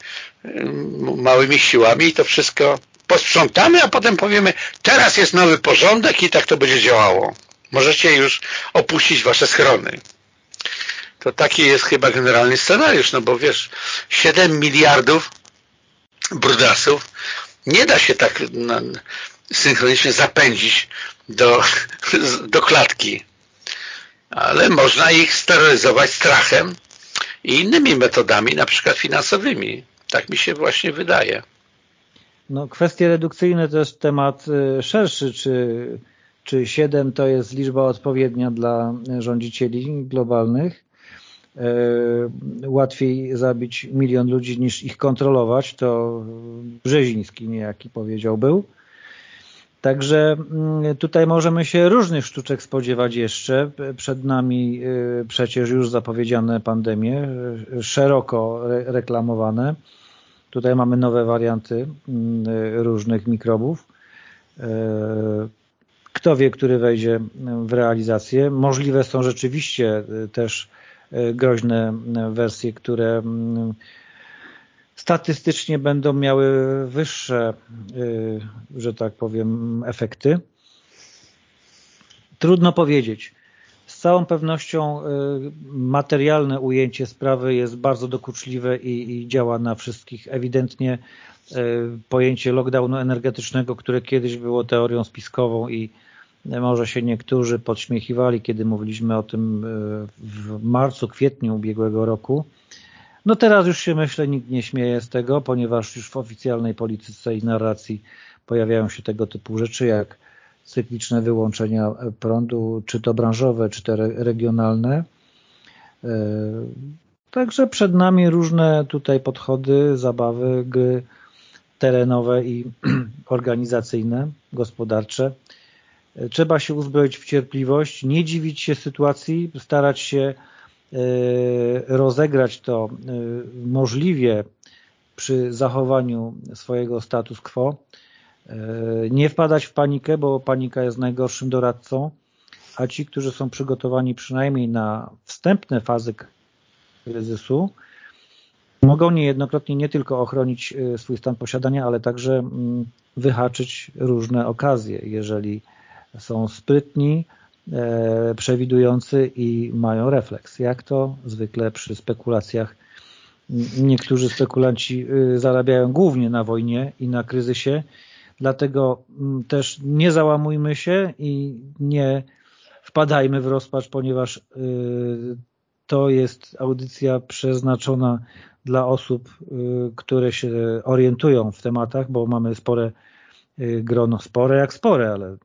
małymi siłami i to wszystko posprzątamy, a potem powiemy, teraz jest nowy porządek i tak to będzie działało. Możecie już opuścić wasze schrony. To taki jest chyba generalny scenariusz, no bo wiesz, 7 miliardów brudasów nie da się tak no, synchronicznie zapędzić do, (laughs) do klatki. Ale można ich steroryzować strachem i innymi metodami, na przykład finansowymi. Tak mi się właśnie wydaje. No, kwestie redukcyjne to jest temat y, szerszy, czy, czy 7 to jest liczba odpowiednia dla rządzicieli globalnych. Y, łatwiej zabić milion ludzi niż ich kontrolować, to Brzeziński niejaki powiedział był. Także mm, tutaj możemy się różnych sztuczek spodziewać jeszcze. Przed nami y, przecież już zapowiedziane pandemie, szeroko reklamowane. Tutaj mamy nowe warianty mm, różnych mikrobów. E, kto wie, który wejdzie w realizację. Możliwe są rzeczywiście e, też e, groźne wersje, które statystycznie będą miały wyższe, że tak powiem, efekty. Trudno powiedzieć całą pewnością y, materialne ujęcie sprawy jest bardzo dokuczliwe i, i działa na wszystkich. Ewidentnie pojęcie lockdownu energetycznego, które kiedyś było teorią spiskową i może się niektórzy podśmiechiwali, kiedy mówiliśmy o tym y, w marcu, kwietniu ubiegłego roku. No teraz już się myślę nikt nie śmieje z tego, ponieważ już w oficjalnej polityce i narracji pojawiają się tego typu rzeczy jak cykliczne wyłączenia prądu, czy to branżowe, czy to regionalne. E, także przed nami różne tutaj podchody, zabawy, gry terenowe i (clears throat) organizacyjne, gospodarcze. E, trzeba się uzbroić w cierpliwość, nie dziwić się sytuacji, starać się e, rozegrać to możliwie przy zachowaniu swojego status quo, E, nie wpadać w panikę, bo panika jest najgorszym doradcą, a ci, którzy są przygotowani przynajmniej na wstępne fazy kryzysu, mogą niejednokrotnie nie tylko ochronić e, swój stan posiadania, ale także mm, wyhaczyć różne okazje, jeżeli są sprytni, e, przewidujący i mają refleks. Jak to? Zwykle przy spekulacjach. Niektórzy spekulanci zarabiają głównie na wojnie i na kryzysie. Dlatego mm, też nie załamujmy się i nie wpadajmy w rozpacz, ponieważ y, to jest audycja przeznaczona dla osób, y, które się orientują w tematach, bo mamy spore y, grono, spore jak spore, ale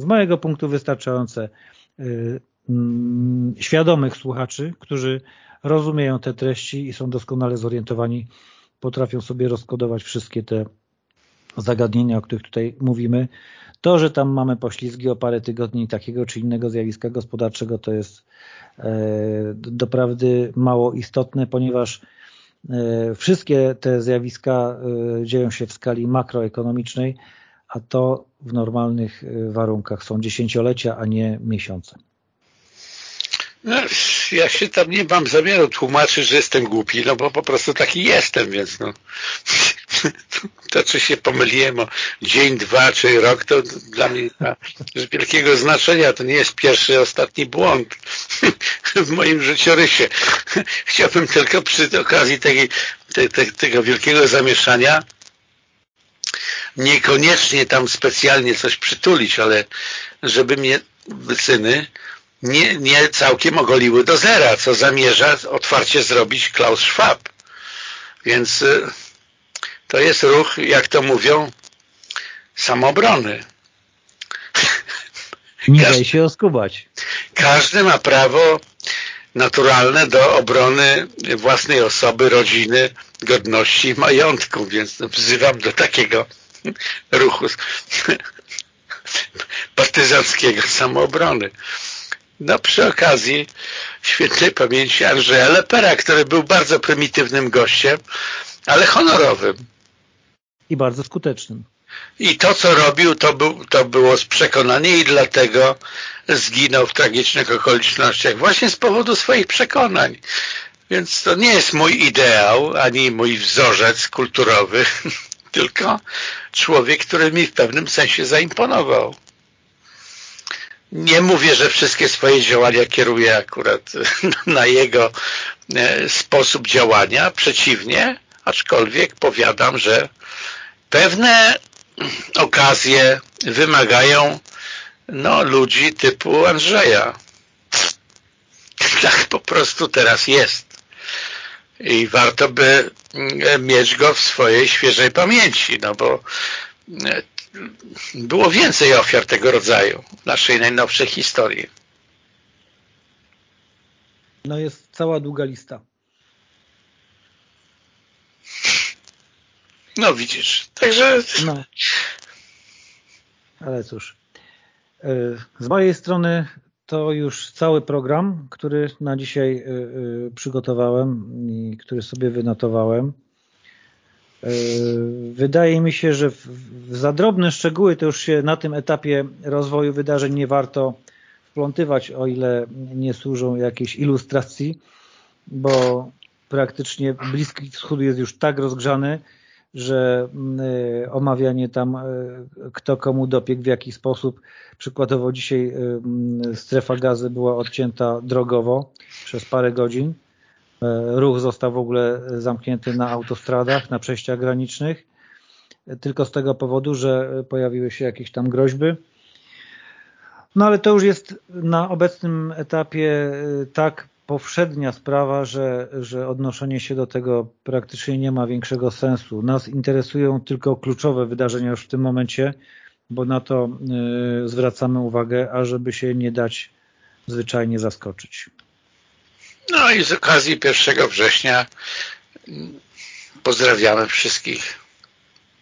z mojego punktu wystarczające mm, świadomych słuchaczy, którzy rozumieją te treści i są doskonale zorientowani, potrafią sobie rozkodować wszystkie te zagadnienia, o których tutaj mówimy. To, że tam mamy poślizgi o parę tygodni takiego czy innego zjawiska gospodarczego, to jest e, doprawdy mało istotne, ponieważ e, wszystkie te zjawiska e, dzieją się w skali makroekonomicznej, a to w normalnych warunkach są dziesięciolecia, a nie miesiące. No, ja się tam nie mam zamiaru tłumaczyć, że jestem głupi, no bo po prostu taki jestem, więc no (laughs) to czy się pomyliłem o dzień, dwa czy rok, to dla mnie z wielkiego znaczenia. To nie jest pierwszy, ostatni błąd (laughs) w moim życiorysie. (laughs) Chciałbym tylko przy okazji tej, te, te, tego wielkiego zamieszania niekoniecznie tam specjalnie coś przytulić, ale żeby mnie syny nie, nie całkiem ogoliły do zera, co zamierza otwarcie zrobić Klaus Schwab. Więc y, to jest ruch, jak to mówią, samobrony. (laughs) Nie daj się oskubać. Każdy ma prawo naturalne do obrony własnej osoby, rodziny, godności i majątku, więc wzywam do takiego ruchu partyzanckiego samoobrony. No przy okazji świętej pamięci Andrzeja Lepera, który był bardzo prymitywnym gościem, ale honorowym. I bardzo skutecznym. I to, co robił, to, był, to było z przekonania i dlatego zginął w tragicznych okolicznościach właśnie z powodu swoich przekonań. Więc to nie jest mój ideał, ani mój wzorzec kulturowy, (laughs) tylko człowiek, który mi w pewnym sensie zaimponował. Nie mówię, że wszystkie swoje działania kieruję akurat (laughs) na jego e, sposób działania, przeciwnie, aczkolwiek powiadam, że pewne okazje wymagają no, ludzi typu Andrzeja. Tak po prostu teraz jest. I warto by mm, mieć go w swojej świeżej pamięci, no bo e, było więcej ofiar tego rodzaju w naszej najnowszej historii. No jest cała długa lista. No widzisz, także... No. Ale cóż, e, z mojej strony to już cały program, który na dzisiaj e, e, przygotowałem i który sobie wynotowałem. Wydaje mi się, że za drobne szczegóły to już się na tym etapie rozwoju wydarzeń nie warto wplątywać, o ile nie służą jakiejś ilustracji, bo praktycznie Bliski Wschód jest już tak rozgrzany, że mm, y, omawianie tam y, kto komu dopiekł w jaki sposób. Przykładowo dzisiaj y, mm, strefa gazy była odcięta drogowo przez parę godzin. Ruch został w ogóle zamknięty na autostradach, na przejściach granicznych, tylko z tego powodu, że pojawiły się jakieś tam groźby. No ale to już jest na obecnym etapie tak powszednia sprawa, że, że odnoszenie się do tego praktycznie nie ma większego sensu. Nas interesują tylko kluczowe wydarzenia już w tym momencie, bo na to y, zwracamy uwagę, ażeby się nie dać zwyczajnie zaskoczyć. No i z okazji 1 września pozdrawiamy wszystkich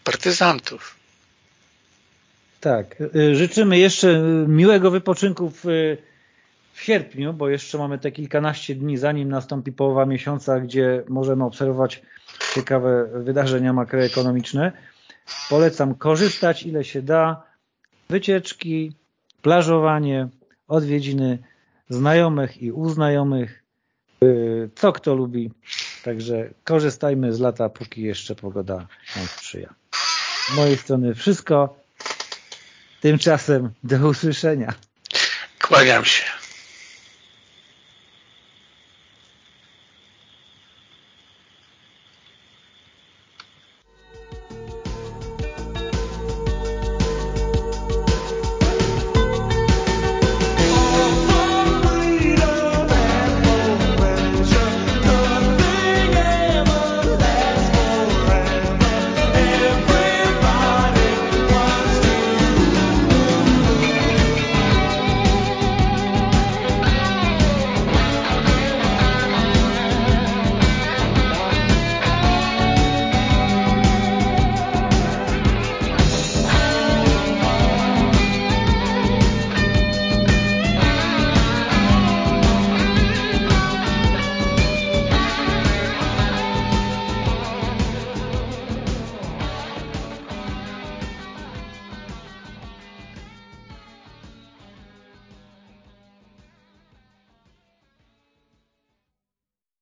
partyzantów. Tak. Y, życzymy jeszcze miłego wypoczynku w w sierpniu, bo jeszcze mamy te kilkanaście dni, zanim nastąpi połowa miesiąca, gdzie możemy obserwować ciekawe wydarzenia makroekonomiczne. Polecam korzystać ile się da. Wycieczki, plażowanie, odwiedziny znajomych i uznajomych, y, co kto lubi. Także korzystajmy z lata, póki jeszcze pogoda nam sprzyja. Z mojej strony wszystko. Tymczasem do usłyszenia. Kłaniam się.